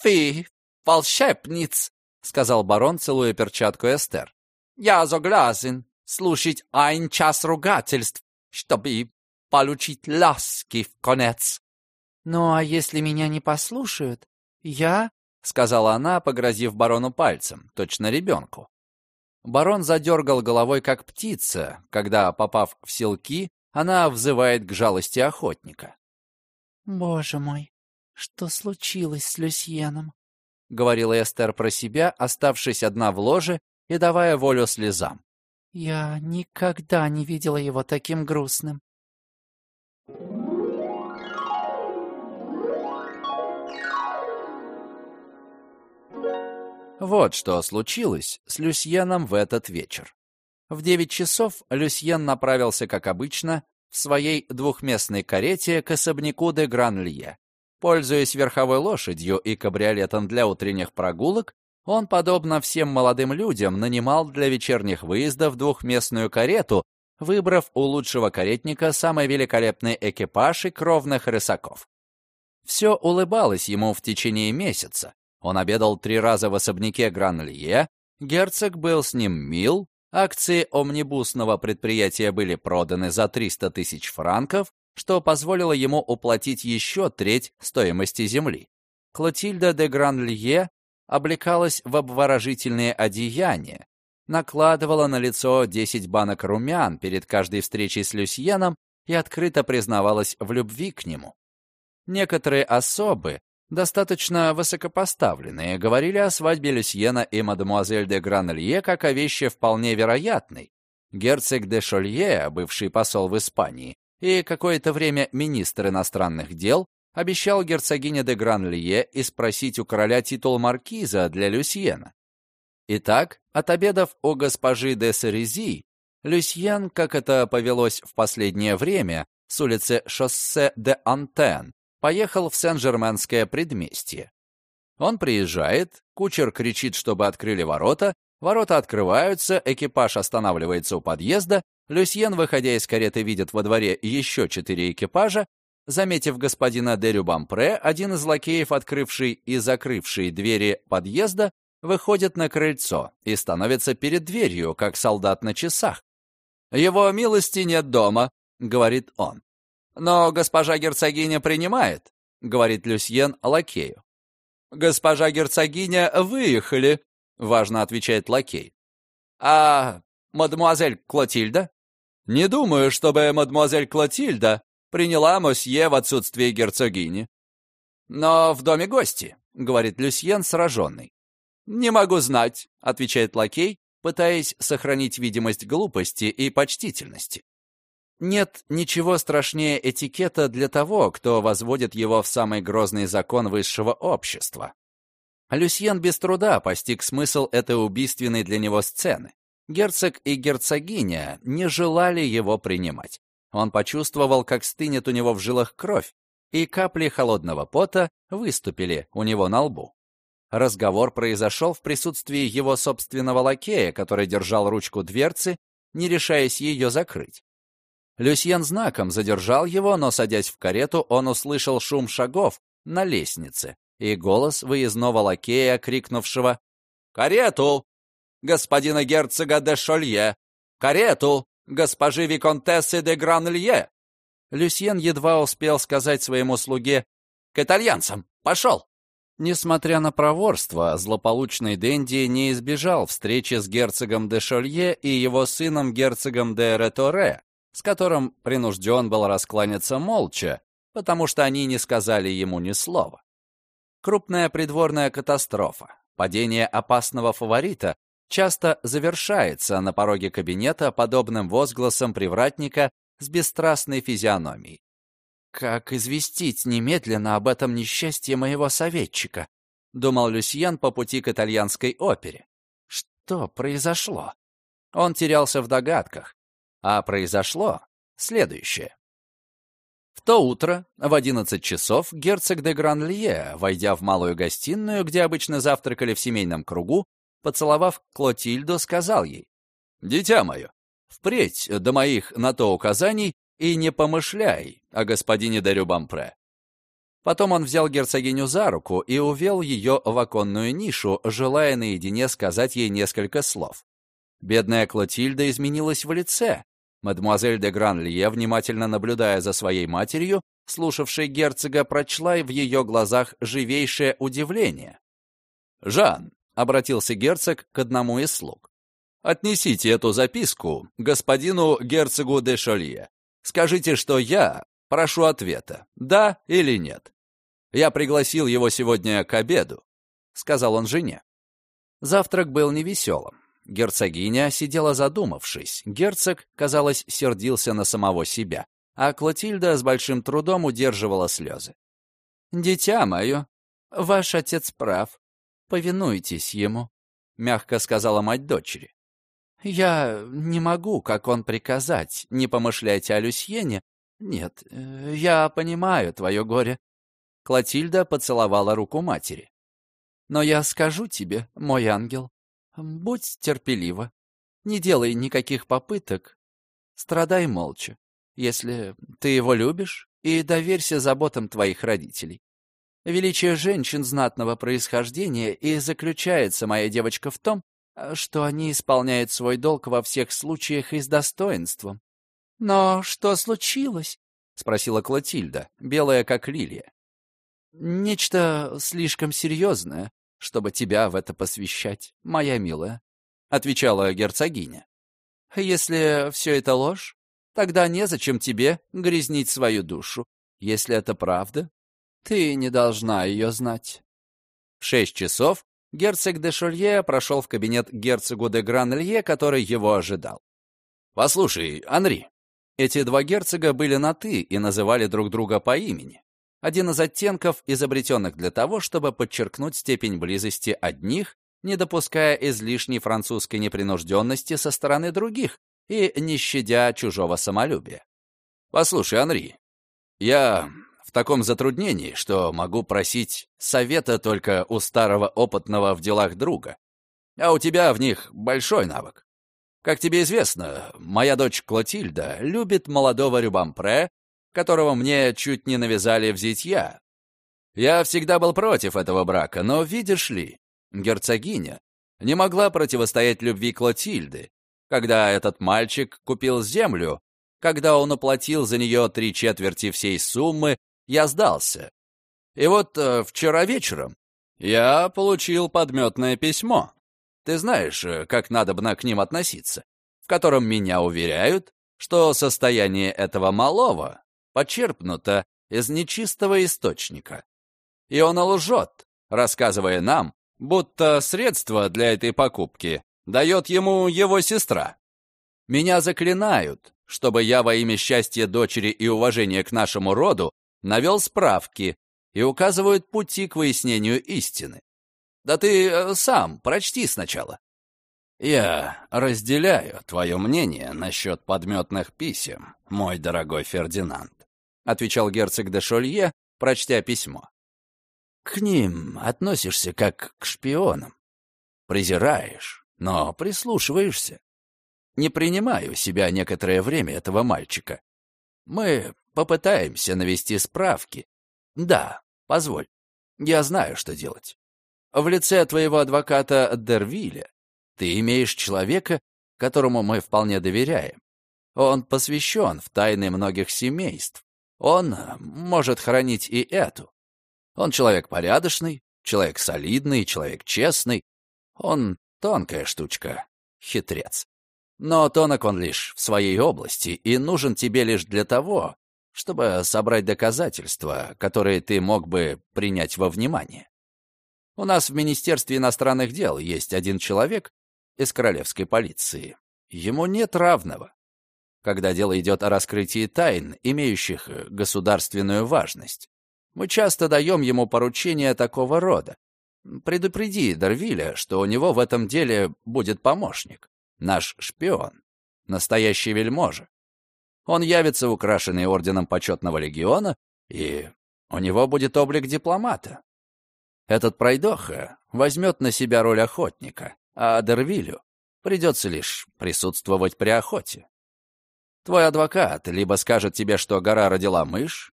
«Вы волшебниц!» — сказал барон, целуя перчатку Эстер. «Я согласен слушать ein час ругательств, чтобы получить ласки в конец». «Ну а если меня не послушают, я...» — сказала она, погрозив барону пальцем, точно ребенку. Барон задергал головой, как птица, когда, попав в селки, она взывает к жалости охотника. «Боже мой, что случилось с Люсьеном?» — говорила Эстер про себя, оставшись одна в ложе и давая волю слезам. «Я никогда не видела его таким грустным. Вот что случилось с Люсьеном в этот вечер. В девять часов Люсьен направился, как обычно, в своей двухместной карете к особняку де Гранлье. Пользуясь верховой лошадью и кабриолетом для утренних прогулок, он, подобно всем молодым людям, нанимал для вечерних выездов двухместную карету, выбрав у лучшего каретника самый великолепный экипаж и кровных рысаков. Все улыбалось ему в течение месяца. Он обедал три раза в особняке Гранлье, герцог был с ним мил, акции омнибусного предприятия были проданы за 300 тысяч франков, что позволило ему уплатить еще треть стоимости земли. Клотильда де Гранлье облекалась в обворожительные одеяния, накладывала на лицо 10 банок румян перед каждой встречей с Люсьеном и открыто признавалась в любви к нему. Некоторые особы, достаточно высокопоставленные, говорили о свадьбе Люсьена и мадемуазель де Гранлье как о вещи вполне вероятной. Герцог де Шолье, бывший посол в Испании, и какое-то время министр иностранных дел, обещал герцогине де Гранлье и спросить у короля титул маркиза для Люсьена. Итак, от обедов у госпожи де Сарези, Люсьен, как это повелось в последнее время, с улицы Шоссе де Антен, поехал в Сен-Жерменское предместье. Он приезжает, кучер кричит, чтобы открыли ворота, ворота открываются, экипаж останавливается у подъезда, Люсьен, выходя из кареты, видит во дворе еще четыре экипажа, Заметив господина Дерю Бампре, один из лакеев, открывший и закрывший двери подъезда, выходит на крыльцо и становится перед дверью, как солдат на часах. «Его милости нет дома», — говорит он. «Но госпожа герцогиня принимает», — говорит Люсьен лакею. «Госпожа герцогиня выехали», — важно отвечает лакей. «А мадемуазель Клотильда?» «Не думаю, чтобы мадемуазель Клотильда приняла мосье в отсутствие герцогини». «Но в доме гости», — говорит Люсьен, сраженный. «Не могу знать», — отвечает лакей, пытаясь сохранить видимость глупости и почтительности. Нет ничего страшнее этикета для того, кто возводит его в самый грозный закон высшего общества. Люсьен без труда постиг смысл этой убийственной для него сцены. Герцог и герцогиня не желали его принимать. Он почувствовал, как стынет у него в жилах кровь, и капли холодного пота выступили у него на лбу. Разговор произошел в присутствии его собственного лакея, который держал ручку дверцы, не решаясь ее закрыть. Люсьен знаком задержал его, но, садясь в карету, он услышал шум шагов на лестнице и голос выездного лакея, крикнувшего «Карету! Господина герцога де Шолье! Карету! Госпожи Виконтессы де Гранлье!» Люсьен едва успел сказать своему слуге «К итальянцам! Пошел!» Несмотря на проворство, злополучный Дэнди не избежал встречи с герцогом де Шолье и его сыном герцогом де Реторе, с которым принужден был раскланяться молча, потому что они не сказали ему ни слова. Крупная придворная катастрофа, падение опасного фаворита часто завершается на пороге кабинета подобным возгласом привратника с бесстрастной физиономией. «Как известить немедленно об этом несчастье моего советчика?» — думал Люсьен по пути к итальянской опере. «Что произошло?» Он терялся в догадках, а произошло следующее. В то утро, в 11 часов, герцог де Гранлье, войдя в малую гостиную, где обычно завтракали в семейном кругу, поцеловав Клотильду, сказал ей, «Дитя мое, впредь до моих на то указаний и не помышляй о господине де Рюбампре». Потом он взял герцогиню за руку и увел ее в оконную нишу, желая наедине сказать ей несколько слов. Бедная Клотильда изменилась в лице. Мадемуазель де Гранлье, внимательно наблюдая за своей матерью, слушавшей герцога, прочла в ее глазах живейшее удивление. «Жан», — обратился герцог к одному из слуг, — «отнесите эту записку господину герцогу де Шолье. Скажите, что я прошу ответа, да или нет. Я пригласил его сегодня к обеду», — сказал он жене. Завтрак был невеселым. Герцогиня сидела задумавшись. Герцог, казалось, сердился на самого себя, а Клотильда с большим трудом удерживала слезы. «Дитя мое, ваш отец прав. Повинуйтесь ему», — мягко сказала мать дочери. «Я не могу, как он приказать, не помышляйте о Люсьене. Нет, э, я понимаю твое горе». Клотильда поцеловала руку матери. «Но я скажу тебе, мой ангел, будь терпелива, не делай никаких попыток, страдай молча, если ты его любишь, и доверься заботам твоих родителей. Величие женщин знатного происхождения и заключается, моя девочка, в том, что они исполняют свой долг во всех случаях и с достоинством. «Но что случилось?» — спросила Клотильда, белая как лилия. «Нечто слишком серьезное, чтобы тебя в это посвящать, моя милая», — отвечала герцогиня. «Если все это ложь, тогда незачем тебе грязнить свою душу. Если это правда, ты не должна ее знать». В шесть часов герцог де Шолье прошел в кабинет герцогу де Гранлье, который его ожидал. «Послушай, Анри». Эти два герцога были на «ты» и называли друг друга по имени. Один из оттенков, изобретенных для того, чтобы подчеркнуть степень близости одних, не допуская излишней французской непринужденности со стороны других и не щадя чужого самолюбия. «Послушай, Анри, я в таком затруднении, что могу просить совета только у старого опытного в делах друга. А у тебя в них большой навык. Как тебе известно, моя дочь Клотильда любит молодого Рюбампре, которого мне чуть не навязали в зятья. Я всегда был против этого брака, но, видишь ли, герцогиня не могла противостоять любви Клотильды, когда этот мальчик купил землю, когда он уплатил за нее три четверти всей суммы я сдался. И вот э, вчера вечером я получил подметное письмо. Ты знаешь, э, как надо бы к ним относиться, в котором меня уверяют, что состояние этого малого почерпнуто из нечистого источника. И он лжет, рассказывая нам, будто средства для этой покупки дает ему его сестра. Меня заклинают, чтобы я во имя счастья дочери и уважения к нашему роду навел справки и указывают пути к выяснению истины. Да ты э, сам прочти сначала. Я разделяю твое мнение насчет подметных писем, мой дорогой Фердинанд, отвечал герцог де Шолье, прочтя письмо. К ним относишься как к шпионам. Презираешь, но прислушиваешься. Не принимаю себя некоторое время этого мальчика, Мы попытаемся навести справки. Да, позволь. Я знаю, что делать. В лице твоего адвоката Дервиля ты имеешь человека, которому мы вполне доверяем. Он посвящен в тайны многих семейств. Он может хранить и эту. Он человек порядочный, человек солидный, человек честный. Он тонкая штучка, хитрец. Но тонок он лишь в своей области и нужен тебе лишь для того, чтобы собрать доказательства, которые ты мог бы принять во внимание. У нас в Министерстве иностранных дел есть один человек из королевской полиции. Ему нет равного. Когда дело идет о раскрытии тайн, имеющих государственную важность, мы часто даем ему поручения такого рода. Предупреди Дарвиля, что у него в этом деле будет помощник, наш шпион, настоящий вельможа. Он явится украшенный орденом почетного легиона, и у него будет облик дипломата. Этот пройдоха возьмет на себя роль охотника, а Дервилю придется лишь присутствовать при охоте. Твой адвокат либо скажет тебе, что гора родила мышь,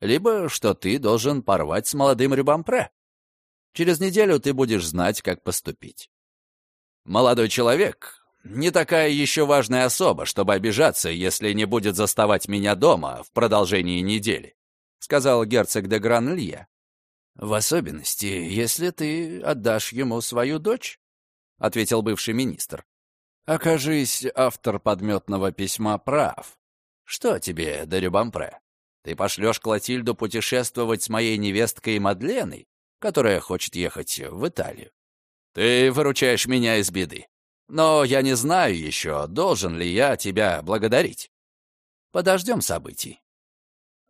либо что ты должен порвать с молодым Рюбампре. Через неделю ты будешь знать, как поступить. Молодой человек не такая еще важная особа, чтобы обижаться, если не будет заставать меня дома в продолжении недели», — сказал герцог де Гранлье. «В особенности, если ты отдашь ему свою дочь», — ответил бывший министр. «Окажись, автор подметного письма прав. Что тебе, Дерюбампре? Ты пошлешь Клотильду путешествовать с моей невесткой Мадленой, которая хочет ехать в Италию. Ты выручаешь меня из беды. Но я не знаю еще, должен ли я тебя благодарить. Подождем событий.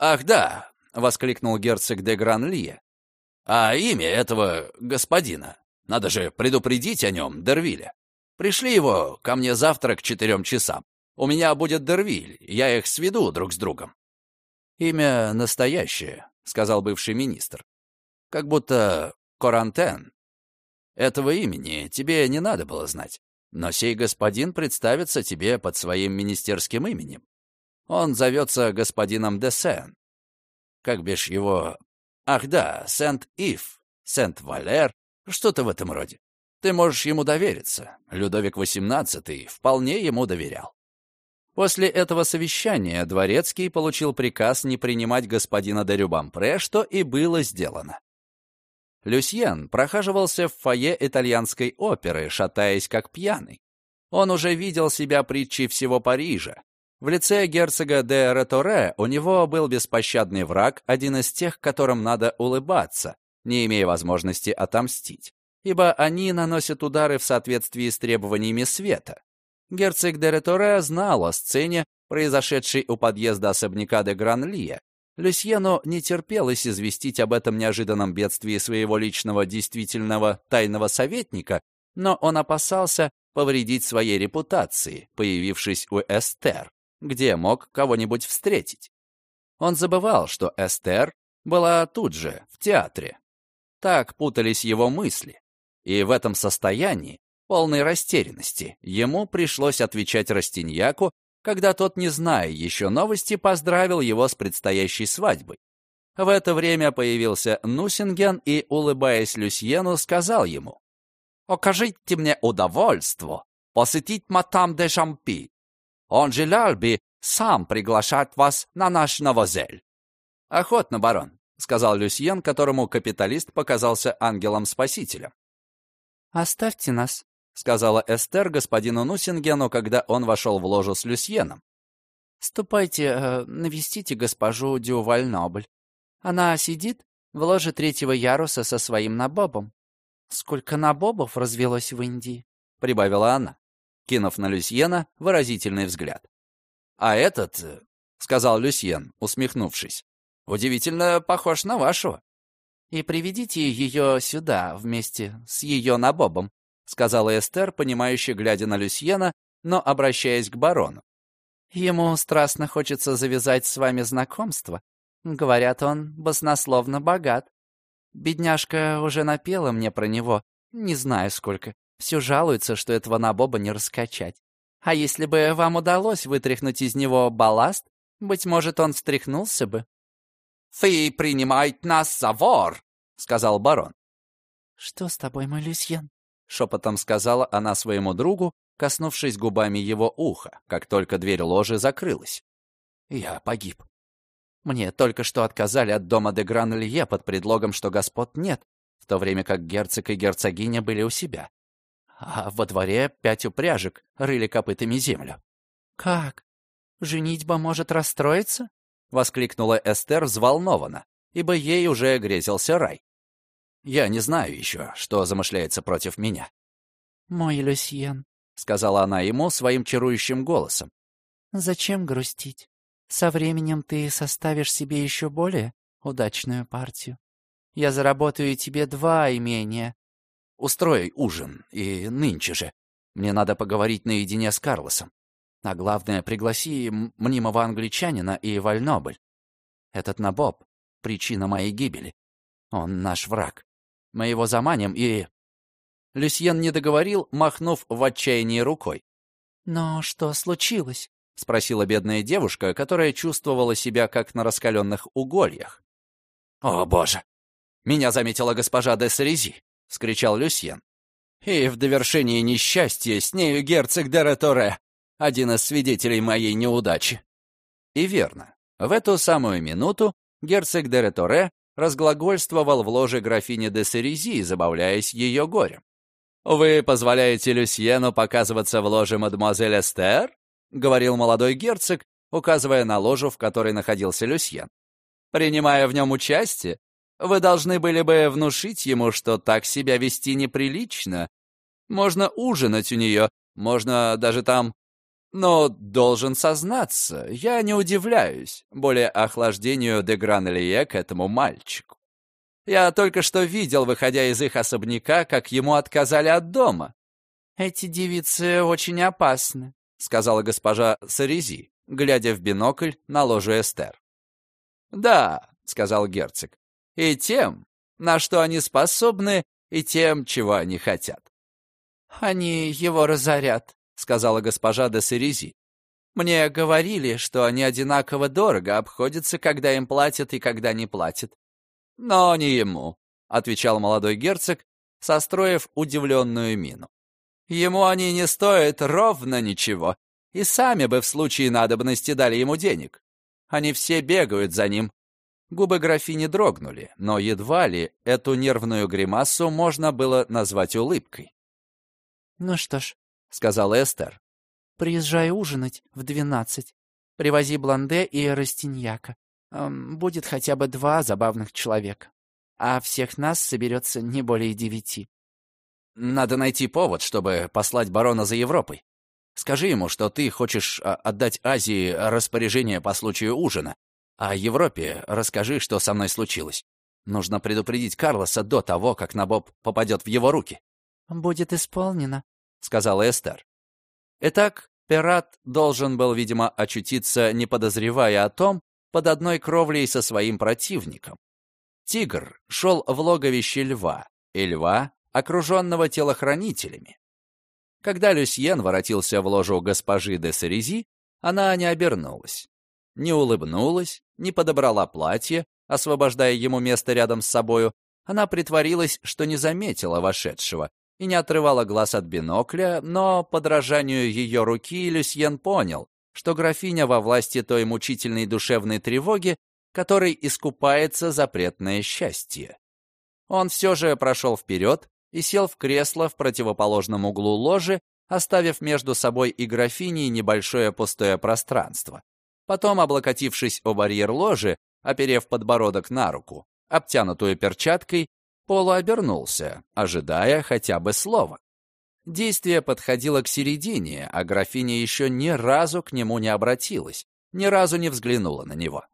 «Ах, да!» — воскликнул герцог де Гранлие. «А имя этого господина? Надо же предупредить о нем, Дервиля. Пришли его ко мне завтра к четырем часам. У меня будет Дервиль, я их сведу друг с другом». «Имя настоящее», — сказал бывший министр. «Как будто Корантен. Этого имени тебе не надо было знать. Но сей господин представится тебе под своим министерским именем. Он зовется господином де Сен. Как бишь его... Ах да, Сент-Ив, Сент-Валер, что-то в этом роде. Ты можешь ему довериться. Людовик XVIII вполне ему доверял. После этого совещания Дворецкий получил приказ не принимать господина де Рюбампре, что и было сделано. Люсьен прохаживался в фойе итальянской оперы, шатаясь как пьяный. Он уже видел себя притчей всего Парижа. В лице герцога де Реторе у него был беспощадный враг, один из тех, которым надо улыбаться, не имея возможности отомстить, ибо они наносят удары в соответствии с требованиями света. Герцог де Реторе знал о сцене, произошедшей у подъезда особняка де Гранлия, Люсьену не терпелось известить об этом неожиданном бедствии своего личного действительного тайного советника, но он опасался повредить своей репутации, появившись у Эстер, где мог кого-нибудь встретить. Он забывал, что Эстер была тут же, в театре. Так путались его мысли. И в этом состоянии, полной растерянности, ему пришлось отвечать Растиньяку когда тот, не зная еще новости, поздравил его с предстоящей свадьбой. В это время появился Нусинген и, улыбаясь Люсьену, сказал ему, «Окажите мне удовольство посетить матам де Жампи. Он желал бы сам приглашать вас на наш новозель». «Охотно, барон», — сказал Люсьен, которому капиталист показался ангелом-спасителем. «Оставьте нас», — сказала Эстер господину Нусингену, когда он вошел в ложу с Люсьеном. «Ступайте, э, навестите госпожу Дювальнобль. Она сидит в ложе третьего яруса со своим набобом. Сколько набобов развелось в Индии?» — прибавила она, кинув на Люсьена выразительный взгляд. «А этот, э, — сказал Люсьен, усмехнувшись, — удивительно похож на вашего. И приведите ее сюда вместе с ее набобом, — сказала Эстер, понимающе глядя на Люсьена, но обращаясь к барону. «Ему страстно хочется завязать с вами знакомство. Говорят, он баснословно богат. Бедняжка уже напела мне про него, не знаю сколько. Все жалуется, что этого набоба не раскачать. А если бы вам удалось вытряхнуть из него балласт, Быть может, он встряхнулся бы. «Ты принимает нас за вор!» — сказал барон. «Что с тобой, мой Люсьен?» — шепотом сказала она своему другу, коснувшись губами его уха, как только дверь ложи закрылась. «Я погиб. Мне только что отказали от дома де Гран-Лье под предлогом, что господ нет, в то время как герцог и герцогиня были у себя. А во дворе пять упряжек рыли копытами землю. «Как? Женитьба может расстроиться?» — воскликнула Эстер взволнованно, ибо ей уже грезился рай. «Я не знаю еще, что замышляется против меня». «Мой Люсьен», — сказала она ему своим чарующим голосом. «Зачем грустить? Со временем ты составишь себе еще более удачную партию. Я заработаю тебе два имения. Устрой ужин, и нынче же. Мне надо поговорить наедине с Карлосом. А главное, пригласи мнимого англичанина и Вальнобль. Этот набоб — причина моей гибели. Он наш враг. Мы его заманим и...» Люсьен не договорил, махнув в отчаянии рукой. «Но что случилось?» — спросила бедная девушка, которая чувствовала себя как на раскаленных угольях. «О, боже! Меня заметила госпожа де Сарези!» — скричал Люсьен. «И в довершении несчастья с нею герцог де Реторе, один из свидетелей моей неудачи». И верно. В эту самую минуту герцог де Реторе разглагольствовал в ложе графини де Серези, забавляясь ее горем. «Вы позволяете Люсьену показываться в ложе мадемуазель Эстер?» — говорил молодой герцог, указывая на ложу, в которой находился Люсьен. «Принимая в нем участие, вы должны были бы внушить ему, что так себя вести неприлично. Можно ужинать у нее, можно даже там но должен сознаться, я не удивляюсь более охлаждению де Гранлие к этому мальчику. Я только что видел, выходя из их особняка, как ему отказали от дома. «Эти девицы очень опасны», — сказала госпожа Сарези, глядя в бинокль на ложу Эстер. «Да», — сказал герцог, — «и тем, на что они способны, и тем, чего они хотят». «Они его разорят», — сказала госпожа де Серези. «Мне говорили, что они одинаково дорого обходятся, когда им платят и когда не платят». «Но не ему», — отвечал молодой герцог, состроив удивленную мину. «Ему они не стоят ровно ничего, и сами бы в случае надобности дали ему денег. Они все бегают за ним». Губы графини дрогнули, но едва ли эту нервную гримасу можно было назвать улыбкой. «Ну что ж, — сказала Эстер. «Приезжай ужинать в двенадцать. Привози Бланде и Растиньяка. Эм, будет хотя бы два забавных человека. А всех нас соберется не более девяти». «Надо найти повод, чтобы послать барона за Европой. Скажи ему, что ты хочешь а, отдать Азии распоряжение по случаю ужина, а Европе расскажи, что со мной случилось. Нужно предупредить Карлоса до того, как Набоб попадет в его руки». «Будет исполнено», сказала Эстер. Итак, пират должен был, видимо, очутиться, не подозревая о том, под одной кровлей со своим противником. Тигр шел в логовище льва, и льва, окруженного телохранителями. Когда Люсьен воротился в ложу госпожи де Сарези, она не обернулась, не улыбнулась, не подобрала платье, освобождая ему место рядом с собою, она притворилась, что не заметила вошедшего, и не отрывала глаз от бинокля, но, подражанию ее руки, Люсьен понял, что графиня во власти той мучительной душевной тревоги, которой искупается запретное счастье. Он все же прошел вперед и сел в кресло в противоположном углу ложи, оставив между собой и графиней небольшое пустое пространство. Потом, облокотившись о барьер ложи, оперев подбородок на руку, обтянутую перчаткой, Полу обернулся, ожидая хотя бы слова. Действие подходило к середине, а графиня еще ни разу к нему не обратилась, ни разу не взглянула на него.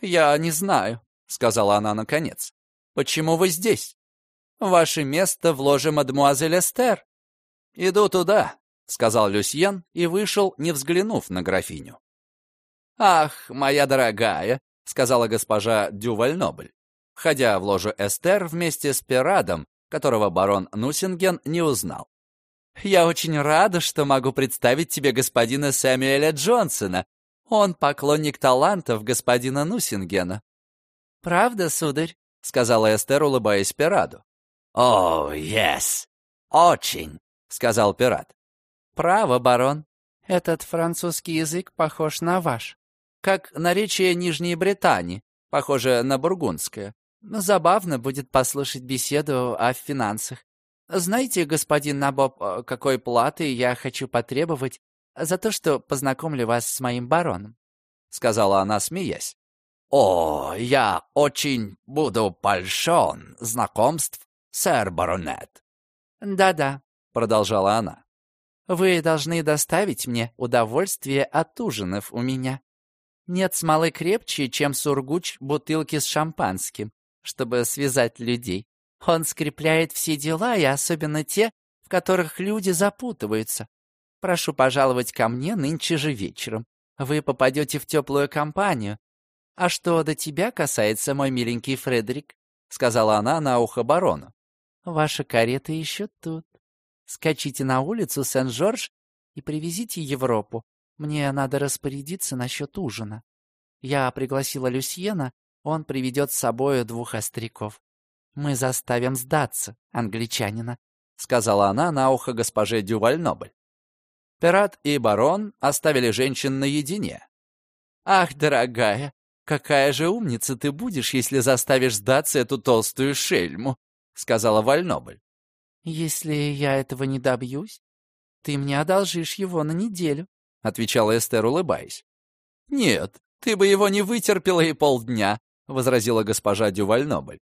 «Я не знаю», — сказала она наконец. «Почему вы здесь? Ваше место в ложе мадемуазель Эстер». «Иду туда», — сказал Люсьен и вышел, не взглянув на графиню. «Ах, моя дорогая», — сказала госпожа Дювальнобль, входя в ложу Эстер вместе с Пирадом, которого барон Нусинген не узнал. «Я очень рада, что могу представить тебе господина Сэмюэля Джонсона. Он поклонник талантов господина Нусингена». «Правда, сударь?» — сказала Эстер, улыбаясь пирату. «О, oh, yes, очень», — сказал пират. «Право, барон. Этот французский язык похож на ваш. Как наречие Нижней Британии, похоже на бургундское. Забавно будет послушать беседу о финансах. Знаете, господин Набоб, э, какой платы я хочу потребовать за то, что познакомлю вас с моим бароном?» — сказала она, смеясь. «О, я очень буду польщен знакомств, сэр баронет». «Да-да», — продолжала она. «Вы должны доставить мне удовольствие от ужинов у меня. Нет смолы крепче, чем сургуч бутылки с шампанским, чтобы связать людей. Он скрепляет все дела, и особенно те, в которых люди запутываются. Прошу пожаловать ко мне нынче же вечером. Вы попадете в теплую компанию. А что до тебя касается, мой миленький Фредерик, — сказала она на ухо барону, — ваша карета еще тут. Скачите на улицу Сен-Жорж и привезите Европу. Мне надо распорядиться насчет ужина. Я пригласила Люсьена, он приведет с собой двух остряков. Мы заставим сдаться англичанина, — сказала она на ухо госпоже Дювальнобль. Пират и барон оставили женщин наедине. «Ах, дорогая, какая же умница ты будешь, если заставишь сдаться эту толстую шельму», — сказала Вальнобль. «Если я этого не добьюсь, ты мне одолжишь его на неделю», — отвечала Эстер, улыбаясь. «Нет, ты бы его не вытерпела и полдня», — возразила госпожа Дювальнобль.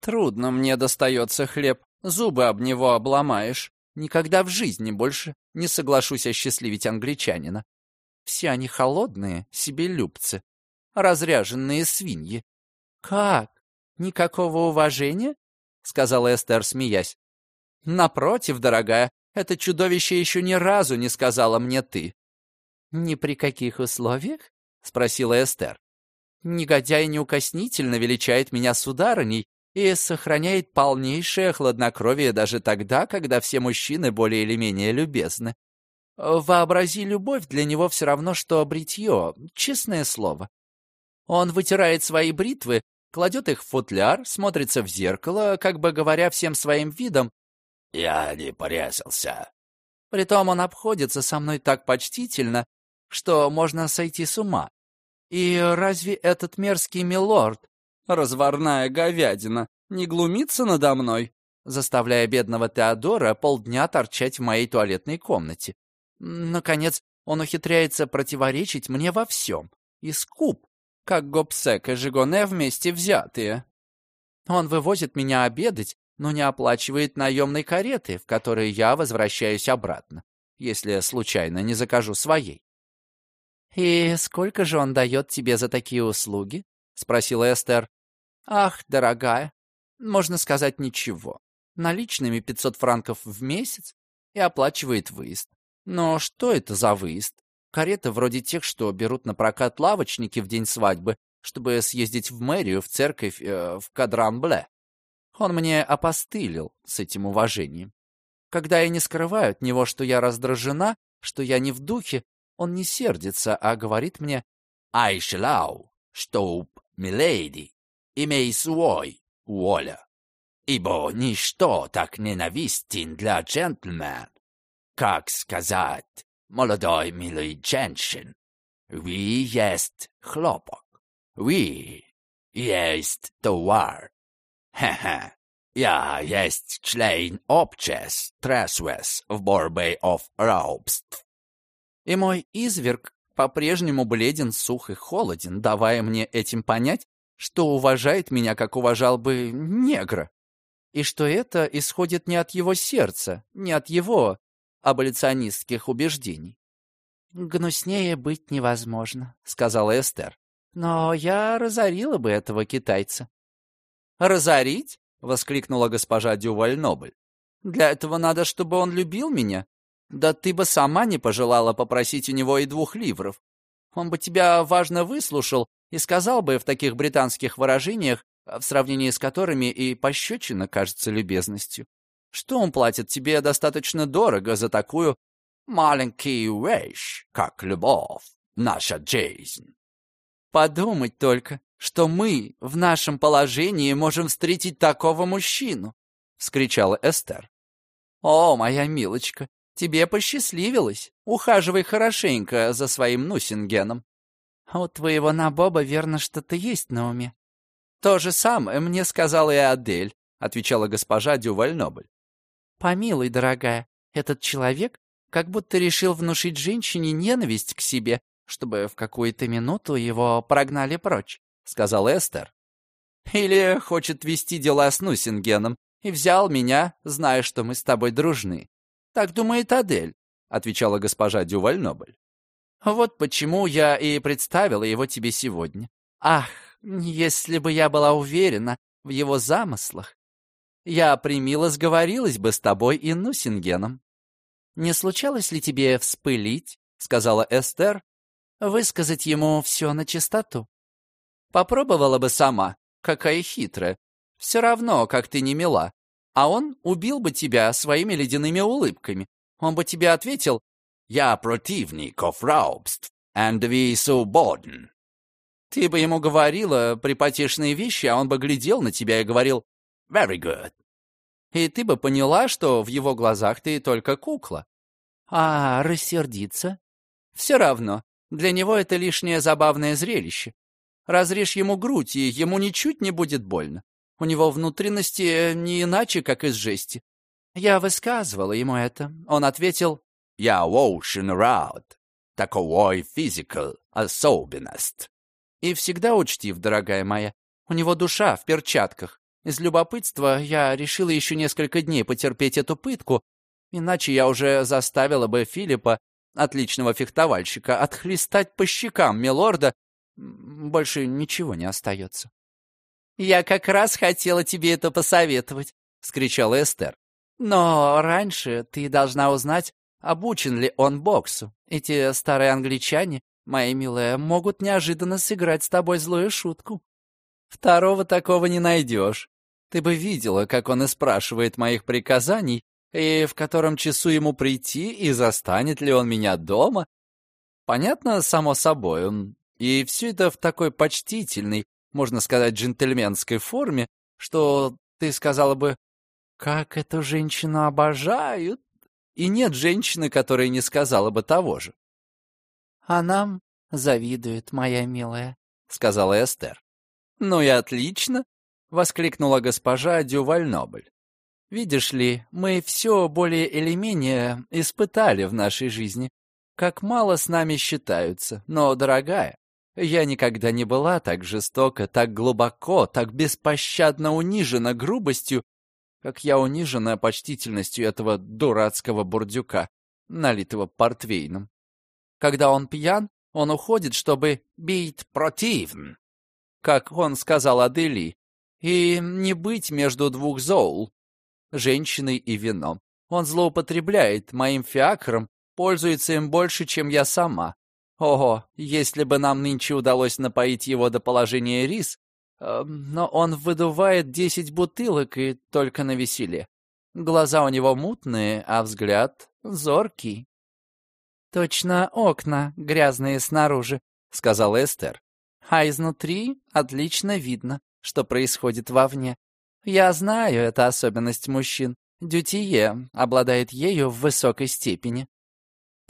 «Трудно мне достается хлеб, зубы об него обломаешь. Никогда в жизни больше не соглашусь осчастливить англичанина. Все они холодные, себелюбцы, разряженные свиньи. «Как? Никакого уважения?» — сказала Эстер, смеясь. «Напротив, дорогая, это чудовище еще ни разу не сказала мне «ты». «Ни при каких условиях?» — спросила Эстер. «Негодяй неукоснительно величает меня сударыней и сохраняет полнейшее хладнокровие даже тогда, когда все мужчины более или менее любезны. Вообрази, любовь для него все равно, что бритье, честное слово. Он вытирает свои бритвы, кладет их в футляр, смотрится в зеркало, как бы говоря всем своим видом «Я не порезался». Притом он обходится со мной так почтительно, что можно сойти с ума. И разве этот мерзкий милорд разварная говядина, не глумится надо мной, заставляя бедного Теодора полдня торчать в моей туалетной комнате. Наконец, он ухитряется противоречить мне во всем. И скуп, как Гобсек и Жигоне вместе взятые. Он вывозит меня обедать, но не оплачивает наемной кареты, в которой я возвращаюсь обратно, если случайно не закажу своей. «И сколько же он дает тебе за такие услуги?» — спросила Эстер. Ах, дорогая, можно сказать ничего. Наличными 500 франков в месяц и оплачивает выезд. Но что это за выезд? Кареты вроде тех, что берут на прокат лавочники в день свадьбы, чтобы съездить в мэрию, в церковь, э, в Кадрамбле. Он мне опостылил с этим уважением. Когда я не скрываю от него, что я раздражена, что я не в духе, он не сердится, а говорит мне «Айшлау, чтоб, миледи, имей свой, воля. Ибо ничто так ненавистен для джентльмен, как сказать молодой милый женщин. Вы есть хлопок, вы есть товар. Хе-хе. Я есть член обществ Тресвес в борьбе of робств. И мой изверг по-прежнему бледен, сух и холоден, давая мне этим понять, что уважает меня, как уважал бы негра, и что это исходит не от его сердца, не от его аболиционистских убеждений. «Гнуснее быть невозможно», — сказала Эстер. «Но я разорила бы этого китайца». «Разорить?» — воскликнула госпожа Дюваль-Нобль. «Для этого надо, чтобы он любил меня. Да ты бы сама не пожелала попросить у него и двух ливров. Он бы тебя важно выслушал и сказал бы в таких британских выражениях, в сравнении с которыми и пощечина кажется любезностью. Что он платит тебе достаточно дорого за такую маленькую вещь, как любовь, наша жизнь. Подумать только, что мы в нашем положении можем встретить такого мужчину, — вскричала Эстер. О, моя милочка, тебе посчастливилось. Ухаживай хорошенько за своим Нусингеном. А у твоего Набоба верно что-то есть на уме. То же самое мне сказала и Адель, — отвечала госпожа Дювальнобль. Помилуй, дорогая, этот человек как будто решил внушить женщине ненависть к себе, чтобы в какую-то минуту его прогнали прочь», — сказал Эстер. «Или хочет вести дела с Нусингеном и взял меня, зная, что мы с тобой дружны. Так думает Адель», — отвечала госпожа Дювальнобль. «Вот почему я и представила его тебе сегодня. Ах, если бы я была уверена в его замыслах, я примило сговорилась бы с тобой и Нусингеном. Не случалось ли тебе вспылить, — сказала Эстер, высказать ему все на чистоту. Попробовала бы сама, какая хитрая. Все равно, как ты не мила. А он убил бы тебя своими ледяными улыбками. Он бы тебе ответил, «Я противник раубств and we свободен». Ты бы ему говорила припотешные вещи, а он бы глядел на тебя и говорил «Very good». И ты бы поняла, что в его глазах ты только кукла. А рассердиться? Все равно. Для него это лишнее забавное зрелище. Разрежь ему грудь, и ему ничуть не будет больно. У него внутренности не иначе, как из жести. Я высказывала ему это. Он ответил, «Я очень рад. Таковой физикал особенность». И всегда учтив, дорогая моя, у него душа в перчатках. Из любопытства я решила еще несколько дней потерпеть эту пытку, иначе я уже заставила бы Филиппа отличного фехтовальщика, отхлестать по щекам милорда, больше ничего не остается. «Я как раз хотела тебе это посоветовать», — скричала Эстер. «Но раньше ты должна узнать, обучен ли он боксу. Эти старые англичане, моя милая, могут неожиданно сыграть с тобой злую шутку. Второго такого не найдешь. Ты бы видела, как он и спрашивает моих приказаний, и в котором часу ему прийти, и застанет ли он меня дома. Понятно, само собой, он... И все это в такой почтительной, можно сказать, джентльменской форме, что ты сказала бы, как эту женщину обожают. И нет женщины, которая не сказала бы того же. «А нам завидует, моя милая», — сказала Эстер. «Ну и отлично», — воскликнула госпожа Дювальнобль. Видишь ли, мы все более или менее испытали в нашей жизни. Как мало с нами считаются. Но, дорогая, я никогда не была так жестоко, так глубоко, так беспощадно унижена грубостью, как я унижена почтительностью этого дурацкого бурдюка, налитого портвейном. Когда он пьян, он уходит, чтобы бить противн, как он сказал Адели, и не быть между двух зоул женщиной и вином. Он злоупотребляет моим фиакром, пользуется им больше, чем я сама. Ого, если бы нам нынче удалось напоить его до положения рис, э, но он выдувает десять бутылок и только на веселе. Глаза у него мутные, а взгляд зоркий. «Точно окна грязные снаружи», — сказал Эстер. «А изнутри отлично видно, что происходит вовне. Я знаю, это особенность мужчин. Дютие обладает ею в высокой степени.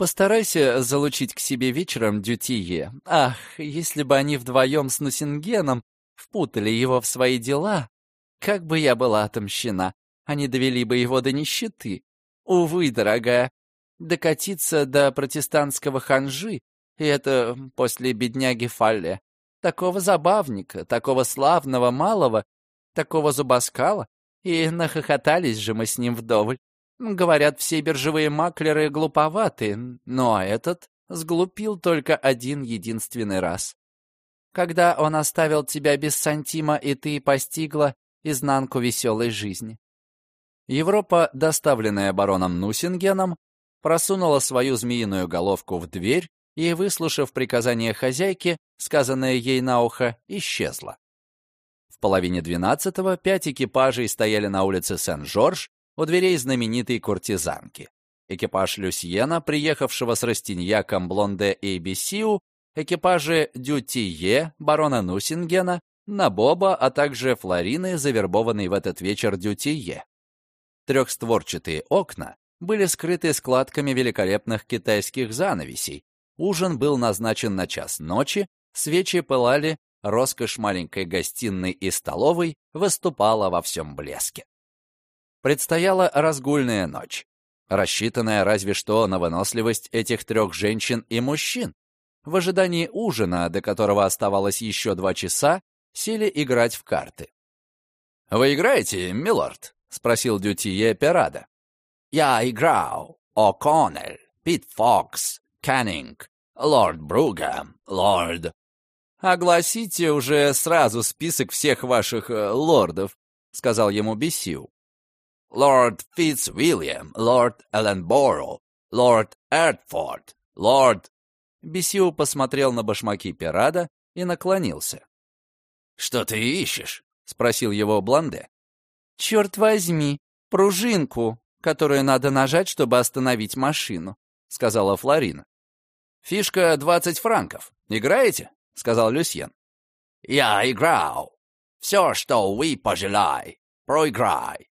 Постарайся залучить к себе вечером Дютие. Ах, если бы они вдвоем с Нусингеном впутали его в свои дела, как бы я была отомщена. Они довели бы его до нищеты. Увы, дорогая, докатиться до протестантского ханжи, и это после бедняги Фалле. Такого забавника, такого славного малого такого зубоскала, и нахохотались же мы с ним вдоволь. Говорят, все биржевые маклеры глуповаты, но этот сглупил только один единственный раз. Когда он оставил тебя без сантима, и ты постигла изнанку веселой жизни. Европа, доставленная бароном Нусингеном, просунула свою змеиную головку в дверь и, выслушав приказание хозяйки, сказанное ей на ухо, исчезла половине двенадцатого пять экипажей стояли на улице Сен-Жорж у дверей знаменитой куртизанки. Экипаж Люсьена, приехавшего с Растиньяком Блонде и Бессиу, экипажи Дютие, барона Нусингена, Набоба, а также Флорины, завербованной в этот вечер Дютие. Трехстворчатые окна были скрыты складками великолепных китайских занавесей. Ужин был назначен на час ночи, свечи пылали, роскошь маленькой гостиной и столовой выступала во всем блеске. Предстояла разгульная ночь, рассчитанная разве что на выносливость этих трех женщин и мужчин. В ожидании ужина, до которого оставалось еще два часа, сели играть в карты. «Вы играете, милорд?» — спросил Дютие Пирада. «Я играл. О'Коннелл, Пит Фокс, Каннинг, лорд Бругам, лорд...» «Огласите уже сразу список всех ваших э, лордов», — сказал ему Бесью. «Лорд Фитц-Уильям, лорд Элленборо, лорд Эртфорд, лорд...» Бесью посмотрел на башмаки Пирада и наклонился. «Что ты ищешь?» — спросил его Бланде. «Черт возьми, пружинку, которую надо нажать, чтобы остановить машину», — сказала Флорина. «Фишка 20 франков. Играете?» — сказал Люсьен. «Я играл. Все, что вы пожелай, проиграй».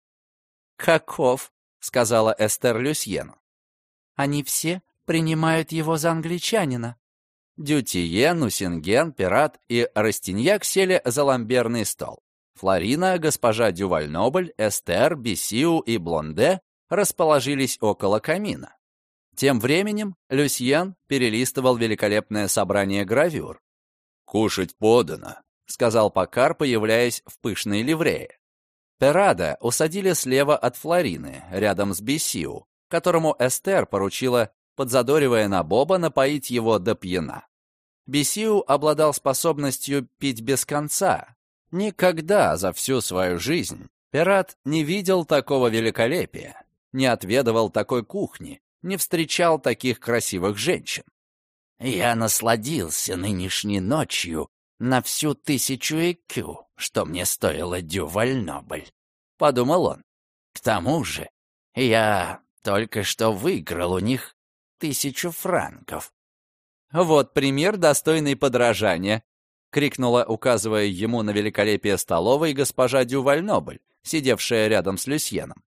«Каков?» — сказала Эстер Люсьену. «Они все принимают его за англичанина». Дютие, Нусинген, Пират и Растиньяк сели за ламберный стол. Флорина, госпожа Дювальнобль, Эстер, Бесиу и Блонде расположились около камина. Тем временем Люсьен перелистывал великолепное собрание гравюр. «Кушать подано», — сказал Покар, появляясь в пышной ливрее. Перада усадили слева от Флорины, рядом с Бесиу, которому Эстер поручила подзадоривая на Боба напоить его до пьяна. Бесиу обладал способностью пить без конца. Никогда за всю свою жизнь пират не видел такого великолепия, не отведывал такой кухни, не встречал таких красивых женщин. «Я насладился нынешней ночью на всю тысячу ЭКЮ, что мне стоило Дювальнобль», — подумал он. «К тому же я только что выиграл у них тысячу франков. «Вот пример, достойный подражания», — крикнула, указывая ему на великолепие столовой госпожа Дювальнобль, сидевшая рядом с Люсьеном.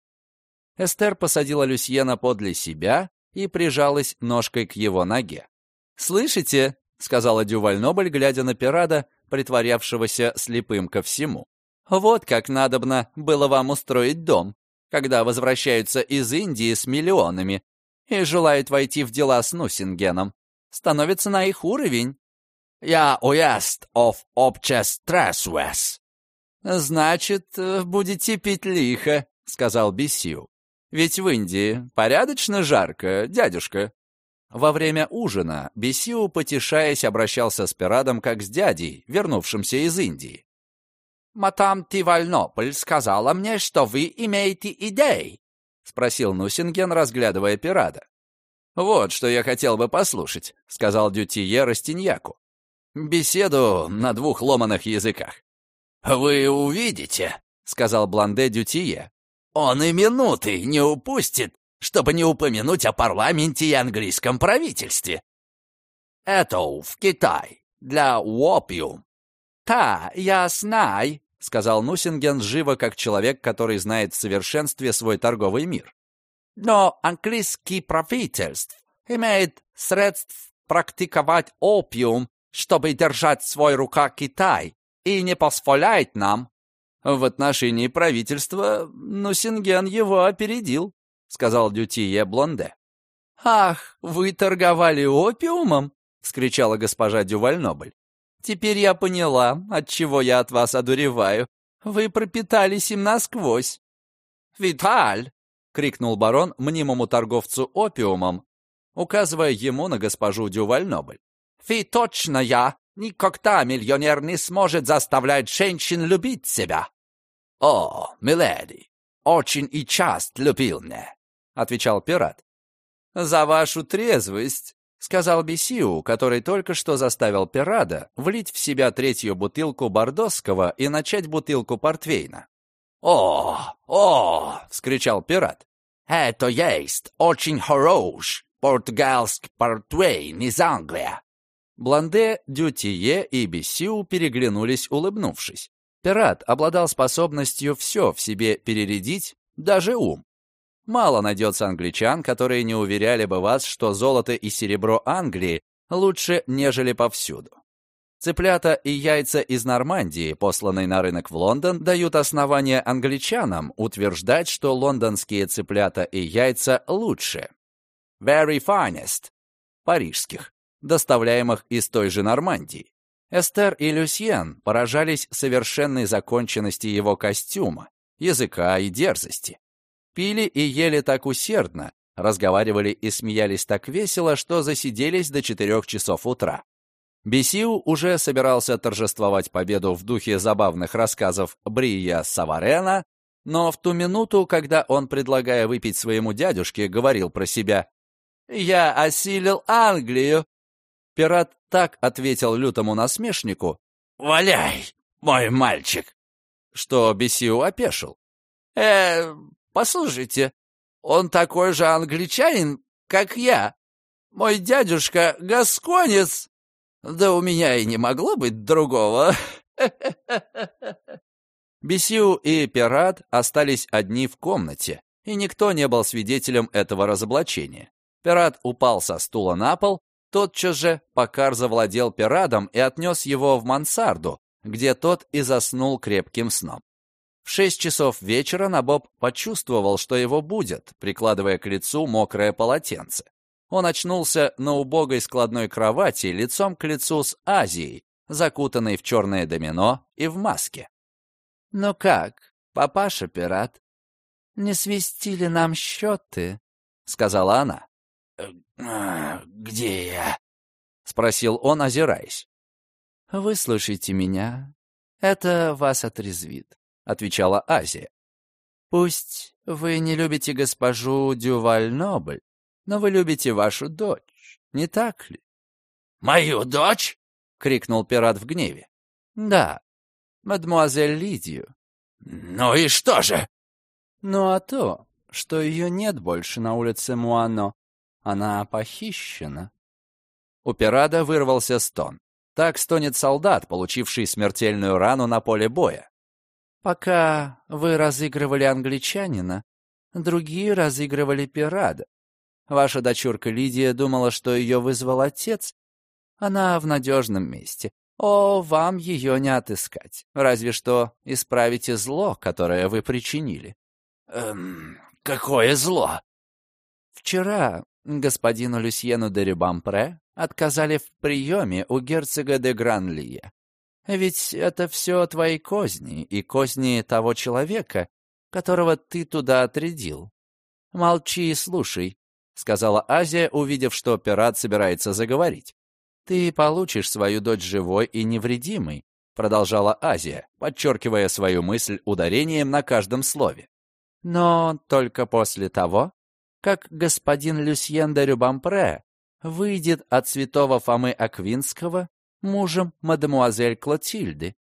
Эстер посадила Люсьена подле себя и прижалась ножкой к его ноге. «Слышите?» — сказала Дювальнобль, глядя на пирада, притворявшегося слепым ко всему. «Вот как надобно было вам устроить дом, когда возвращаются из Индии с миллионами, и желают войти в дела с Нусингеном. Становится на их уровень. Я уезд of обчес тресуэс. Значит, будете пить лихо, сказал Бесью. Ведь в Индии порядочно жарко, дядюшка. Во время ужина Бесью, потешаясь, обращался с Пирадом как с дядей, вернувшимся из Индии. «Матам Тивальнополь сказала мне, что вы имеете идеи. — спросил Нусинген, разглядывая пирата. «Вот что я хотел бы послушать», — сказал Дютие Растиньяку. «Беседу на двух ломаных языках». «Вы увидите», — сказал Бланде Дютие. «Он и минуты не упустит, чтобы не упомянуть о парламенте и английском правительстве. Это в Китай, для опиум». «Та, я знаю», — сказал Нусинген живо, как человек, который знает в совершенстве свой торговый мир. «Но английский правительство имеет средств практиковать опиум, чтобы держать в свой руках Китай, и не позволяет нам». «В отношении правительства Нусинген его опередил», — сказал Дютие Блонде. «Ах, вы торговали опиумом?» — вскричала госпожа Дювальнобль. Теперь я поняла, от чего я от вас одуреваю. Вы пропитались им насквозь. «Виталь!» — крикнул барон мнимому торговцу опиумом, указывая ему на госпожу Дювальнобль. «Вы точно я! Никогда миллионер не сможет заставлять женщин любить себя!» «О, миледи, очень и част любил меня!» — отвечал пират. «За вашу трезвость!» — сказал Бесиу, который только что заставил Пирада влить в себя третью бутылку бордосского и начать бутылку портвейна. «О, о!» — вскричал пират. «Это есть очень хорош португальский портвейн из Англии. Бланде, Дютие и Бесиу переглянулись, улыбнувшись. Пират обладал способностью все в себе перередить, даже ум. Мало найдется англичан, которые не уверяли бы вас, что золото и серебро Англии лучше, нежели повсюду. Цыплята и яйца из Нормандии, посланные на рынок в Лондон, дают основания англичанам утверждать, что лондонские цыплята и яйца лучше. Very finest. Парижских, доставляемых из той же Нормандии. Эстер и Люсьен поражались совершенной законченности его костюма, языка и дерзости. Пили и ели так усердно, разговаривали и смеялись так весело, что засиделись до четырех часов утра. Бесиу уже собирался торжествовать победу в духе забавных рассказов Брия Саварена, но в ту минуту, когда он, предлагая выпить своему дядюшке, говорил про себя «Я осилил Англию», пират так ответил лютому насмешнику «Валяй, мой мальчик», что Бесиу опешил. «Э, послушайте, он такой же англичанин, как я. Мой дядюшка — гасконец». Да у меня и не могло быть другого. Бесиу и пират остались одни в комнате, и никто не был свидетелем этого разоблачения. Пират упал со стула на пол, тотчас же Покар завладел пиратом и отнес его в мансарду, где тот и заснул крепким сном. В шесть часов вечера Набоб почувствовал, что его будет, прикладывая к лицу мокрое полотенце. Он очнулся на убогой складной кровати лицом к лицу с Азией, закутанной в черное домино и в маске. «Ну как, папаша-пират, не свистили нам счеты?» — сказала она. «Э, «Где я?» — спросил он, озираясь. «Выслушайте меня. Это вас отрезвит», — отвечала Азия. «Пусть вы не любите госпожу Дюваль-Нобль, но вы любите вашу дочь, не так ли?» «Мою дочь?» — крикнул пират в гневе. «Да, мадемуазель Лидию». «Ну и что же?» «Ну а то, что ее нет больше на улице Муано. Она похищена». У пирата вырвался стон. Так стонет солдат, получивший смертельную рану на поле боя. «Пока вы разыгрывали англичанина, другие разыгрывали пирата. Ваша дочурка Лидия думала, что ее вызвал отец. Она в надежном месте. О, вам ее не отыскать. Разве что исправите зло, которое вы причинили. Эм, какое зло? Вчера господину Люсьену де Рюбампре отказали в приеме у герцога де Гранлия. Ведь это все твои козни и козни того человека, которого ты туда отрядил. Молчи и слушай. — сказала Азия, увидев, что пират собирается заговорить. «Ты получишь свою дочь живой и невредимой», — продолжала Азия, подчеркивая свою мысль ударением на каждом слове. «Но только после того, как господин Люсьен де Рюбампре выйдет от святого Фомы Аквинского мужем мадемуазель Клотильды.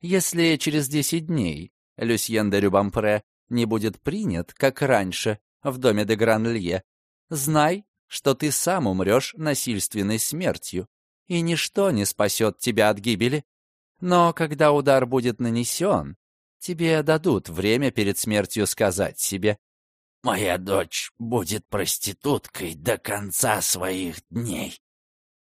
Если через десять дней Люсьен де Рюбампре не будет принят, как раньше, в доме де Гранлье, Знай, что ты сам умрешь насильственной смертью, и ничто не спасет тебя от гибели. Но когда удар будет нанесен, тебе дадут время перед смертью сказать себе «Моя дочь будет проституткой до конца своих дней».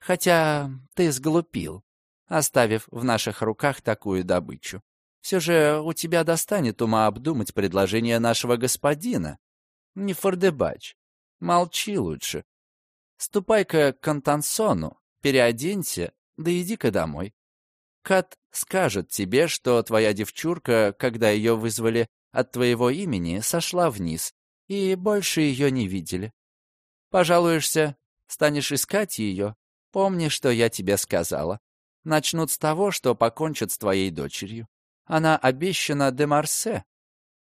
Хотя ты сглупил, оставив в наших руках такую добычу. Все же у тебя достанет ума обдумать предложение нашего господина. Не фордебач, Молчи лучше. Ступай-ка к Контансону, переоденься, да иди-ка домой. Кат скажет тебе, что твоя девчурка, когда ее вызвали от твоего имени, сошла вниз, и больше ее не видели. Пожалуешься, станешь искать ее, помни, что я тебе сказала. Начнут с того, что покончат с твоей дочерью. Она обещана де Марсе.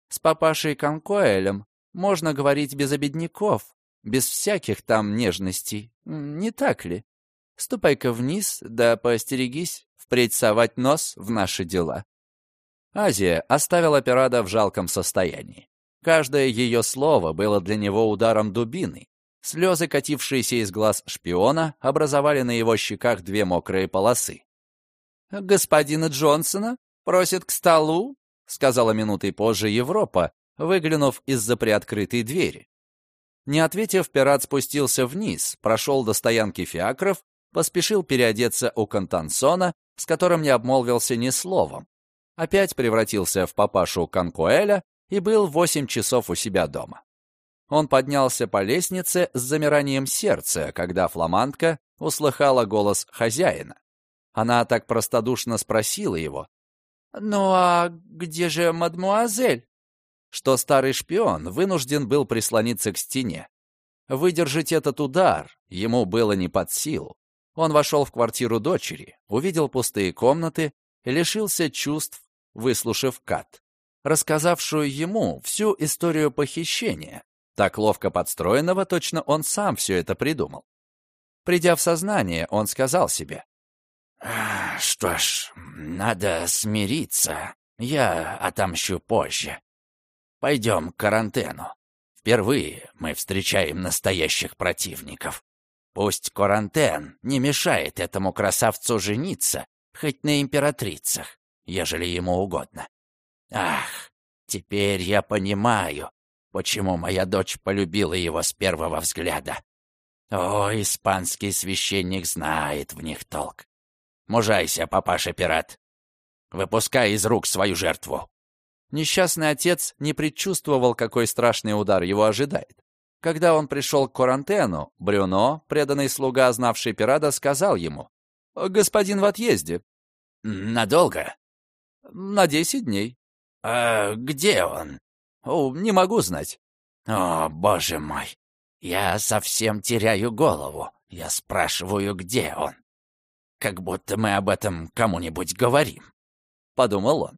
С папашей Конкоэлем можно говорить без обедняков, без всяких там нежностей, не так ли? Ступай-ка вниз, да поостерегись впредь совать нос в наши дела». Азия оставила пирата в жалком состоянии. Каждое ее слово было для него ударом дубины. Слезы, катившиеся из глаз шпиона, образовали на его щеках две мокрые полосы. «Господина Джонсона просит к столу», — сказала минутой позже Европа, выглянув из-за приоткрытой двери. Не ответив, пират спустился вниз, прошел до стоянки фиакров, поспешил переодеться у Контансона, с которым не обмолвился ни словом. Опять превратился в папашу Канкуэля и был восемь часов у себя дома. Он поднялся по лестнице с замиранием сердца, когда фламандка услыхала голос хозяина. Она так простодушно спросила его. «Ну а где же мадмуазель?» Что старый шпион вынужден был прислониться к стене. Выдержать этот удар ему было не под силу. Он вошел в квартиру дочери, увидел пустые комнаты лишился чувств, выслушав Кат, рассказавшую ему всю историю похищения, так ловко подстроенного, точно он сам все это придумал. Придя в сознание, он сказал себе, «Что ж, надо смириться. Я отомщу позже. Пойдем к карантену. Впервые мы встречаем настоящих противников. Пусть карантен не мешает этому красавцу жениться, хоть на императрицах, ежели ему угодно. Ах, теперь я понимаю, почему моя дочь полюбила его с первого взгляда. О, испанский священник знает в них толк. Мужайся, папаша-пират. Выпускай из рук свою жертву. Несчастный отец не предчувствовал, какой страшный удар его ожидает. Когда он пришел к Корантену, Брюно, преданный слуга, знавший пирата, сказал ему, «Господин в отъезде». «Надолго?» «На десять дней». «А где он?» О, не могу знать. О, боже мой, я совсем теряю голову. Я спрашиваю, где он. Как будто мы об этом кому-нибудь говорим. Подумал он.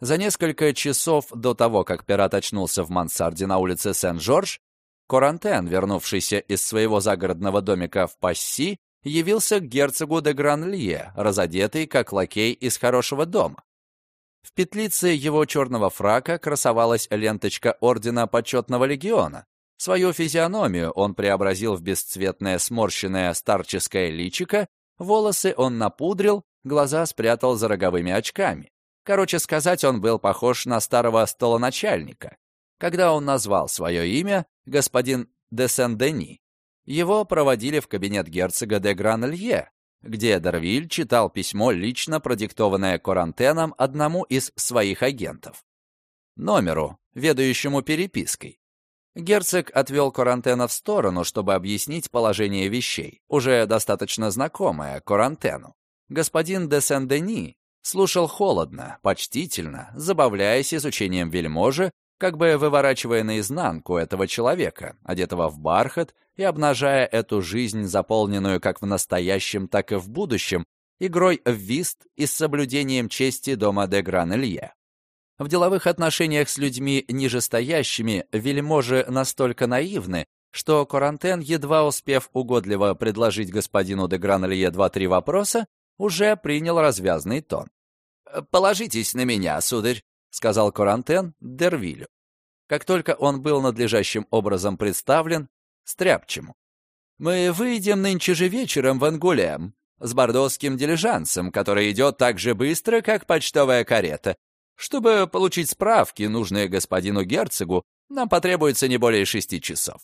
За несколько часов до того, как пират очнулся в мансарде на улице Сен-Жорж, Корантен, вернувшийся из своего загородного домика в Пасси, явился к герцогу де Гранлье, разодетый как лакей из хорошего дома. В петлице его черного фрака красовалась ленточка Ордена Почетного Легиона. Свою физиономию он преобразил в бесцветное сморщенное старческое личико, волосы он напудрил, глаза спрятал за роговыми очками. Короче сказать, он был похож на старого столоначальника. Когда он назвал свое имя, господин де Сен-Дени, его проводили в кабинет герцога де Гран-Лье, где Дарвиль читал письмо, лично продиктованное Корантеном одному из своих агентов. Номеру, ведающему перепиской. Герцог отвел Корантена в сторону, чтобы объяснить положение вещей, уже достаточно знакомое Корантену. Господин де Сен-Дени слушал холодно, почтительно, забавляясь изучением вельможи, как бы выворачивая наизнанку этого человека, одетого в бархат, и обнажая эту жизнь, заполненную как в настоящем, так и в будущем, игрой в вист и с соблюдением чести дома де Гран-Илье. В деловых отношениях с людьми нижестоящими вельможи настолько наивны, что Корантен, едва успев угодливо предложить господину де Гран-Илье два-три вопроса, уже принял развязный тон. «Положитесь на меня, сударь», — сказал Корантен Дервилю. Как только он был надлежащим образом представлен, стряпчему. «Мы выйдем нынче же вечером в Ангулем с бордосским дилижансом, который идет так же быстро, как почтовая карета. Чтобы получить справки, нужные господину герцогу, нам потребуется не более шести часов.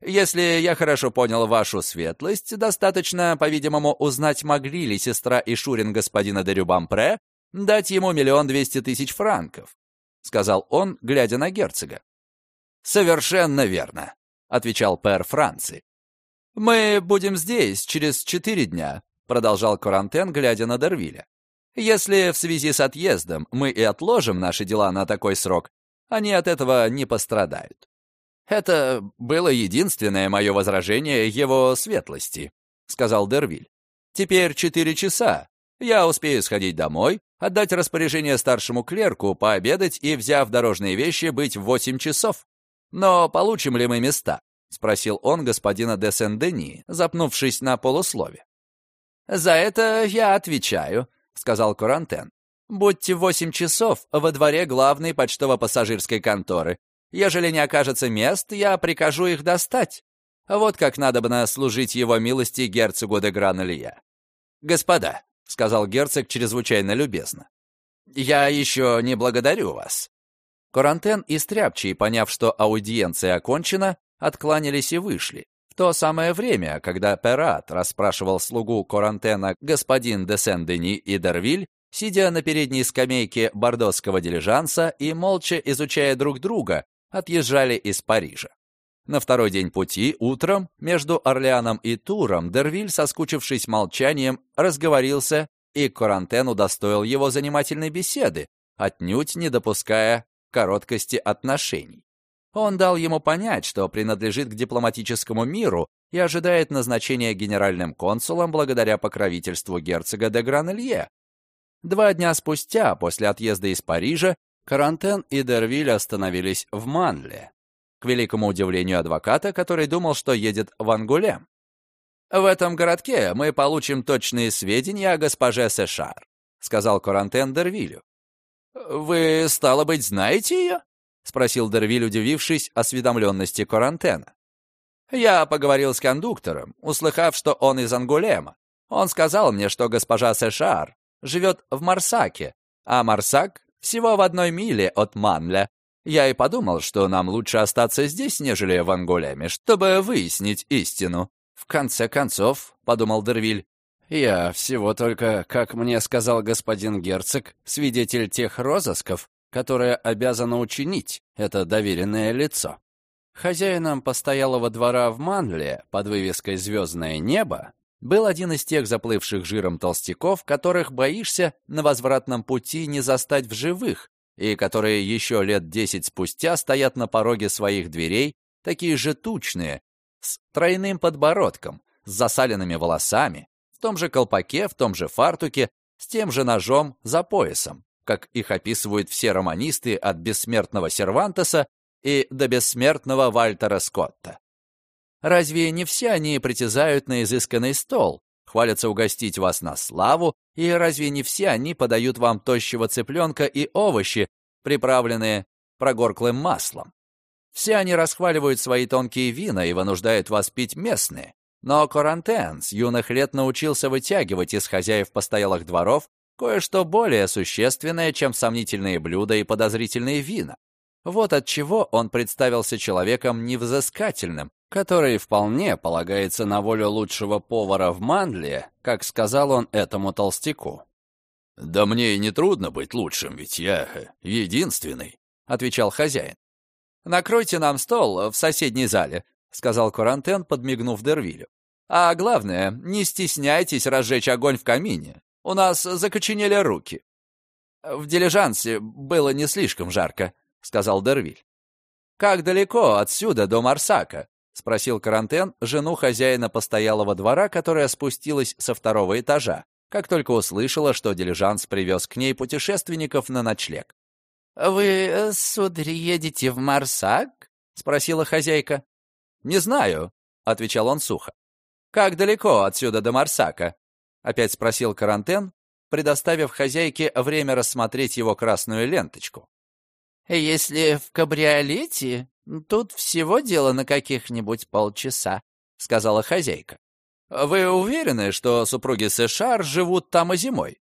Если я хорошо понял вашу светлость, достаточно, по-видимому, узнать, могли ли сестра и Шурин господина де Рюбампре дать ему миллион двести тысяч франков, — сказал он, глядя на герцога. «Совершенно верно», — отвечал пэр Франции. «Мы будем здесь через четыре дня», — продолжал Корантен, глядя на Дервиля. «Если в связи с отъездом мы и отложим наши дела на такой срок, они от этого не пострадают». «Это было единственное мое возражение его светлости», — сказал Дервиль. «Теперь четыре часа. Я успею сходить домой, отдать распоряжение старшему клерку, пообедать и, взяв дорожные вещи, быть в восемь часов. «Но получим ли мы места?» — спросил он господина де Сен-Дени, запнувшись на полуслове. «За это я отвечаю», — сказал Курантен. «Будьте в восемь часов во дворе главной почтово-пассажирской конторы. Ежели не окажется мест, я прикажу их достать. Вот как надо бы служить его милости герцогу де Гран-Илья. «Господа», — сказал герцог чрезвычайно любезно, — «я еще не благодарю вас». Корантен и Стряпчий, поняв, что аудиенция окончена, откланялись и вышли. В то самое время, когда Перат расспрашивал слугу Корантена господин де Сен-Дени и Дервиль, сидя на передней скамейке бордосского дилижанса и молча изучая друг друга, отъезжали из Парижа. На второй день пути, утром, между Орлеаном и Туром, Дервиль, соскучившись молчанием, разговорился, и Корантен удостоил его занимательной беседы, отнюдь не допуская короткости отношений. Он дал ему понять, что принадлежит к дипломатическому миру и ожидает назначения генеральным консулом благодаря покровительству герцога де Гранелье. Два дня спустя, после отъезда из Парижа, Карантен и Дервиль остановились в Манле, к великому удивлению адвоката, который думал, что едет в Ангулем. «В этом городке мы получим точные сведения о госпоже Сешар», сказал Карантен Дервилю. «Вы, стало быть, знаете ее?» — спросил Дервиль, удивившись осведомленности Карантена. «Я поговорил с кондуктором, услыхав, что он из Ангулема. Он сказал мне, что госпожа Сешар живет в Марсаке, а Марсак всего в одной миле от Манля. Я и подумал, что нам лучше остаться здесь, нежели в Ангулеме, чтобы выяснить истину. В конце концов, — подумал Дервиль, я всего только, как мне сказал господин герцог, свидетель тех розысков, которые обязано учинить это доверенное лицо. Хозяином постоялого двора в Манле под вывеской «Звездное небо» был один из тех заплывших жиром толстяков, которых боишься на возвратном пути не застать в живых, и которые еще лет десять спустя стоят на пороге своих дверей, такие же тучные, с тройным подбородком, с засаленными волосами, в том же колпаке, в том же фартуке, с тем же ножом за поясом, как их описывают все романисты от бессмертного Сервантеса и до бессмертного Вальтера Скотта. Разве не все они притязают на изысканный стол, хвалятся угостить вас на славу, и разве не все они подают вам тощего цыпленка и овощи, приправленные прогорклым маслом? Все они расхваливают свои тонкие вина и вынуждают вас пить местные. Но Корантен с юных лет научился вытягивать из хозяев постоялых дворов кое-что более существенное, чем сомнительные блюда и подозрительные вина. Вот от чего он представился человеком невзыскательным, который вполне полагается на волю лучшего повара в Манле, как сказал он этому толстяку. «Да мне и не трудно быть лучшим, ведь я единственный», — отвечал хозяин. «Накройте нам стол в соседней зале», — сказал Курантен, подмигнув Дервилю. «А главное, не стесняйтесь разжечь огонь в камине. У нас закоченели руки». «В дилижансе было не слишком жарко», — сказал Дервиль. «Как далеко отсюда до Марсака?» — спросил Карантен жену хозяина постоялого двора, которая спустилась со второго этажа, как только услышала, что дилижанс привез к ней путешественников на ночлег. «Вы, сударь, едете в Марсак?» — спросила хозяйка. «Не знаю», — отвечал он сухо. «Как далеко отсюда до Марсака?» — опять спросил Карантен, предоставив хозяйке время рассмотреть его красную ленточку. «Если в кабриолете, тут всего дело на каких-нибудь полчаса», — сказала хозяйка. «Вы уверены, что супруги Сэшар живут там и зимой?»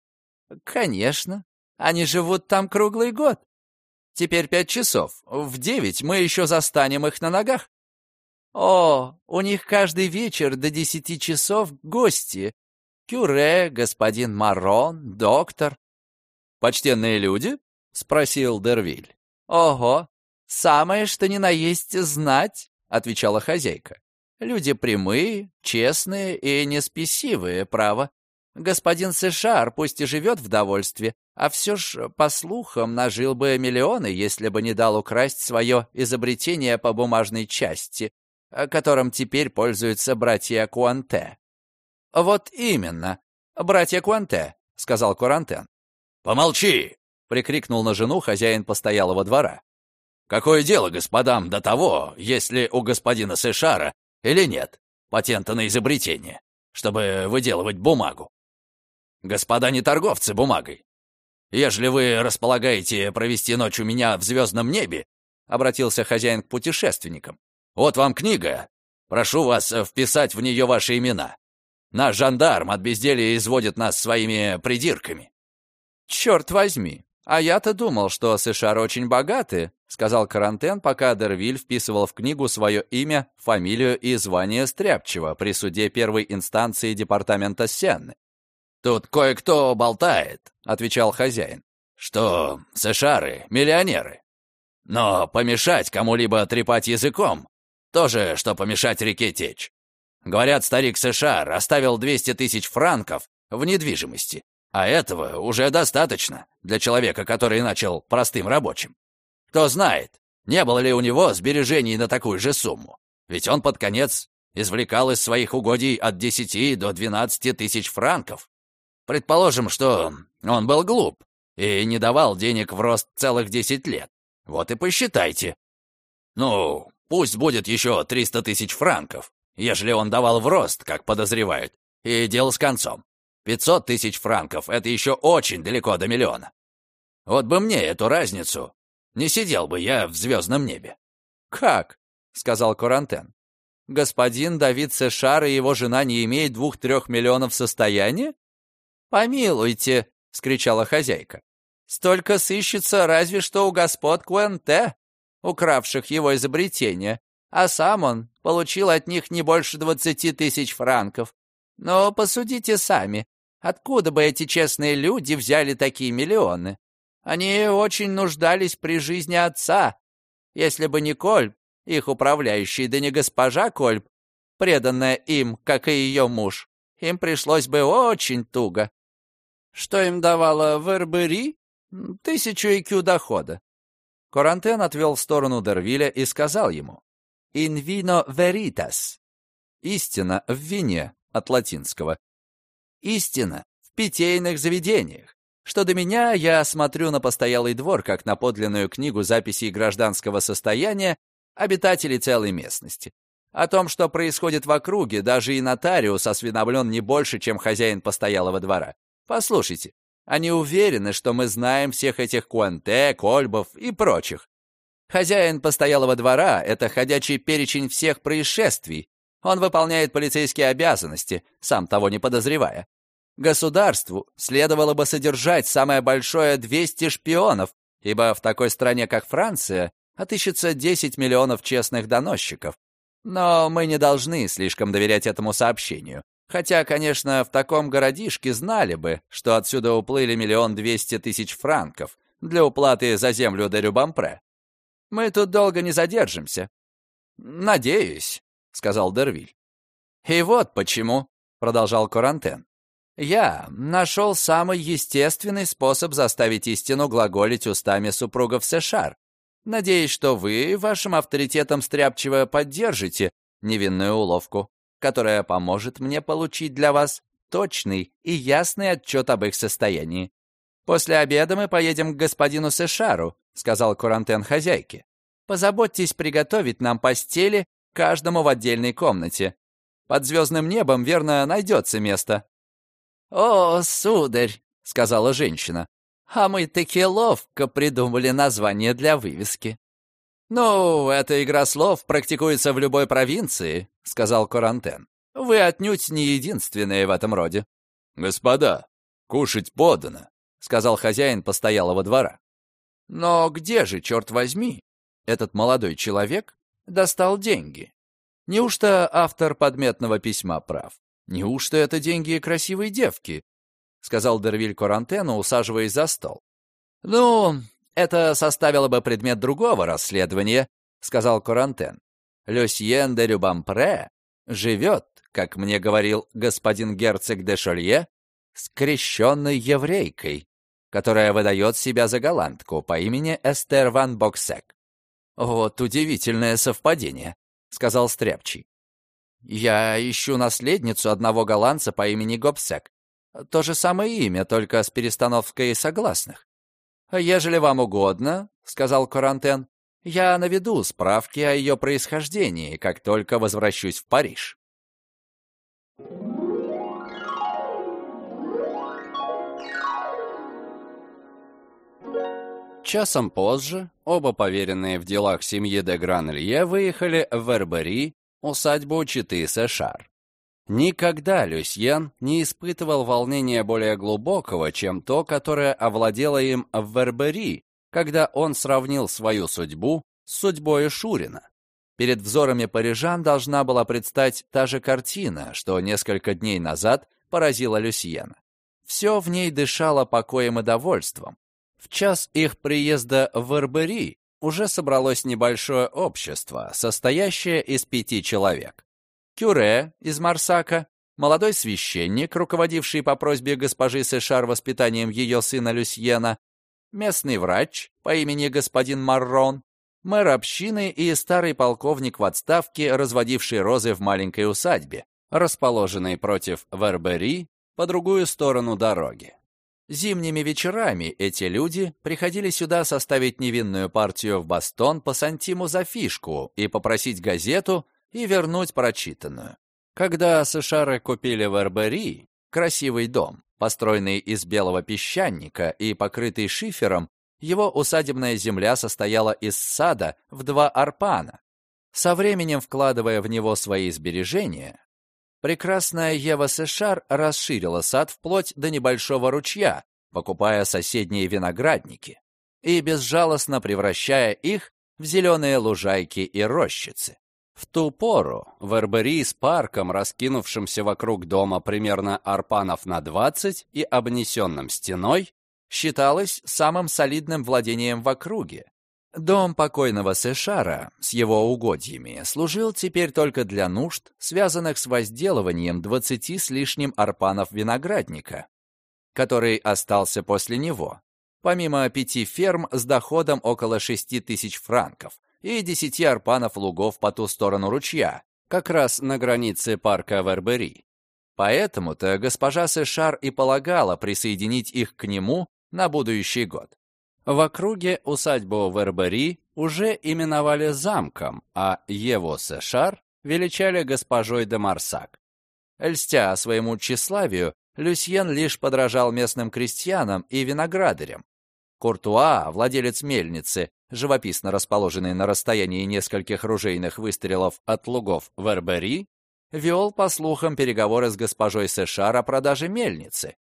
«Конечно. Они живут там круглый год. Теперь пять часов. В девять мы еще застанем их на ногах. О, у них каждый вечер до десяти часов гости. Кюре, господин Марон, доктор. «Почтенные люди?» — спросил Дервиль. «Ого, самое что ни на есть знать», — отвечала хозяйка. «Люди прямые, честные и неспесивые, право. Господин Сэшар пусть и живет в довольстве, а все ж, по слухам, нажил бы миллионы, если бы не дал украсть свое изобретение по бумажной части, которым теперь пользуются братья Куанте. «Вот именно, братья Куанте», — сказал Курантен. «Помолчи!» — прикрикнул на жену хозяин постоялого двора. «Какое дело господам до того, если у господина Сэшара или нет патента на изобретение, чтобы выделывать бумагу? Господа не торговцы бумагой. Ежели вы располагаете провести ночь у меня в звездном небе, — обратился хозяин к путешественникам, вот вам книга. Прошу вас вписать в нее ваши имена. Наш жандарм от безделия изводит нас своими придирками». «Черт возьми! А я-то думал, что США очень богаты», сказал Карантен, пока Дервиль вписывал в книгу свое имя, фамилию и звание Стряпчего при суде первой инстанции департамента Сенны. «Тут кое-кто болтает», — отвечал хозяин, «что сэшары — миллионеры. Но помешать кому-либо трепать языком — тоже, что помешать реке течь. Говорят, старик США оставил 200 тысяч франков в недвижимости, а этого уже достаточно для человека, который начал простым рабочим. Кто знает, не было ли у него сбережений на такую же сумму. Ведь он под конец извлекал из своих угодий от 10 до 12 тысяч франков. Предположим, что он был глуп и не давал денег в рост целых 10 лет. Вот и посчитайте. Ну, пусть будет еще 300 тысяч франков, ежели он давал в рост, как подозревают, и дело с концом. 500 тысяч франков — это еще очень далеко до миллиона. Вот бы мне эту разницу. Не сидел бы я в звездном небе. «Как?» — сказал Корантен. «Господин Давид Сешар и его жена не имеют двух-трех миллионов состояния?» «Помилуйте!» — скричала хозяйка. «Столько сыщется разве что у господ Куэнте, укравших его изобретение, а сам он получил от них не больше двадцати тысяч франков. Но посудите сами, откуда бы эти честные люди взяли такие миллионы? Они очень нуждались при жизни отца. Если бы не Кольб, их управляющий, да не госпожа Кольб, преданная им, как и ее муж, им пришлось бы очень туго. Что им давало в Эрбери? Тысячу IQ дохода. Корантен отвел в сторону Дервиля и сказал ему «In vino veritas» — «Истина в вине» от латинского. «Истина в питейных заведениях. Что до меня, я смотрю на постоялый двор, как на подлинную книгу записей гражданского состояния обитателей целой местности. О том, что происходит в округе, даже и нотариус осведомлен не больше, чем хозяин постоялого двора. Послушайте, они уверены, что мы знаем всех этих Куанте, Кольбов и прочих. Хозяин постоялого двора — это ходячий перечень всех происшествий. Он выполняет полицейские обязанности, сам того не подозревая. Государству следовало бы содержать самое большое 200 шпионов, ибо в такой стране, как Франция, отыщется 10 миллионов честных доносчиков. Но мы не должны слишком доверять этому сообщению. Хотя, конечно, в таком городишке знали бы, что отсюда уплыли миллион двести тысяч франков для уплаты за землю де Рюбампре. Мы тут долго не задержимся. «Надеюсь», — сказал Дервиль. «И вот почему», — продолжал Корантен. Я нашел самый естественный способ заставить истину глаголить устами супругов Сэшар. Надеюсь, что вы вашим авторитетом стряпчиво поддержите невинную уловку, которая поможет мне получить для вас точный и ясный отчет об их состоянии. После обеда мы поедем к господину Сэшару, сказал Курантен хозяйке. Позаботьтесь приготовить нам постели каждому в отдельной комнате. Под звездным небом, верно, найдется место. «О, сударь!» — сказала женщина. «А мы таки ловко придумали название для вывески». «Ну, эта игра слов практикуется в любой провинции», — сказал Корантен. «Вы отнюдь не единственные в этом роде». «Господа, кушать подано», — сказал хозяин постоялого двора. «Но где же, черт возьми, этот молодой человек достал деньги? Неужто автор подметного письма прав? «Неужто это деньги красивой девки?» — сказал Дервиль Корантену, усаживаясь за стол. «Ну, это составило бы предмет другого расследования», — сказал Корантен. «Люсьен де Любампре живет, как мне говорил господин герцог де Шолье, скрещенной еврейкой, которая выдает себя за голландку по имени Эстер ван Боксек». «Вот удивительное совпадение», — сказал Стряпчий. Я ищу наследницу одного голландца по имени Гобсек. То же самое имя, только с перестановкой согласных. «Ежели вам угодно», — сказал Корантен, — «я наведу справки о ее происхождении, как только возвращусь в Париж». Часом позже оба поверенные в делах семьи де Гранелье выехали в Эрбери усадьбу Читы Сэшар. Никогда Люсьен не испытывал волнения более глубокого, чем то, которое овладело им в Вербери, когда он сравнил свою судьбу с судьбой Шурина. Перед взорами парижан должна была предстать та же картина, что несколько дней назад поразила Люсьена. Все в ней дышало покоем и довольством. В час их приезда в Эрбери уже собралось небольшое общество, состоящее из пяти человек. Кюре из Марсака, молодой священник, руководивший по просьбе госпожи Сешар воспитанием ее сына Люсьена, местный врач по имени господин Маррон, мэр общины и старый полковник в отставке, разводивший розы в маленькой усадьбе, расположенной против Вербери по другую сторону дороги. Зимними вечерами эти люди приходили сюда составить невинную партию в Бастон по сантиму за фишку и попросить газету и вернуть прочитанную. Когда Сашары купили в Эрбери красивый дом, построенный из белого песчаника и покрытый шифером, его усадебная земля состояла из сада в два арпана. Со временем, вкладывая в него свои сбережения, прекрасная Ева Сешар расширила сад вплоть до небольшого ручья, покупая соседние виноградники и безжалостно превращая их в зеленые лужайки и рощицы. В ту пору в Эрбери с парком, раскинувшимся вокруг дома примерно арпанов на 20 и обнесенным стеной, считалось самым солидным владением в округе. Дом покойного Сэшара с его угодьями служил теперь только для нужд, связанных с возделыванием 20 с лишним арпанов виноградника, который остался после него, помимо пяти ферм с доходом около 6 тысяч франков – и десяти арпанов лугов по ту сторону ручья, как раз на границе парка Вербери. Поэтому-то госпожа Сэшар и полагала присоединить их к нему на будущий год. В округе усадьбу Вербери уже именовали замком, а Еву Сэшар величали госпожой де Марсак. Льстя своему тщеславию, Люсьен лишь подражал местным крестьянам и виноградарям. Куртуа, владелец мельницы, живописно расположенный на расстоянии нескольких ружейных выстрелов от лугов Вербери, вел, по слухам, переговоры с госпожой Сэшар о продаже мельницы.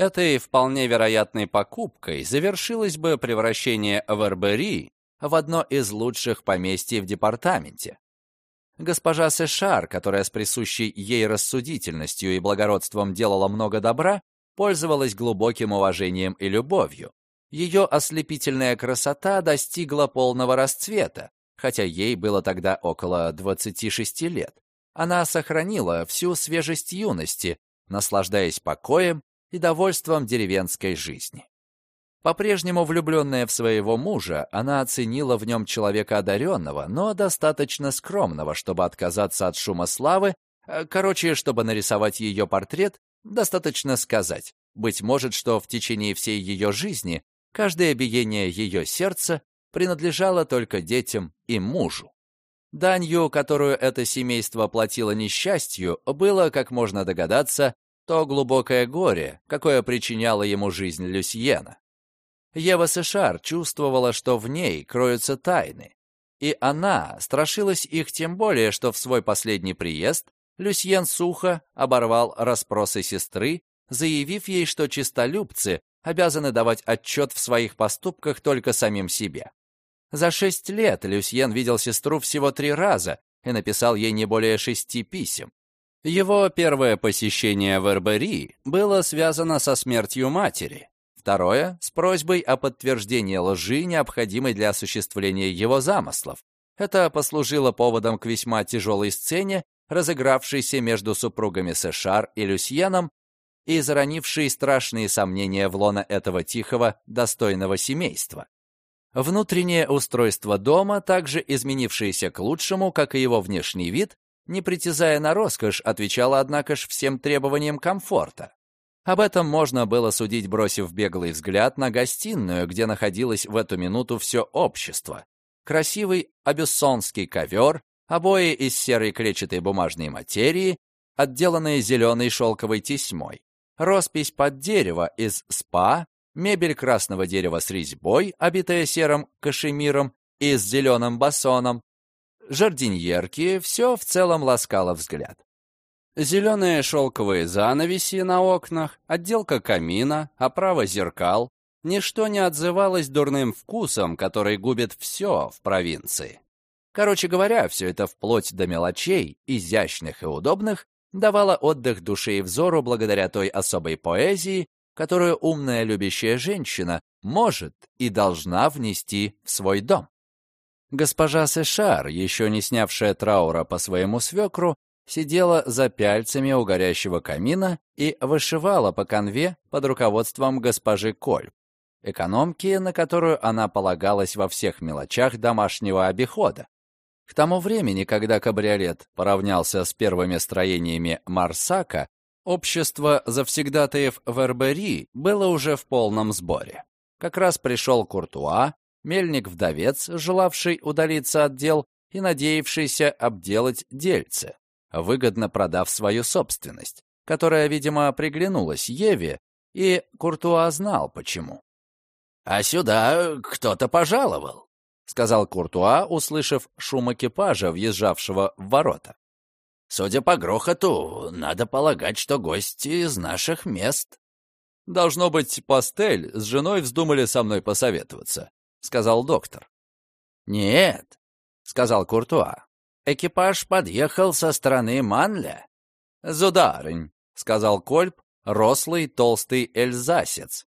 Этой вполне вероятной покупкой завершилось бы превращение Вербери в одно из лучших поместий в департаменте. Госпожа Сэшар, которая с присущей ей рассудительностью и благородством делала много добра, пользовалась глубоким уважением и любовью. Ее ослепительная красота достигла полного расцвета, хотя ей было тогда около 26 лет. Она сохранила всю свежесть юности, наслаждаясь покоем и довольством деревенской жизни. По-прежнему влюбленная в своего мужа, она оценила в нем человека одаренного, но достаточно скромного, чтобы отказаться от шума славы. Э, короче, чтобы нарисовать ее портрет, достаточно сказать, быть может, что в течение всей ее жизни Каждое биение ее сердца принадлежало только детям и мужу. Данью, которую это семейство платило несчастью, было, как можно догадаться, то глубокое горе, какое причиняла ему жизнь Люсьена. Ева Сешар чувствовала, что в ней кроются тайны, и она страшилась их тем более, что в свой последний приезд Люсьен сухо оборвал расспросы сестры, заявив ей, что чистолюбцы обязаны давать отчет в своих поступках только самим себе. За шесть лет Люсьен видел сестру всего три раза и написал ей не более шести писем. Его первое посещение в Эрбери было связано со смертью матери, второе — с просьбой о подтверждении лжи, необходимой для осуществления его замыслов. Это послужило поводом к весьма тяжелой сцене, разыгравшейся между супругами Сэшар и Люсьеном и заронивший страшные сомнения в лона этого тихого, достойного семейства. Внутреннее устройство дома, также изменившееся к лучшему, как и его внешний вид, не притязая на роскошь, отвечало, однако ж, всем требованиям комфорта. Об этом можно было судить, бросив беглый взгляд на гостиную, где находилось в эту минуту все общество. Красивый абюссонский ковер, обои из серой клетчатой бумажной материи, отделанные зеленой шелковой тесьмой роспись под дерево из спа, мебель красного дерева с резьбой, обитая серым кашемиром и с зеленым басоном, жардиньерки, все в целом ласкало взгляд. Зеленые шелковые занавеси на окнах, отделка камина, оправа зеркал. Ничто не отзывалось дурным вкусом, который губит все в провинции. Короче говоря, все это вплоть до мелочей, изящных и удобных, давало отдых душе и взору благодаря той особой поэзии, которую умная любящая женщина может и должна внести в свой дом. Госпожа Сэшар, еще не снявшая траура по своему свекру, сидела за пяльцами у горящего камина и вышивала по конве под руководством госпожи Коль, экономки, на которую она полагалась во всех мелочах домашнего обихода. К тому времени, когда кабриолет поравнялся с первыми строениями Марсака, общество завсегдатаев Вербери было уже в полном сборе. Как раз пришел Куртуа, мельник-вдовец, желавший удалиться от дел и надеявшийся обделать дельце, выгодно продав свою собственность, которая, видимо, приглянулась Еве, и Куртуа знал почему. «А сюда кто-то пожаловал», — сказал Куртуа, услышав шум экипажа, въезжавшего в ворота. «Судя по грохоту, надо полагать, что гости из наших мест». «Должно быть, пастель с женой вздумали со мной посоветоваться», — сказал доктор. «Нет», — сказал Куртуа. «Экипаж подъехал со стороны Манля». «Зударынь», — сказал Кольп, рослый толстый эльзасец.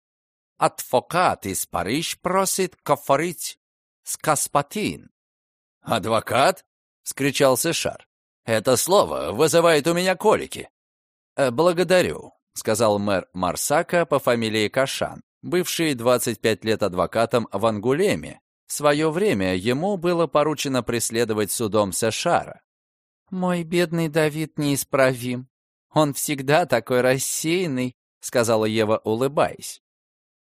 «Адвокат из Париж просит кофорить Скаспатин. «Адвокат?» — скричал Сэшар. «Это слово вызывает у меня колики». «Э, «Благодарю», — сказал мэр Марсака по фамилии Кашан, бывший 25 лет адвокатом в Ангулеме. В свое время ему было поручено преследовать судом Сэшара. «Мой бедный Давид неисправим. Он всегда такой рассеянный», — сказала Ева, улыбаясь.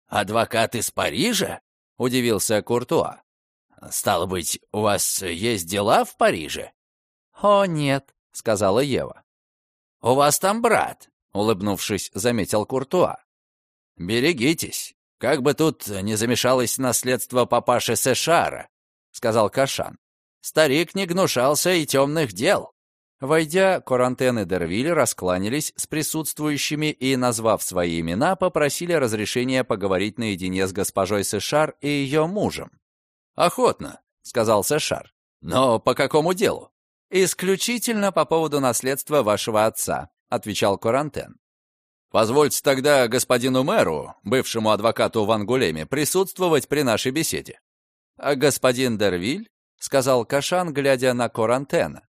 «Адвокат из Парижа?» — удивился Куртуа. «Стало быть, у вас есть дела в Париже?» «О, нет», — сказала Ева. «У вас там брат», — улыбнувшись, заметил Куртуа. «Берегитесь, как бы тут не замешалось наследство папаши Сэшара», — сказал Кашан. «Старик не гнушался и темных дел». Войдя, Корантен и Дервиль раскланялись с присутствующими и, назвав свои имена, попросили разрешения поговорить наедине с госпожой Сэшар и ее мужем. «Охотно», — сказал Сэшар. «Но по какому делу?» «Исключительно по поводу наследства вашего отца», — отвечал Корантен. «Позвольте тогда господину мэру, бывшему адвокату в Ангулеме, присутствовать при нашей беседе». «А господин Дервиль?» — сказал Кашан, глядя на Корантена.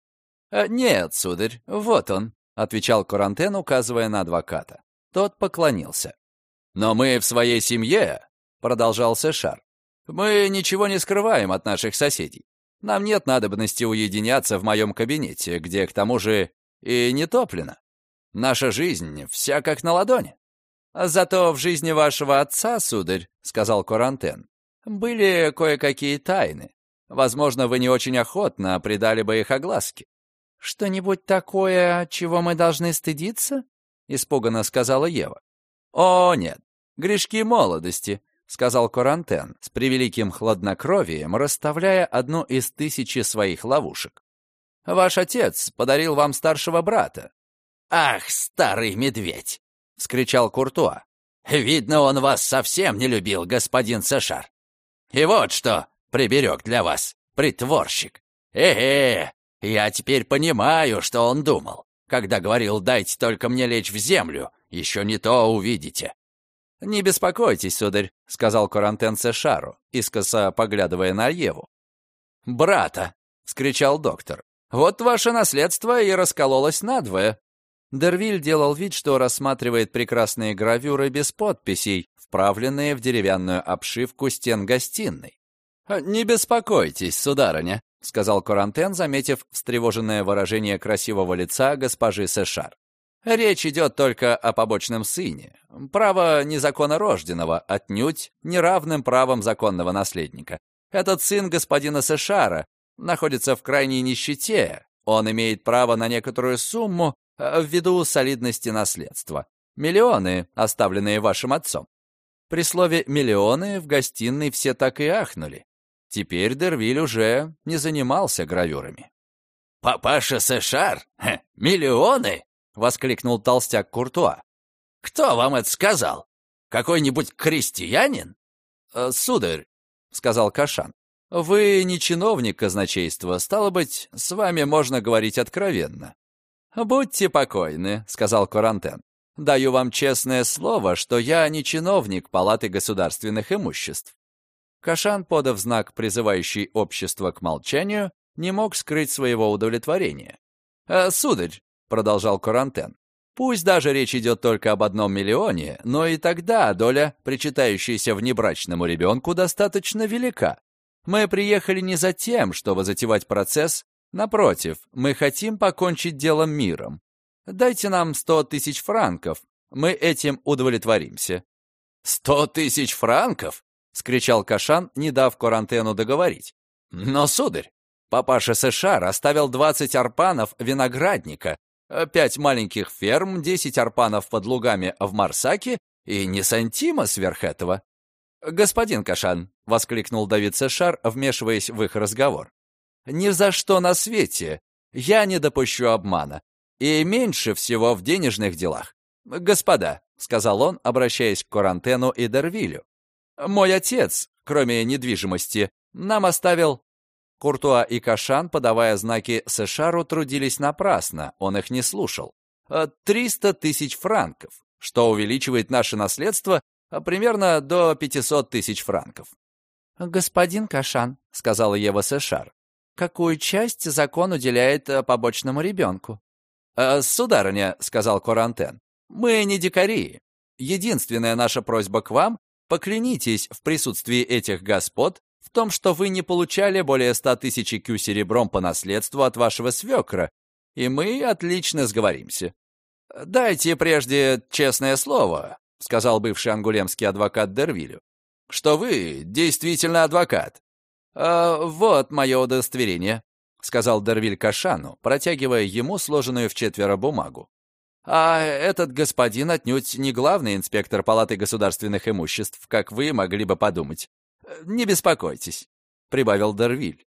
«Э, «Нет, сударь, вот он», — отвечал Корантен, указывая на адвоката. Тот поклонился. «Но мы в своей семье», — продолжал Сэшар, мы ничего не скрываем от наших соседей. Нам нет надобности уединяться в моем кабинете, где, к тому же, и не топлено. Наша жизнь вся как на ладони. Зато в жизни вашего отца, сударь, — сказал Корантен, — были кое-какие тайны. Возможно, вы не очень охотно придали бы их огласке. «Что-нибудь такое, чего мы должны стыдиться?» — испуганно сказала Ева. «О, нет, грешки молодости, — сказал Корантен с превеликим хладнокровием, расставляя одну из тысячи своих ловушек. «Ваш отец подарил вам старшего брата». «Ах, старый медведь!» — вскричал Куртуа. «Видно, он вас совсем не любил, господин Сашар. И вот что приберег для вас, притворщик. Э-э, я теперь понимаю, что он думал, когда говорил «дайте только мне лечь в землю, еще не то увидите». «Не беспокойтесь, сударь», — сказал Корантен Сешару, искоса поглядывая на Еву. «Брата!» — скричал доктор. «Вот ваше наследство и раскололось надвое». Дервиль делал вид, что рассматривает прекрасные гравюры без подписей, вправленные в деревянную обшивку стен гостиной. «Не беспокойтесь, сударыня», — сказал Корантен, заметив встревоженное выражение красивого лица госпожи Сешар. Речь идет только о побочном сыне. Право незаконно рожденного, отнюдь неравным правом законного наследника. Этот сын господина Сэшара находится в крайней нищете. Он имеет право на некоторую сумму ввиду солидности наследства. Миллионы, оставленные вашим отцом. При слове «миллионы» в гостиной все так и ахнули. Теперь Дервиль уже не занимался гравюрами. Папаша Сэшар? Миллионы?» — воскликнул толстяк Куртуа. «Кто вам это сказал? Какой-нибудь крестьянин?» «Э, «Сударь», — сказал Кашан, — «вы не чиновник казначейства, стало быть, с вами можно говорить откровенно». «Будьте покойны», — сказал Курантен. «Даю вам честное слово, что я не чиновник Палаты государственных имуществ». Кашан, подав знак, призывающий общество к молчанию, не мог скрыть своего удовлетворения. «Э, «Сударь», — продолжал Курантен, Пусть даже речь идет только об одном миллионе, но и тогда доля, причитающаяся внебрачному ребенку, достаточно велика. Мы приехали не за тем, чтобы затевать процесс. Напротив, мы хотим покончить делом миром. Дайте нам сто тысяч франков. Мы этим удовлетворимся». «Сто тысяч франков?» — скричал Кашан, не дав Курантену договорить. «Но, сударь, папаша США оставил двадцать арпанов виноградника, пять маленьких ферм, десять арпанов под лугами в Марсаке и не сантима сверх этого. «Господин Кашан», — воскликнул Давид Сэшар, вмешиваясь в их разговор, «ни за что на свете я не допущу обмана, и меньше всего в денежных делах. Господа», — сказал он, обращаясь к Корантену и Дервилю, «мой отец, кроме недвижимости, нам оставил Куртуа и Кашан, подавая знаки Сэшару, трудились напрасно, он их не слушал. «Э, «Триста тысяч франков, что увеличивает наше наследство примерно до 500 тысяч франков». «Господин Кашан», — сказала Ева Сэшар, «какую часть закон уделяет э, побочному ребенку?» «Сударыня», — сказал Корантен, — «мы не дикари. Единственная наша просьба к вам — поклянитесь в присутствии этих господ в том, что вы не получали более ста тысяч кю серебром по наследству от вашего свекра, и мы отлично сговоримся. Дайте прежде честное слово, — сказал бывший ангулемский адвокат Дервилю, — что вы действительно адвокат. А, вот мое удостоверение, — сказал Дервиль Кашану, протягивая ему сложенную в четверо бумагу. А этот господин отнюдь не главный инспектор Палаты государственных имуществ, как вы могли бы подумать. «Не беспокойтесь», — прибавил Дервиль.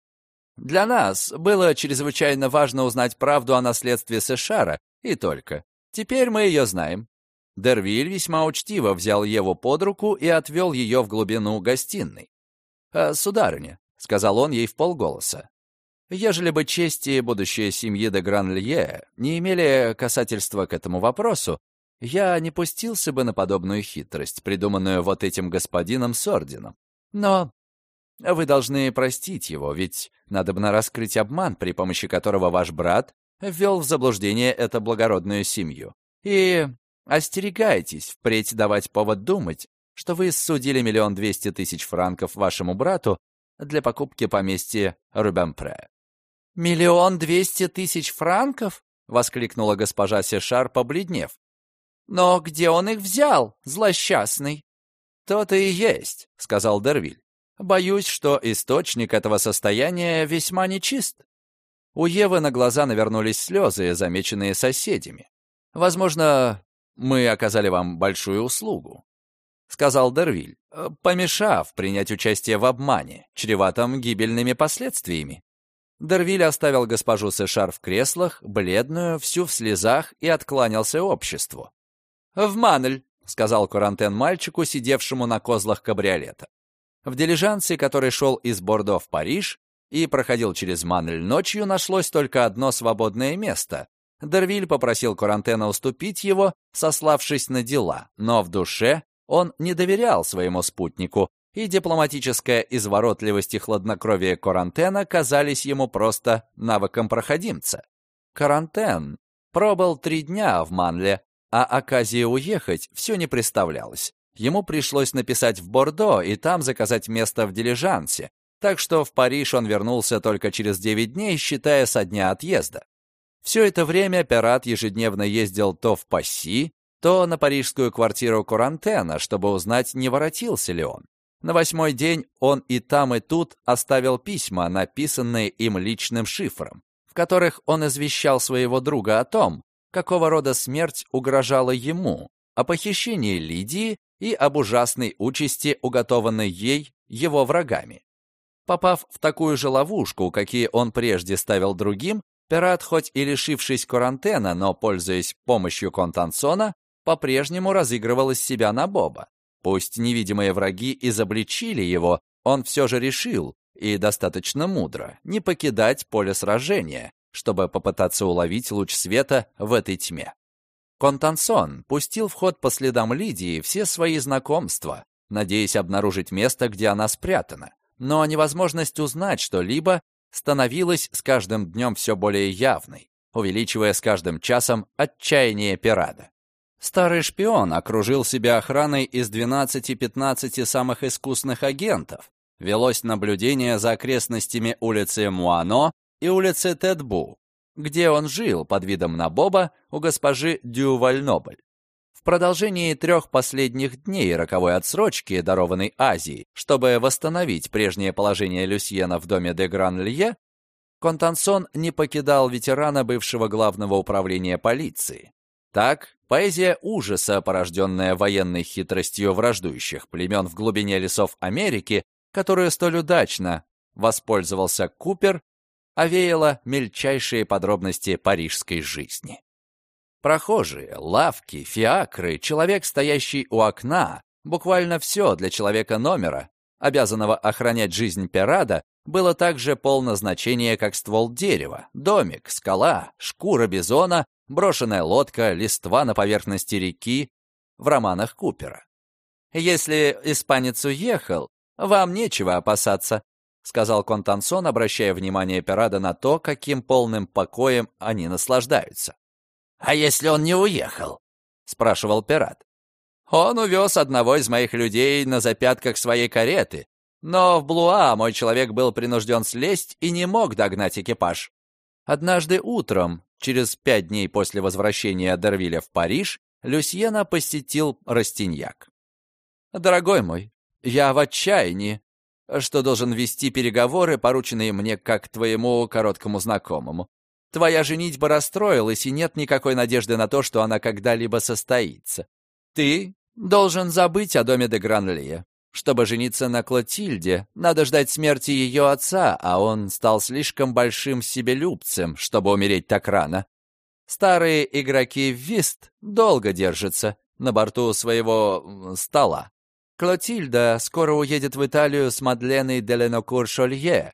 «Для нас было чрезвычайно важно узнать правду о наследстве Сэшара, и только. Теперь мы ее знаем». Дервиль весьма учтиво взял Еву под руку и отвел ее в глубину гостиной. «Э, «Сударыня», — сказал он ей в полголоса, «ежели бы честь и будущее семьи де Гран-Лье не имели касательства к этому вопросу, я не пустился бы на подобную хитрость, придуманную вот этим господином с орденом. Но вы должны простить его, ведь надо бы раскрыть обман, при помощи которого ваш брат ввел в заблуждение эту благородную семью. И остерегайтесь впредь давать повод думать, что вы судили миллион двести тысяч франков вашему брату для покупки поместья Рубемпре. «Миллион двести тысяч франков?» — воскликнула госпожа Сешар, побледнев. «Но где он их взял, злосчастный?» «То-то и есть», — сказал Дервиль. «Боюсь, что источник этого состояния весьма нечист». У Евы на глаза навернулись слезы, замеченные соседями. «Возможно, мы оказали вам большую услугу», — сказал Дервиль, помешав принять участие в обмане, чреватом гибельными последствиями. Дервиль оставил госпожу Сэшар в креслах, бледную, всю в слезах, и откланялся обществу. «В Манель!» — сказал Курантен мальчику, сидевшему на козлах кабриолета. В дилижансе, который шел из Бордо в Париж и проходил через Манель ночью, нашлось только одно свободное место. Дервиль попросил Курантена уступить его, сославшись на дела, но в душе он не доверял своему спутнику, и дипломатическая изворотливость и хладнокровие Корантена казались ему просто навыком проходимца. Карантен пробыл три дня в Манле, а оказия уехать все не представлялось. Ему пришлось написать в Бордо и там заказать место в дилижансе, так что в Париж он вернулся только через 9 дней, считая со дня отъезда. Все это время пират ежедневно ездил то в Пасси, то на парижскую квартиру Курантена, чтобы узнать, не воротился ли он. На восьмой день он и там, и тут оставил письма, написанные им личным шифром, в которых он извещал своего друга о том, какого рода смерть угрожала ему, о похищении Лидии и об ужасной участи, уготованной ей его врагами. Попав в такую же ловушку, какие он прежде ставил другим, Пират, хоть и лишившись карантена, но пользуясь помощью Контансона, по-прежнему разыгрывал из себя на Боба. Пусть невидимые враги изобличили его, он все же решил, и достаточно мудро, не покидать поле сражения, чтобы попытаться уловить луч света в этой тьме. Контансон пустил в ход по следам Лидии все свои знакомства, надеясь обнаружить место, где она спрятана. Но невозможность узнать что-либо становилась с каждым днем все более явной, увеличивая с каждым часом отчаяние пирата. Старый шпион окружил себя охраной из 12-15 самых искусных агентов. Велось наблюдение за окрестностями улицы Муано и улицы Тедбу, где он жил под видом Набоба у госпожи Дювальнобль. В продолжении трех последних дней роковой отсрочки, дарованной Азии, чтобы восстановить прежнее положение Люсьена в доме де Гран-Лье, Контансон не покидал ветерана бывшего главного управления полиции. Так, Поэзия ужаса, порожденная военной хитростью враждующих племен в глубине лесов Америки, которую столь удачно воспользовался Купер, овеяла мельчайшие подробности парижской жизни. Прохожие, лавки, фиакры, человек, стоящий у окна, буквально все для человека номера, обязанного охранять жизнь пирада, было также полно значения, как ствол дерева, домик, скала, шкура бизона брошенная лодка, листва на поверхности реки в романах Купера. «Если испанец уехал, вам нечего опасаться», — сказал Контансон, обращая внимание Пирада на то, каким полным покоем они наслаждаются. «А если он не уехал?» — спрашивал пират. «Он увез одного из моих людей на запятках своей кареты, но в Блуа мой человек был принужден слезть и не мог догнать экипаж. Однажды утром Через пять дней после возвращения Дервиля в Париж Люсьена посетил Растиньяк. «Дорогой мой, я в отчаянии, что должен вести переговоры, порученные мне как твоему короткому знакомому. Твоя женитьба расстроилась, и нет никакой надежды на то, что она когда-либо состоится. Ты должен забыть о доме де Гранлия. Чтобы жениться на Клотильде, надо ждать смерти ее отца, а он стал слишком большим себелюбцем, чтобы умереть так рано. Старые игроки в вист долго держатся на борту своего стола. Клотильда скоро уедет в Италию с Мадленой де Ленокур-Шолье.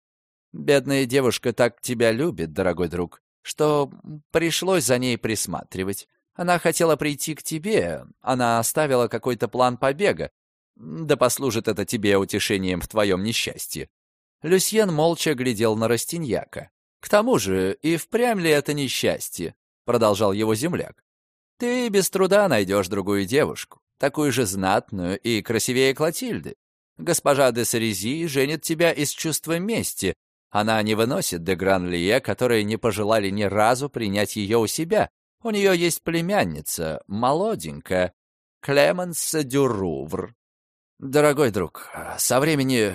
Бедная девушка так тебя любит, дорогой друг, что пришлось за ней присматривать. Она хотела прийти к тебе, она оставила какой-то план побега, да послужит это тебе утешением в твоем несчастье». Люсьен молча глядел на Растиньяка. «К тому же, и впрямь ли это несчастье?» — продолжал его земляк. «Ты без труда найдешь другую девушку, такую же знатную и красивее Клотильды. Госпожа де Сарези женит тебя из чувства мести. Она не выносит де Гран-Лие, которые не пожелали ни разу принять ее у себя. У нее есть племянница, молоденькая, Клеменс Дюрувр, «Дорогой друг, со времени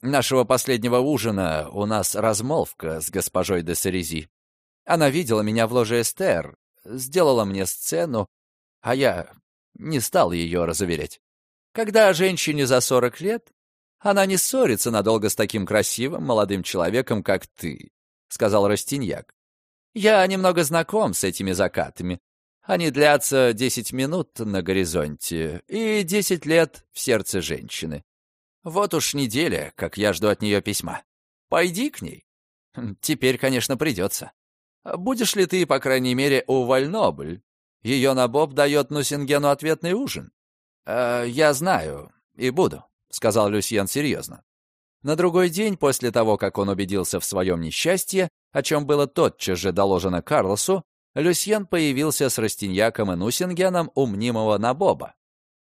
нашего последнего ужина у нас размолвка с госпожой де Серези. Она видела меня в ложе Эстер, сделала мне сцену, а я не стал ее разуверять. Когда женщине за сорок лет, она не ссорится надолго с таким красивым молодым человеком, как ты», — сказал Растиньяк. «Я немного знаком с этими закатами. Они длятся десять минут на горизонте и десять лет в сердце женщины. Вот уж неделя, как я жду от нее письма. Пойди к ней. Хм, теперь, конечно, придется. Будешь ли ты, по крайней мере, у Вальнобль? Ее набоб дает Нусингену ответный ужин. «Э, «Я знаю и буду», — сказал Люсьен серьезно. На другой день после того, как он убедился в своем несчастье, о чем было тотчас же доложено Карлосу, Люсьен появился с Растиньяком и Нусингеном у мнимого Набоба.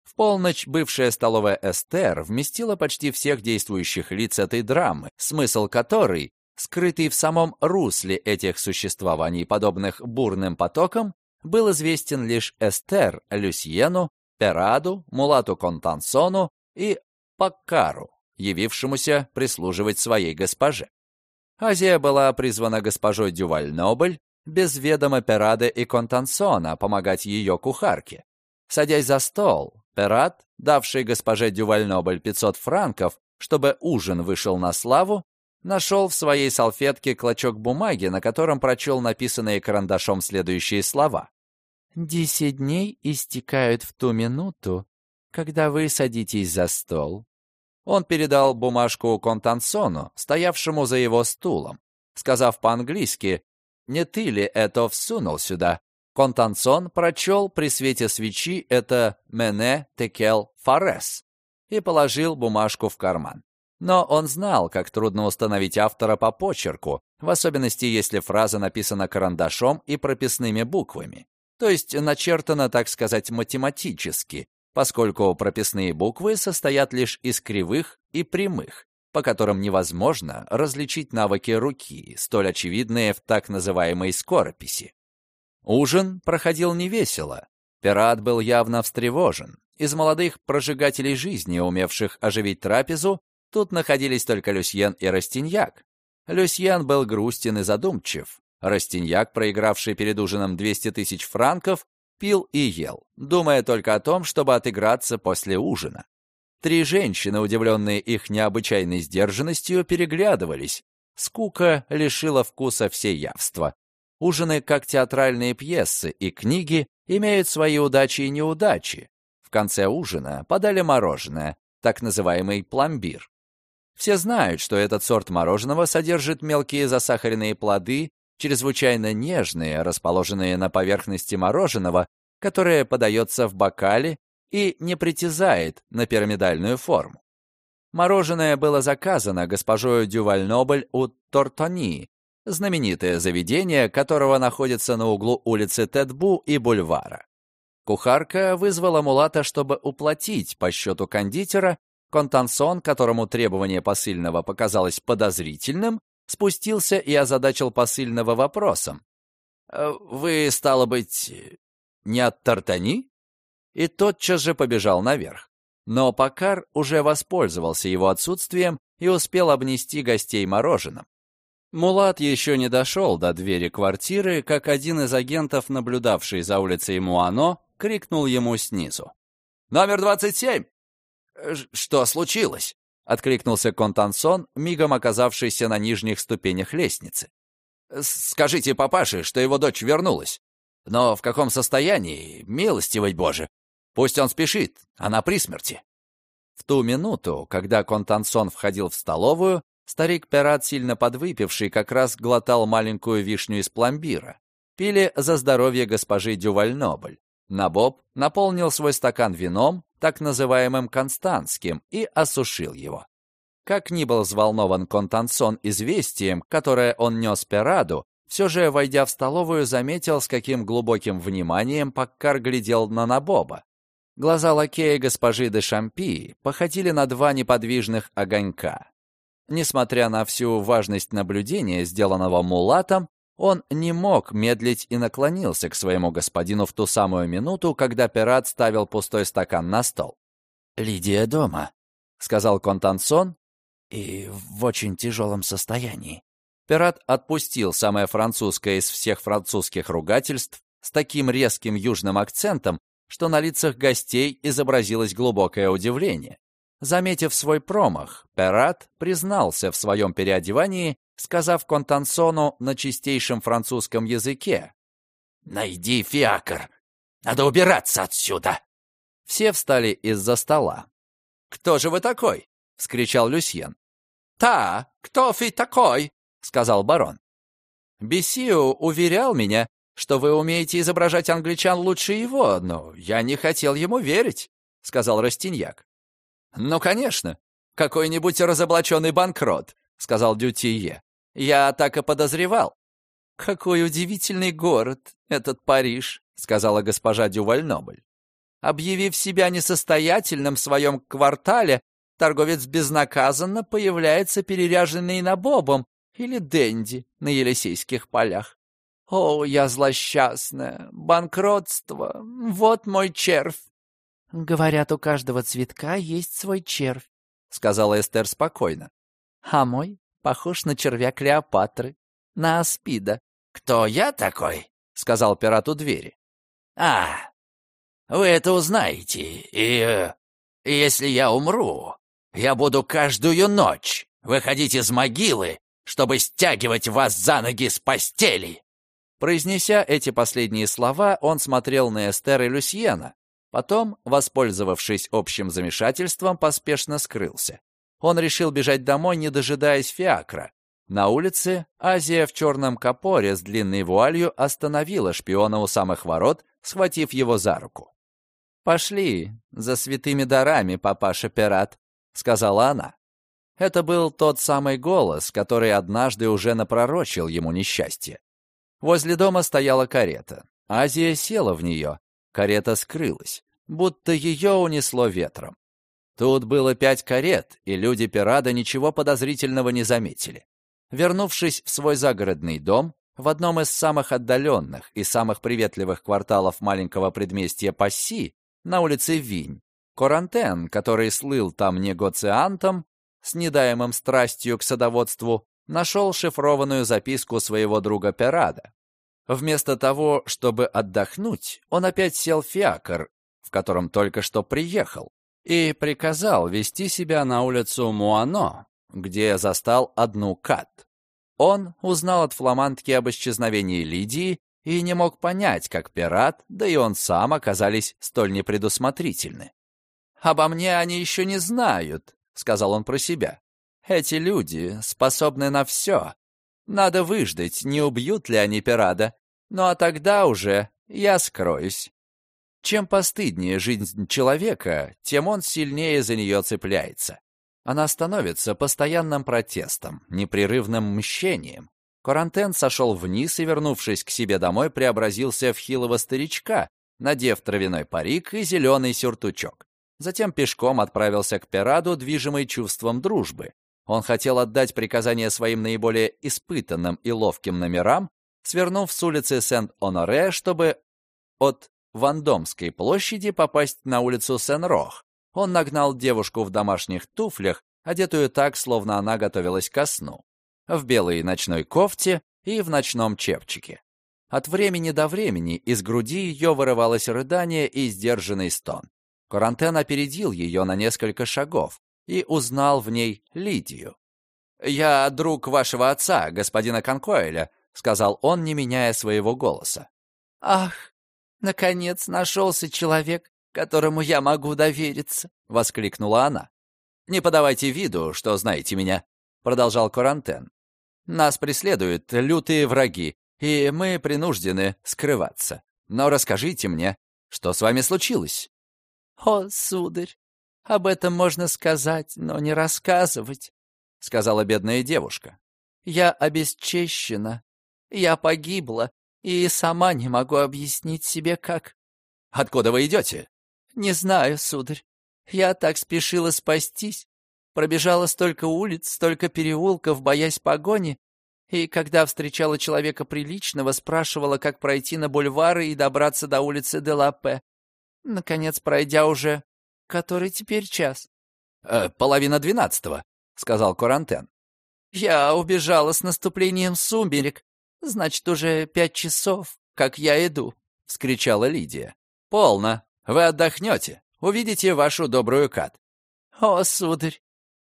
В полночь бывшая столовая Эстер вместила почти всех действующих лиц этой драмы, смысл которой, скрытый в самом русле этих существований, подобных бурным потокам, был известен лишь Эстер, Люсьену, Пераду, Мулату Контансону и Паккару, явившемуся прислуживать своей госпоже. Азия была призвана госпожой Дюваль-Нобль, без ведома Перады и Контансона помогать ее кухарке. Садясь за стол, Перад, давший госпоже Дювальнобль 500 франков, чтобы ужин вышел на славу, нашел в своей салфетке клочок бумаги, на котором прочел написанные карандашом следующие слова. «Десять дней истекают в ту минуту, когда вы садитесь за стол». Он передал бумажку Контансону, стоявшему за его стулом, сказав по-английски «Не ты ли это всунул сюда?» Контансон прочел при свете свечи это «Мене текел фарес» и положил бумажку в карман. Но он знал, как трудно установить автора по почерку, в особенности если фраза написана карандашом и прописными буквами, то есть начертана, так сказать, математически, поскольку прописные буквы состоят лишь из кривых и прямых, по которым невозможно различить навыки руки, столь очевидные в так называемой скорописи. Ужин проходил невесело. Пират был явно встревожен. Из молодых прожигателей жизни, умевших оживить трапезу, Тут находились только Люсьен и Растиньяк. Люсьен был грустен и задумчив. Растиньяк, проигравший перед ужином 200 тысяч франков, пил и ел, думая только о том, чтобы отыграться после ужина. Три женщины, удивленные их необычайной сдержанностью, переглядывались. Скука лишила вкуса все явства. Ужины, как театральные пьесы и книги, имеют свои удачи и неудачи. В конце ужина подали мороженое, так называемый пломбир. Все знают, что этот сорт мороженого содержит мелкие засахаренные плоды, чрезвычайно нежные, расположенные на поверхности мороженого, которое подается в бокале и не притязает на пирамидальную форму. Мороженое было заказано госпожой Дюваль-Нобль у Тортони, знаменитое заведение, которого находится на углу улицы Тедбу и бульвара. Кухарка вызвала Мулата, чтобы уплатить по счету кондитера Контансон, которому требование посыльного показалось подозрительным, спустился и озадачил посыльного вопросом. «Э, «Вы, стало быть, не от Тартани?» И тотчас же побежал наверх. Но Покар уже воспользовался его отсутствием и успел обнести гостей мороженым. Мулат еще не дошел до двери квартиры, как один из агентов, наблюдавший за улицей Муано, крикнул ему снизу. «Номер двадцать семь! «Что случилось?» — откликнулся Контансон, мигом оказавшийся на нижних ступенях лестницы. «Скажите папаше, что его дочь вернулась. Но в каком состоянии, милостивый Боже? Пусть он спешит, она при смерти». В ту минуту, когда Контансон входил в столовую, старик-пират, сильно подвыпивший, как раз глотал маленькую вишню из пломбира. Пили за здоровье госпожи Дювальнобль. Набоб наполнил свой стакан вином, так называемым константским, и осушил его. Как ни был взволнован Контансон известием, которое он нес Пираду, все же, войдя в столовую, заметил, с каким глубоким вниманием Паккар глядел на Набоба. Глаза лакея госпожи де Шампи походили на два неподвижных огонька. Несмотря на всю важность наблюдения, сделанного мулатом, он не мог медлить и наклонился к своему господину в ту самую минуту, когда пират ставил пустой стакан на стол. «Лидия дома», — сказал Контансон, — «и в очень тяжелом состоянии». Пират отпустил самое французское из всех французских ругательств с таким резким южным акцентом, что на лицах гостей изобразилось глубокое удивление. Заметив свой промах, Пират признался в своем переодевании сказав Контансону на чистейшем французском языке. «Найди фиакр! Надо убираться отсюда!» Все встали из-за стола. «Кто же вы такой?» — вскричал Люсьен. «Та, кто вы такой?» — сказал барон. «Бесио уверял меня, что вы умеете изображать англичан лучше его, но я не хотел ему верить», — сказал Растиньяк. «Ну, конечно, какой-нибудь разоблаченный банкрот», — сказал Дютие. Я так и подозревал. Какой удивительный город этот Париж, сказала госпожа Дювальнобль. Объявив себя несостоятельным в своем квартале, торговец безнаказанно появляется переряженный набобом или денди на Елисейских полях. О, я злосчастная! Банкротство! Вот мой червь! Говорят, у каждого цветка есть свой червь, сказала Эстер спокойно. А мой Похож на червя Клеопатры, на аспида. «Кто я такой?» — сказал пират у двери. «А, вы это узнаете, и... Если я умру, я буду каждую ночь выходить из могилы, чтобы стягивать вас за ноги с постели!» Произнеся эти последние слова, он смотрел на Эстер и Люсьена. Потом, воспользовавшись общим замешательством, поспешно скрылся. Он решил бежать домой, не дожидаясь фиакра. На улице Азия в черном капоре с длинной вуалью остановила шпиона у самых ворот, схватив его за руку. «Пошли за святыми дарами, папаша-пират», — сказала она. Это был тот самый голос, который однажды уже напророчил ему несчастье. Возле дома стояла карета. Азия села в нее. Карета скрылась, будто ее унесло ветром. Тут было пять карет, и люди Пирада ничего подозрительного не заметили. Вернувшись в свой загородный дом, в одном из самых отдаленных и самых приветливых кварталов маленького предместья Пасси, на улице Винь, Корантен, который слыл там негоциантом, с недаемым страстью к садоводству, нашел шифрованную записку своего друга Перада. Вместо того, чтобы отдохнуть, он опять сел в фиакр, в котором только что приехал, и приказал вести себя на улицу Муано, где застал одну Кат. Он узнал от фламандки об исчезновении Лидии и не мог понять, как пират, да и он сам оказались столь непредусмотрительны. «Обо мне они еще не знают», — сказал он про себя. Эти люди способны на все. Надо выждать, не убьют ли они пирада. Ну а тогда уже я скроюсь. Чем постыднее жизнь человека, тем он сильнее за нее цепляется. Она становится постоянным протестом, непрерывным мщением. Карантен сошел вниз и, вернувшись к себе домой, преобразился в хилого старичка, надев травяной парик и зеленый сюртучок. Затем пешком отправился к Пираду, движимый чувством дружбы. Он хотел отдать приказание своим наиболее испытанным и ловким номерам, свернув с улицы Сент-Оноре, чтобы от Вандомской площади попасть на улицу Сен-Рох. Он нагнал девушку в домашних туфлях, одетую так, словно она готовилась ко сну, в белой ночной кофте и в ночном чепчике. От времени до времени из груди ее вырывалось рыдание и сдержанный стон. Карантен опередил ее на несколько шагов, и узнал в ней Лидию. «Я друг вашего отца, господина Конкоэля», — сказал он, не меняя своего голоса. «Ах, наконец нашелся человек, которому я могу довериться», — воскликнула она. «Не подавайте виду, что знаете меня», — продолжал Карантен. «Нас преследуют лютые враги, и мы принуждены скрываться. Но расскажите мне, что с вами случилось?» «О, сударь, об этом можно сказать, но не рассказывать», — сказала бедная девушка. «Я обесчещена. Я погибла, и сама не могу объяснить себе, как...» «Откуда вы идете?» «Не знаю, сударь. Я так спешила спастись. Пробежала столько улиц, столько переулков, боясь погони, и когда встречала человека приличного, спрашивала, как пройти на бульвары и добраться до улицы Делапе. Наконец, пройдя уже Который теперь час? Э, половина двенадцатого, сказал Корантен. Я убежала с наступлением сумерек. Значит, уже пять часов, как я иду, вскричала Лидия. Полно. Вы отдохнете. Увидите вашу добрую Кат. О, сударь,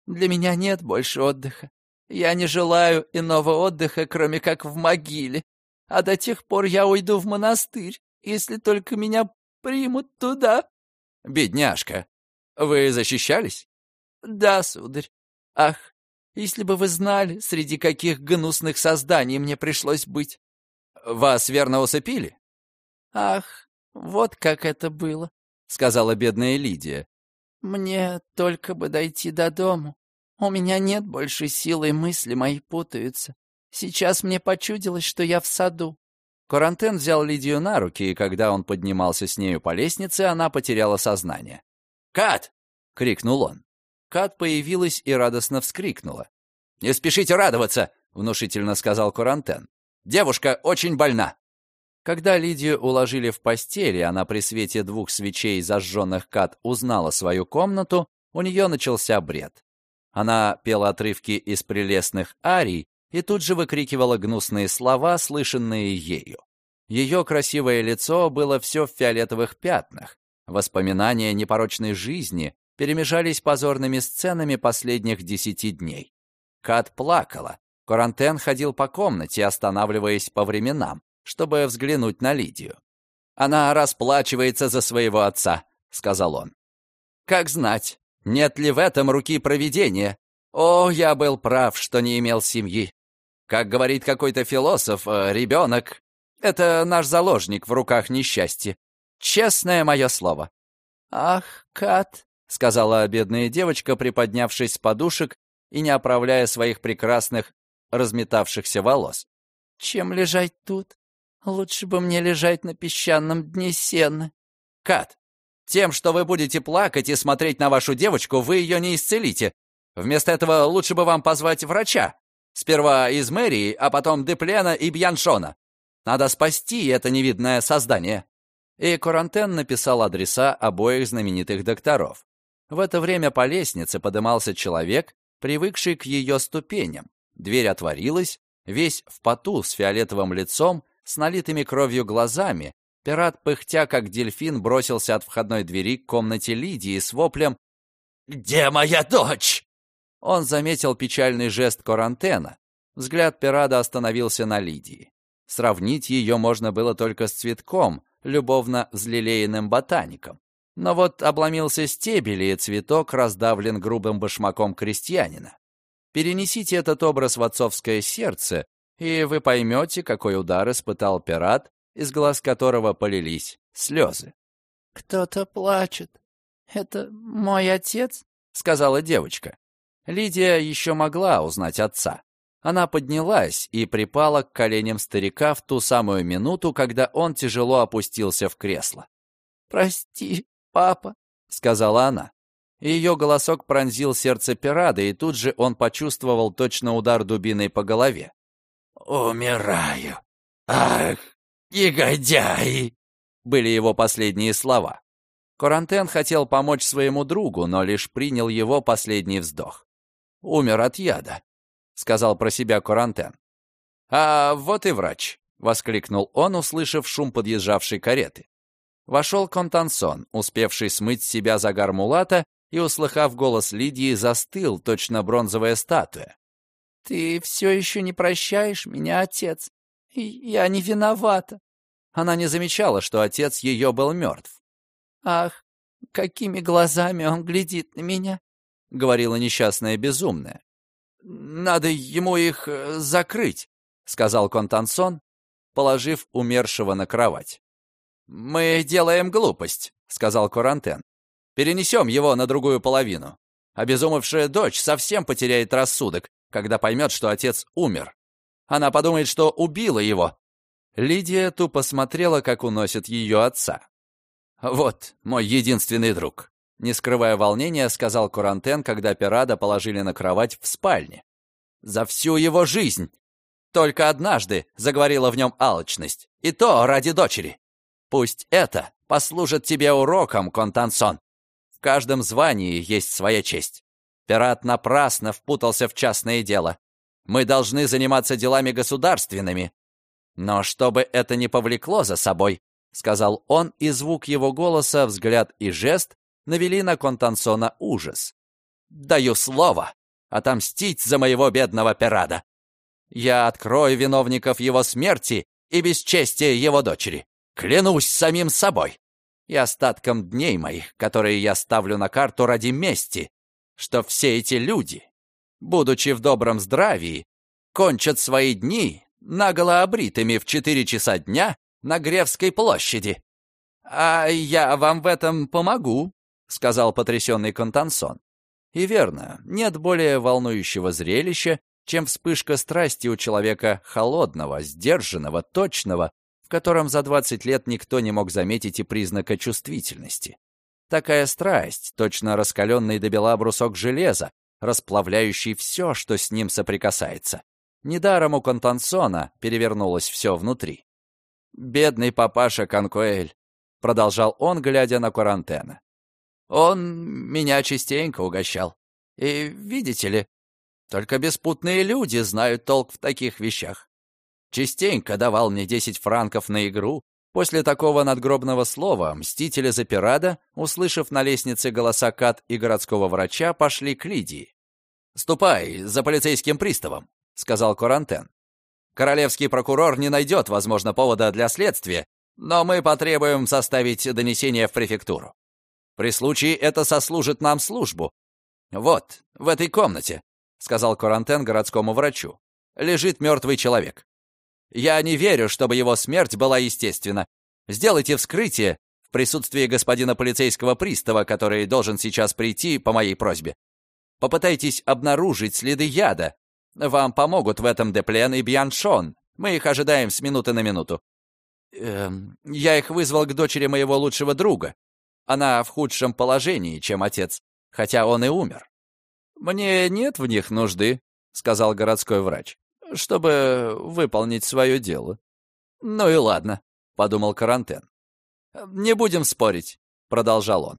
для меня нет больше отдыха. Я не желаю иного отдыха, кроме как в могиле. А до тех пор я уйду в монастырь, если только меня примут туда. Бедняжка, вы защищались? Да, сударь. Ах, если бы вы знали, среди каких гнусных созданий мне пришлось быть. Вас верно усыпили? Ах, вот как это было, сказала бедная Лидия. Мне только бы дойти до дому. У меня нет больше силы, и мысли мои путаются. Сейчас мне почудилось, что я в саду. Карантен взял Лидию на руки, и когда он поднимался с нею по лестнице, она потеряла сознание. «Кат!» — крикнул он. Кат появилась и радостно вскрикнула. «Не спешите радоваться!» — внушительно сказал Курантен. «Девушка очень больна!» Когда Лидию уложили в постели, она при свете двух свечей, зажженных Кат, узнала свою комнату, у нее начался бред. Она пела отрывки из прелестных арий и тут же выкрикивала гнусные слова, слышанные ею. Ее красивое лицо было все в фиолетовых пятнах, Воспоминания непорочной жизни перемежались позорными сценами последних десяти дней. Кат плакала. Корантен ходил по комнате, останавливаясь по временам, чтобы взглянуть на Лидию. «Она расплачивается за своего отца», — сказал он. «Как знать, нет ли в этом руки провидения? О, я был прав, что не имел семьи. Как говорит какой-то философ, э, ребенок — это наш заложник в руках несчастья. Честное мое слово». «Ах, Кат», — сказала бедная девочка, приподнявшись с подушек и не оправляя своих прекрасных разметавшихся волос. «Чем лежать тут? Лучше бы мне лежать на песчаном дне сена». «Кат, тем, что вы будете плакать и смотреть на вашу девочку, вы ее не исцелите. Вместо этого лучше бы вам позвать врача. Сперва из мэрии, а потом Деплена и Бьяншона. Надо спасти это невидное создание». И Корантен написал адреса обоих знаменитых докторов. В это время по лестнице подымался человек, привыкший к ее ступеням. Дверь отворилась, весь в поту, с фиолетовым лицом, с налитыми кровью глазами. Пират, пыхтя, как дельфин, бросился от входной двери к комнате Лидии с воплем «Где моя дочь?» Он заметил печальный жест Корантена. Взгляд пирата остановился на Лидии. Сравнить ее можно было только с цветком, любовно взлелеянным ботаником. Но вот обломился стебель, и цветок раздавлен грубым башмаком крестьянина. Перенесите этот образ в отцовское сердце, и вы поймете, какой удар испытал пират, из глаз которого полились слезы. «Кто-то плачет. Это мой отец?» — сказала девочка. Лидия еще могла узнать отца. Она поднялась и припала к коленям старика в ту самую минуту, когда он тяжело опустился в кресло. «Прости, папа», — сказала она. Ее голосок пронзил сердце пирада, и тут же он почувствовал точно удар дубиной по голове. «Умираю! Ах, негодяй!» — были его последние слова. Корантен хотел помочь своему другу, но лишь принял его последний вздох. «Умер от яда», — сказал про себя Корантен. «А вот и врач», — воскликнул он, услышав шум подъезжавшей кареты. Вошел Контансон, успевший смыть с себя загар мулата, и, услыхав голос Лидии, застыл, точно бронзовая статуя. «Ты все еще не прощаешь меня, отец? Я не виновата». Она не замечала, что отец ее был мертв. «Ах, какими глазами он глядит на меня!» — говорила несчастная безумная. «Надо ему их э, закрыть», — сказал Контансон, положив умершего на кровать. «Мы делаем глупость», — сказал Корантен. «Перенесем его на другую половину. Обезумевшая дочь совсем потеряет рассудок, когда поймет, что отец умер. Она подумает, что убила его». Лидия тупо смотрела, как уносят ее отца. «Вот мой единственный друг», — не скрывая волнения, сказал Курантен, когда Пирада положили на кровать в спальне. «За всю его жизнь! Только однажды заговорила в нем алчность, и то ради дочери. Пусть это послужит тебе уроком, Контансон. В каждом звании есть своя честь. Пират напрасно впутался в частное дело. Мы должны заниматься делами государственными. Но чтобы это не повлекло за собой, — сказал он, и звук его голоса, взгляд и жест навели на Контансона ужас. «Даю слово отомстить за моего бедного пирада. Я открою виновников его смерти и бесчестия его дочери. Клянусь самим собой и остатком дней моих, которые я ставлю на карту ради мести, что все эти люди, будучи в добром здравии, кончат свои дни наголо обритыми в четыре часа дня на Гревской площади. «А я вам в этом помогу», — сказал потрясенный Контансон. И верно, нет более волнующего зрелища, чем вспышка страсти у человека холодного, сдержанного, точного, котором за 20 лет никто не мог заметить и признака чувствительности. Такая страсть, точно раскаленный до бела брусок железа, расплавляющий все, что с ним соприкасается. Недаром у Контансона перевернулось все внутри. «Бедный папаша Конкуэль», — продолжал он, глядя на Курантена. «Он меня частенько угощал. И, видите ли, только беспутные люди знают толк в таких вещах. Частенько давал мне 10 франков на игру. После такого надгробного слова мстители Запирада, услышав на лестнице голоса Кат и городского врача, пошли к Лидии. «Ступай за полицейским приставом», — сказал Корантен. «Королевский прокурор не найдет, возможно, повода для следствия, но мы потребуем составить донесение в префектуру. При случае это сослужит нам службу. Вот, в этой комнате, — сказал Корантен городскому врачу, — лежит мертвый человек. Я не верю, чтобы его смерть была естественна. Сделайте вскрытие в присутствии господина полицейского пристава, который должен сейчас прийти по моей просьбе. Попытайтесь обнаружить следы яда. Вам помогут в этом Деплен и Бьяншон. Мы их ожидаем с минуты на минуту. Эм, я их вызвал к дочери моего лучшего друга. Она в худшем положении, чем отец, хотя он и умер. «Мне нет в них нужды», — сказал городской врач, «чтобы выполнить свое дело». «Ну и ладно», — подумал Карантен. «Не будем спорить», — продолжал он.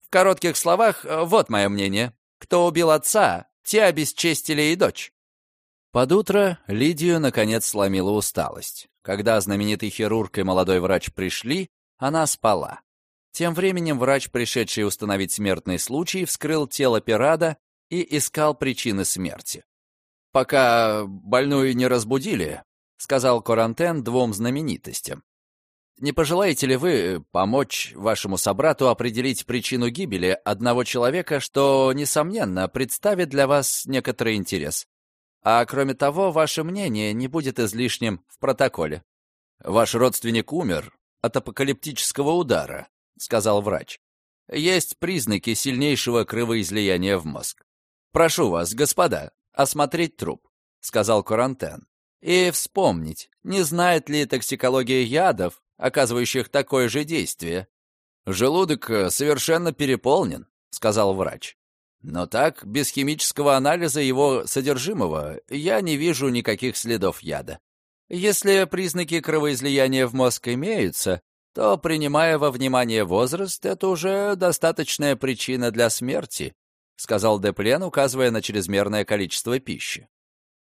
«В коротких словах, вот мое мнение. Кто убил отца, те обесчестили и дочь». Под утро Лидию, наконец, сломила усталость. Когда знаменитый хирург и молодой врач пришли, она спала. Тем временем врач, пришедший установить смертный случай, вскрыл тело Пирада и искал причины смерти. «Пока больную не разбудили», — сказал Корантен двум знаменитостям. «Не пожелаете ли вы помочь вашему собрату определить причину гибели одного человека, что, несомненно, представит для вас некоторый интерес? А кроме того, ваше мнение не будет излишним в протоколе». «Ваш родственник умер от апокалиптического удара», — сказал врач. «Есть признаки сильнейшего кровоизлияния в мозг. Прошу вас, господа, осмотреть труп», — сказал Корантен. «И вспомнить, не знает ли токсикология ядов, оказывающих такое же действие». «Желудок э, совершенно переполнен», — сказал врач. «Но так, без химического анализа его содержимого, я не вижу никаких следов яда. Если признаки кровоизлияния в мозг имеются, то, принимая во внимание возраст, это уже достаточная причина для смерти, сказал Деплен, указывая на чрезмерное количество пищи.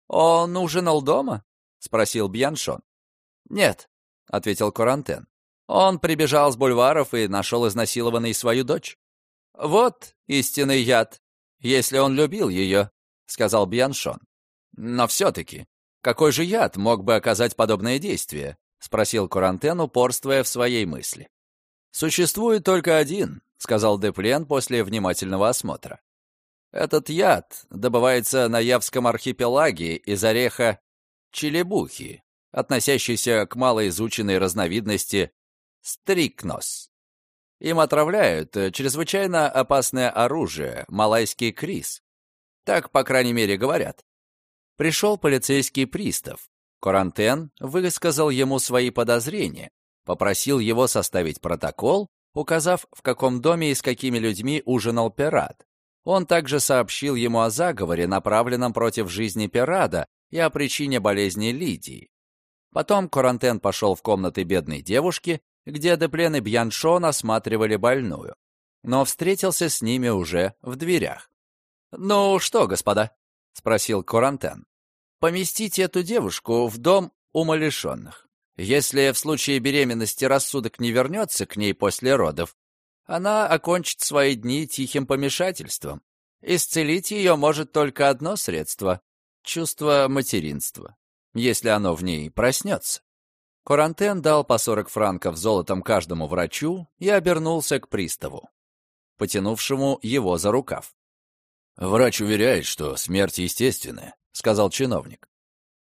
«Он ужинал дома?» — спросил Бьяншон. «Нет», — ответил Корантен. «Он прибежал с бульваров и нашел изнасилованной свою дочь. Вот истинный яд, если он любил ее», — сказал Бьяншон. «Но все-таки, какой же яд мог бы оказать подобное действие?» — спросил Курантен, упорствуя в своей мысли. «Существует только один», — сказал Деплен после внимательного осмотра. «Этот яд добывается на Явском архипелаге из ореха челебухи, относящейся к малоизученной разновидности стрикнос. Им отравляют чрезвычайно опасное оружие, малайский крис. Так, по крайней мере, говорят. Пришел полицейский пристав, Корантен высказал ему свои подозрения, попросил его составить протокол, указав, в каком доме и с какими людьми ужинал пират. Он также сообщил ему о заговоре, направленном против жизни пирата, и о причине болезни Лидии. Потом Корантен пошел в комнаты бедной девушки, где Деплен и Бьяншон осматривали больную, но встретился с ними уже в дверях. «Ну что, господа?» — спросил Корантен поместить эту девушку в дом умалишенных. Если в случае беременности рассудок не вернется к ней после родов, она окончит свои дни тихим помешательством. Исцелить ее может только одно средство — чувство материнства, если оно в ней проснется. Корантен дал по 40 франков золотом каждому врачу и обернулся к приставу, потянувшему его за рукав. «Врач уверяет, что смерть естественная сказал чиновник.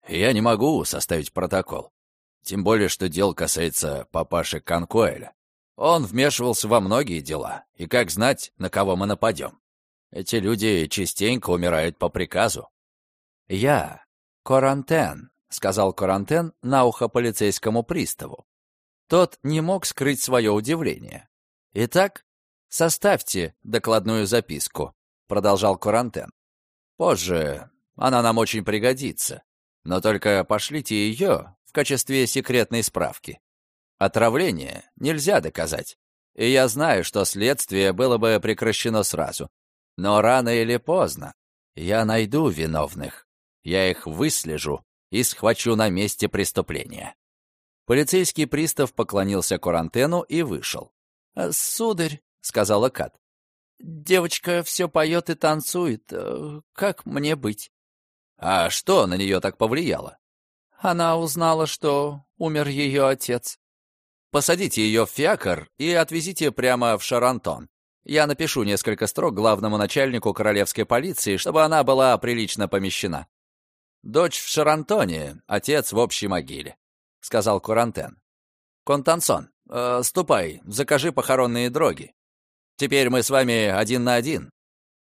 «Я не могу составить протокол. Тем более, что дело касается папаши Конкоэля. Он вмешивался во многие дела, и как знать, на кого мы нападем. Эти люди частенько умирают по приказу». «Я Корантен», — сказал Корантен на ухо полицейскому приставу. Тот не мог скрыть свое удивление. «Итак, составьте докладную записку», — продолжал Корантен. «Позже она нам очень пригодится. Но только пошлите ее в качестве секретной справки. Отравление нельзя доказать. И я знаю, что следствие было бы прекращено сразу. Но рано или поздно я найду виновных. Я их выслежу и схвачу на месте преступления. Полицейский пристав поклонился Курантену и вышел. «Сударь», — сказала Кат, девочка все поет и танцует. Э, как мне быть?» «А что на нее так повлияло?» Она узнала, что умер ее отец. Посадите ее в фиакр и отвезите прямо в Шарантон. Я напишу несколько строк главному начальнику королевской полиции, чтобы она была прилично помещена. Дочь в Шарантоне, отец в общей могиле», — сказал Курантен. «Контансон, э, ступай, закажи похоронные дроги. Теперь мы с вами один на один,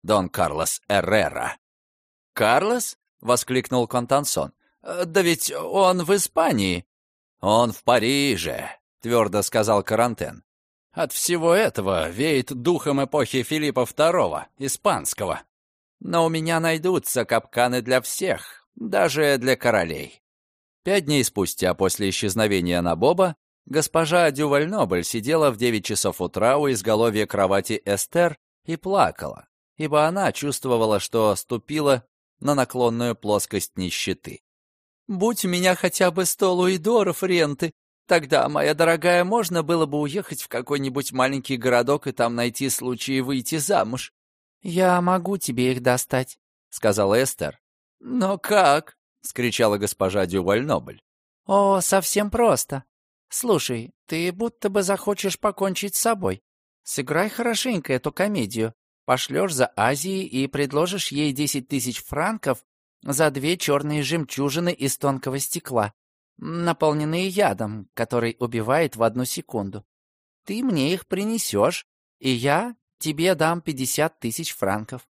Дон Карлос Эррера». «Карлос?» — воскликнул Контансон. «Э, «Да ведь он в Испании». «Он в Париже», — твердо сказал Карантен. «От всего этого веет духом эпохи Филиппа II, испанского. Но у меня найдутся капканы для всех, даже для королей». Пять дней спустя после исчезновения Набоба госпожа Дювальнобль сидела в девять часов утра у изголовья кровати Эстер и плакала, ибо она чувствовала, что ступила на наклонную плоскость нищеты. «Будь у меня хотя бы сто луидоров ренты, тогда, моя дорогая, можно было бы уехать в какой-нибудь маленький городок и там найти случай выйти замуж». «Я могу тебе их достать», — сказала Эстер. «Но как?» — скричала госпожа Дювальнобль. «О, совсем просто. Слушай, ты будто бы захочешь покончить с собой. Сыграй хорошенько эту комедию. Пошлешь за Азией и предложишь ей десять тысяч франков за две черные жемчужины из тонкого стекла, наполненные ядом, который убивает в одну секунду. Ты мне их принесешь, и я тебе дам пятьдесят тысяч франков.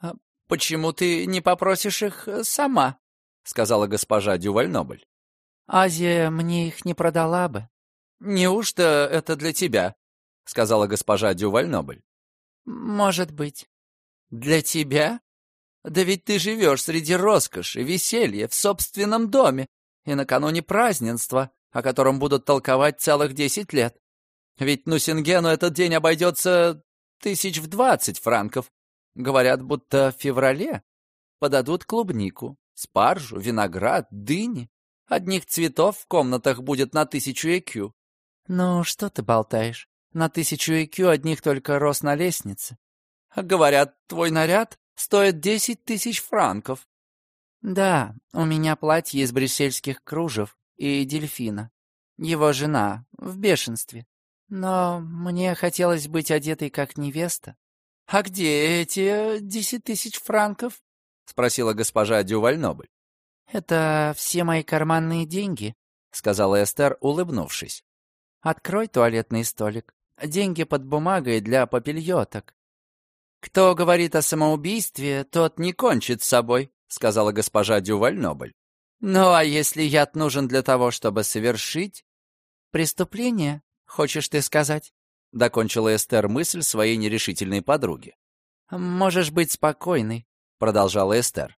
А «Почему ты не попросишь их э, сама?» — сказала госпожа Дювальнобль. «Азия мне их не продала бы». «Неужто это для тебя?» — сказала госпожа Дювальнобль. «Может быть». «Для тебя? Да ведь ты живешь среди роскоши, веселья, в собственном доме, и накануне празднества, о котором будут толковать целых десять лет. Ведь Нусингену этот день обойдется тысяч в двадцать франков. Говорят, будто в феврале подадут клубнику, спаржу, виноград, дыни. Одних цветов в комнатах будет на тысячу ЭКЮ. «Ну, что ты болтаешь? На тысячу ЭКЮ одних только рост на лестнице». «Говорят, твой наряд стоит десять тысяч франков». «Да, у меня платье из брюссельских кружев и дельфина. Его жена в бешенстве. Но мне хотелось быть одетой как невеста». «А где эти десять тысяч франков?» — спросила госпожа Дювальнобль. «Это все мои карманные деньги», — сказала Эстер, улыбнувшись. «Открой туалетный столик. Деньги под бумагой для попельоток». «Кто говорит о самоубийстве, тот не кончит с собой», — сказала госпожа Дювальнобль. «Ну а если яд нужен для того, чтобы совершить...» «Преступление, хочешь ты сказать?» — докончила Эстер мысль своей нерешительной подруги. «Можешь быть спокойной», — продолжала Эстер.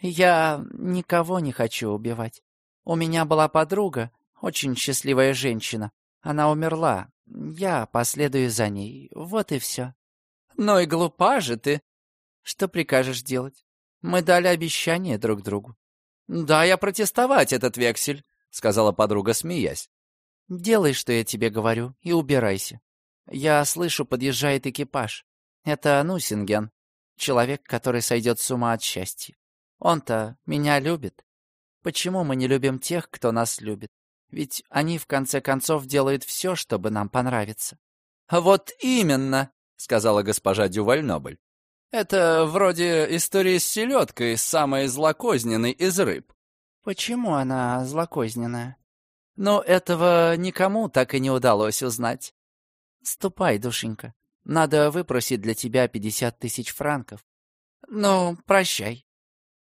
«Я никого не хочу убивать. У меня была подруга, очень счастливая женщина. Она умерла. Я последую за ней. Вот и все». «Ну и глупа же ты!» «Что прикажешь делать? Мы дали обещание друг другу». «Да, я протестовать этот вексель», — сказала подруга, смеясь. «Делай, что я тебе говорю, и убирайся. Я слышу, подъезжает экипаж. Это Нусинген, человек, который сойдет с ума от счастья. Он-то меня любит. Почему мы не любим тех, кто нас любит? Ведь они, в конце концов, делают все, чтобы нам понравиться». «Вот именно», — сказала госпожа Дювальнобль. «Это вроде истории с селедкой, самой злокозненной из рыб». «Почему она злокозненная?» «Но этого никому так и не удалось узнать». «Ступай, душенька. Надо выпросить для тебя пятьдесят тысяч франков». «Ну, прощай».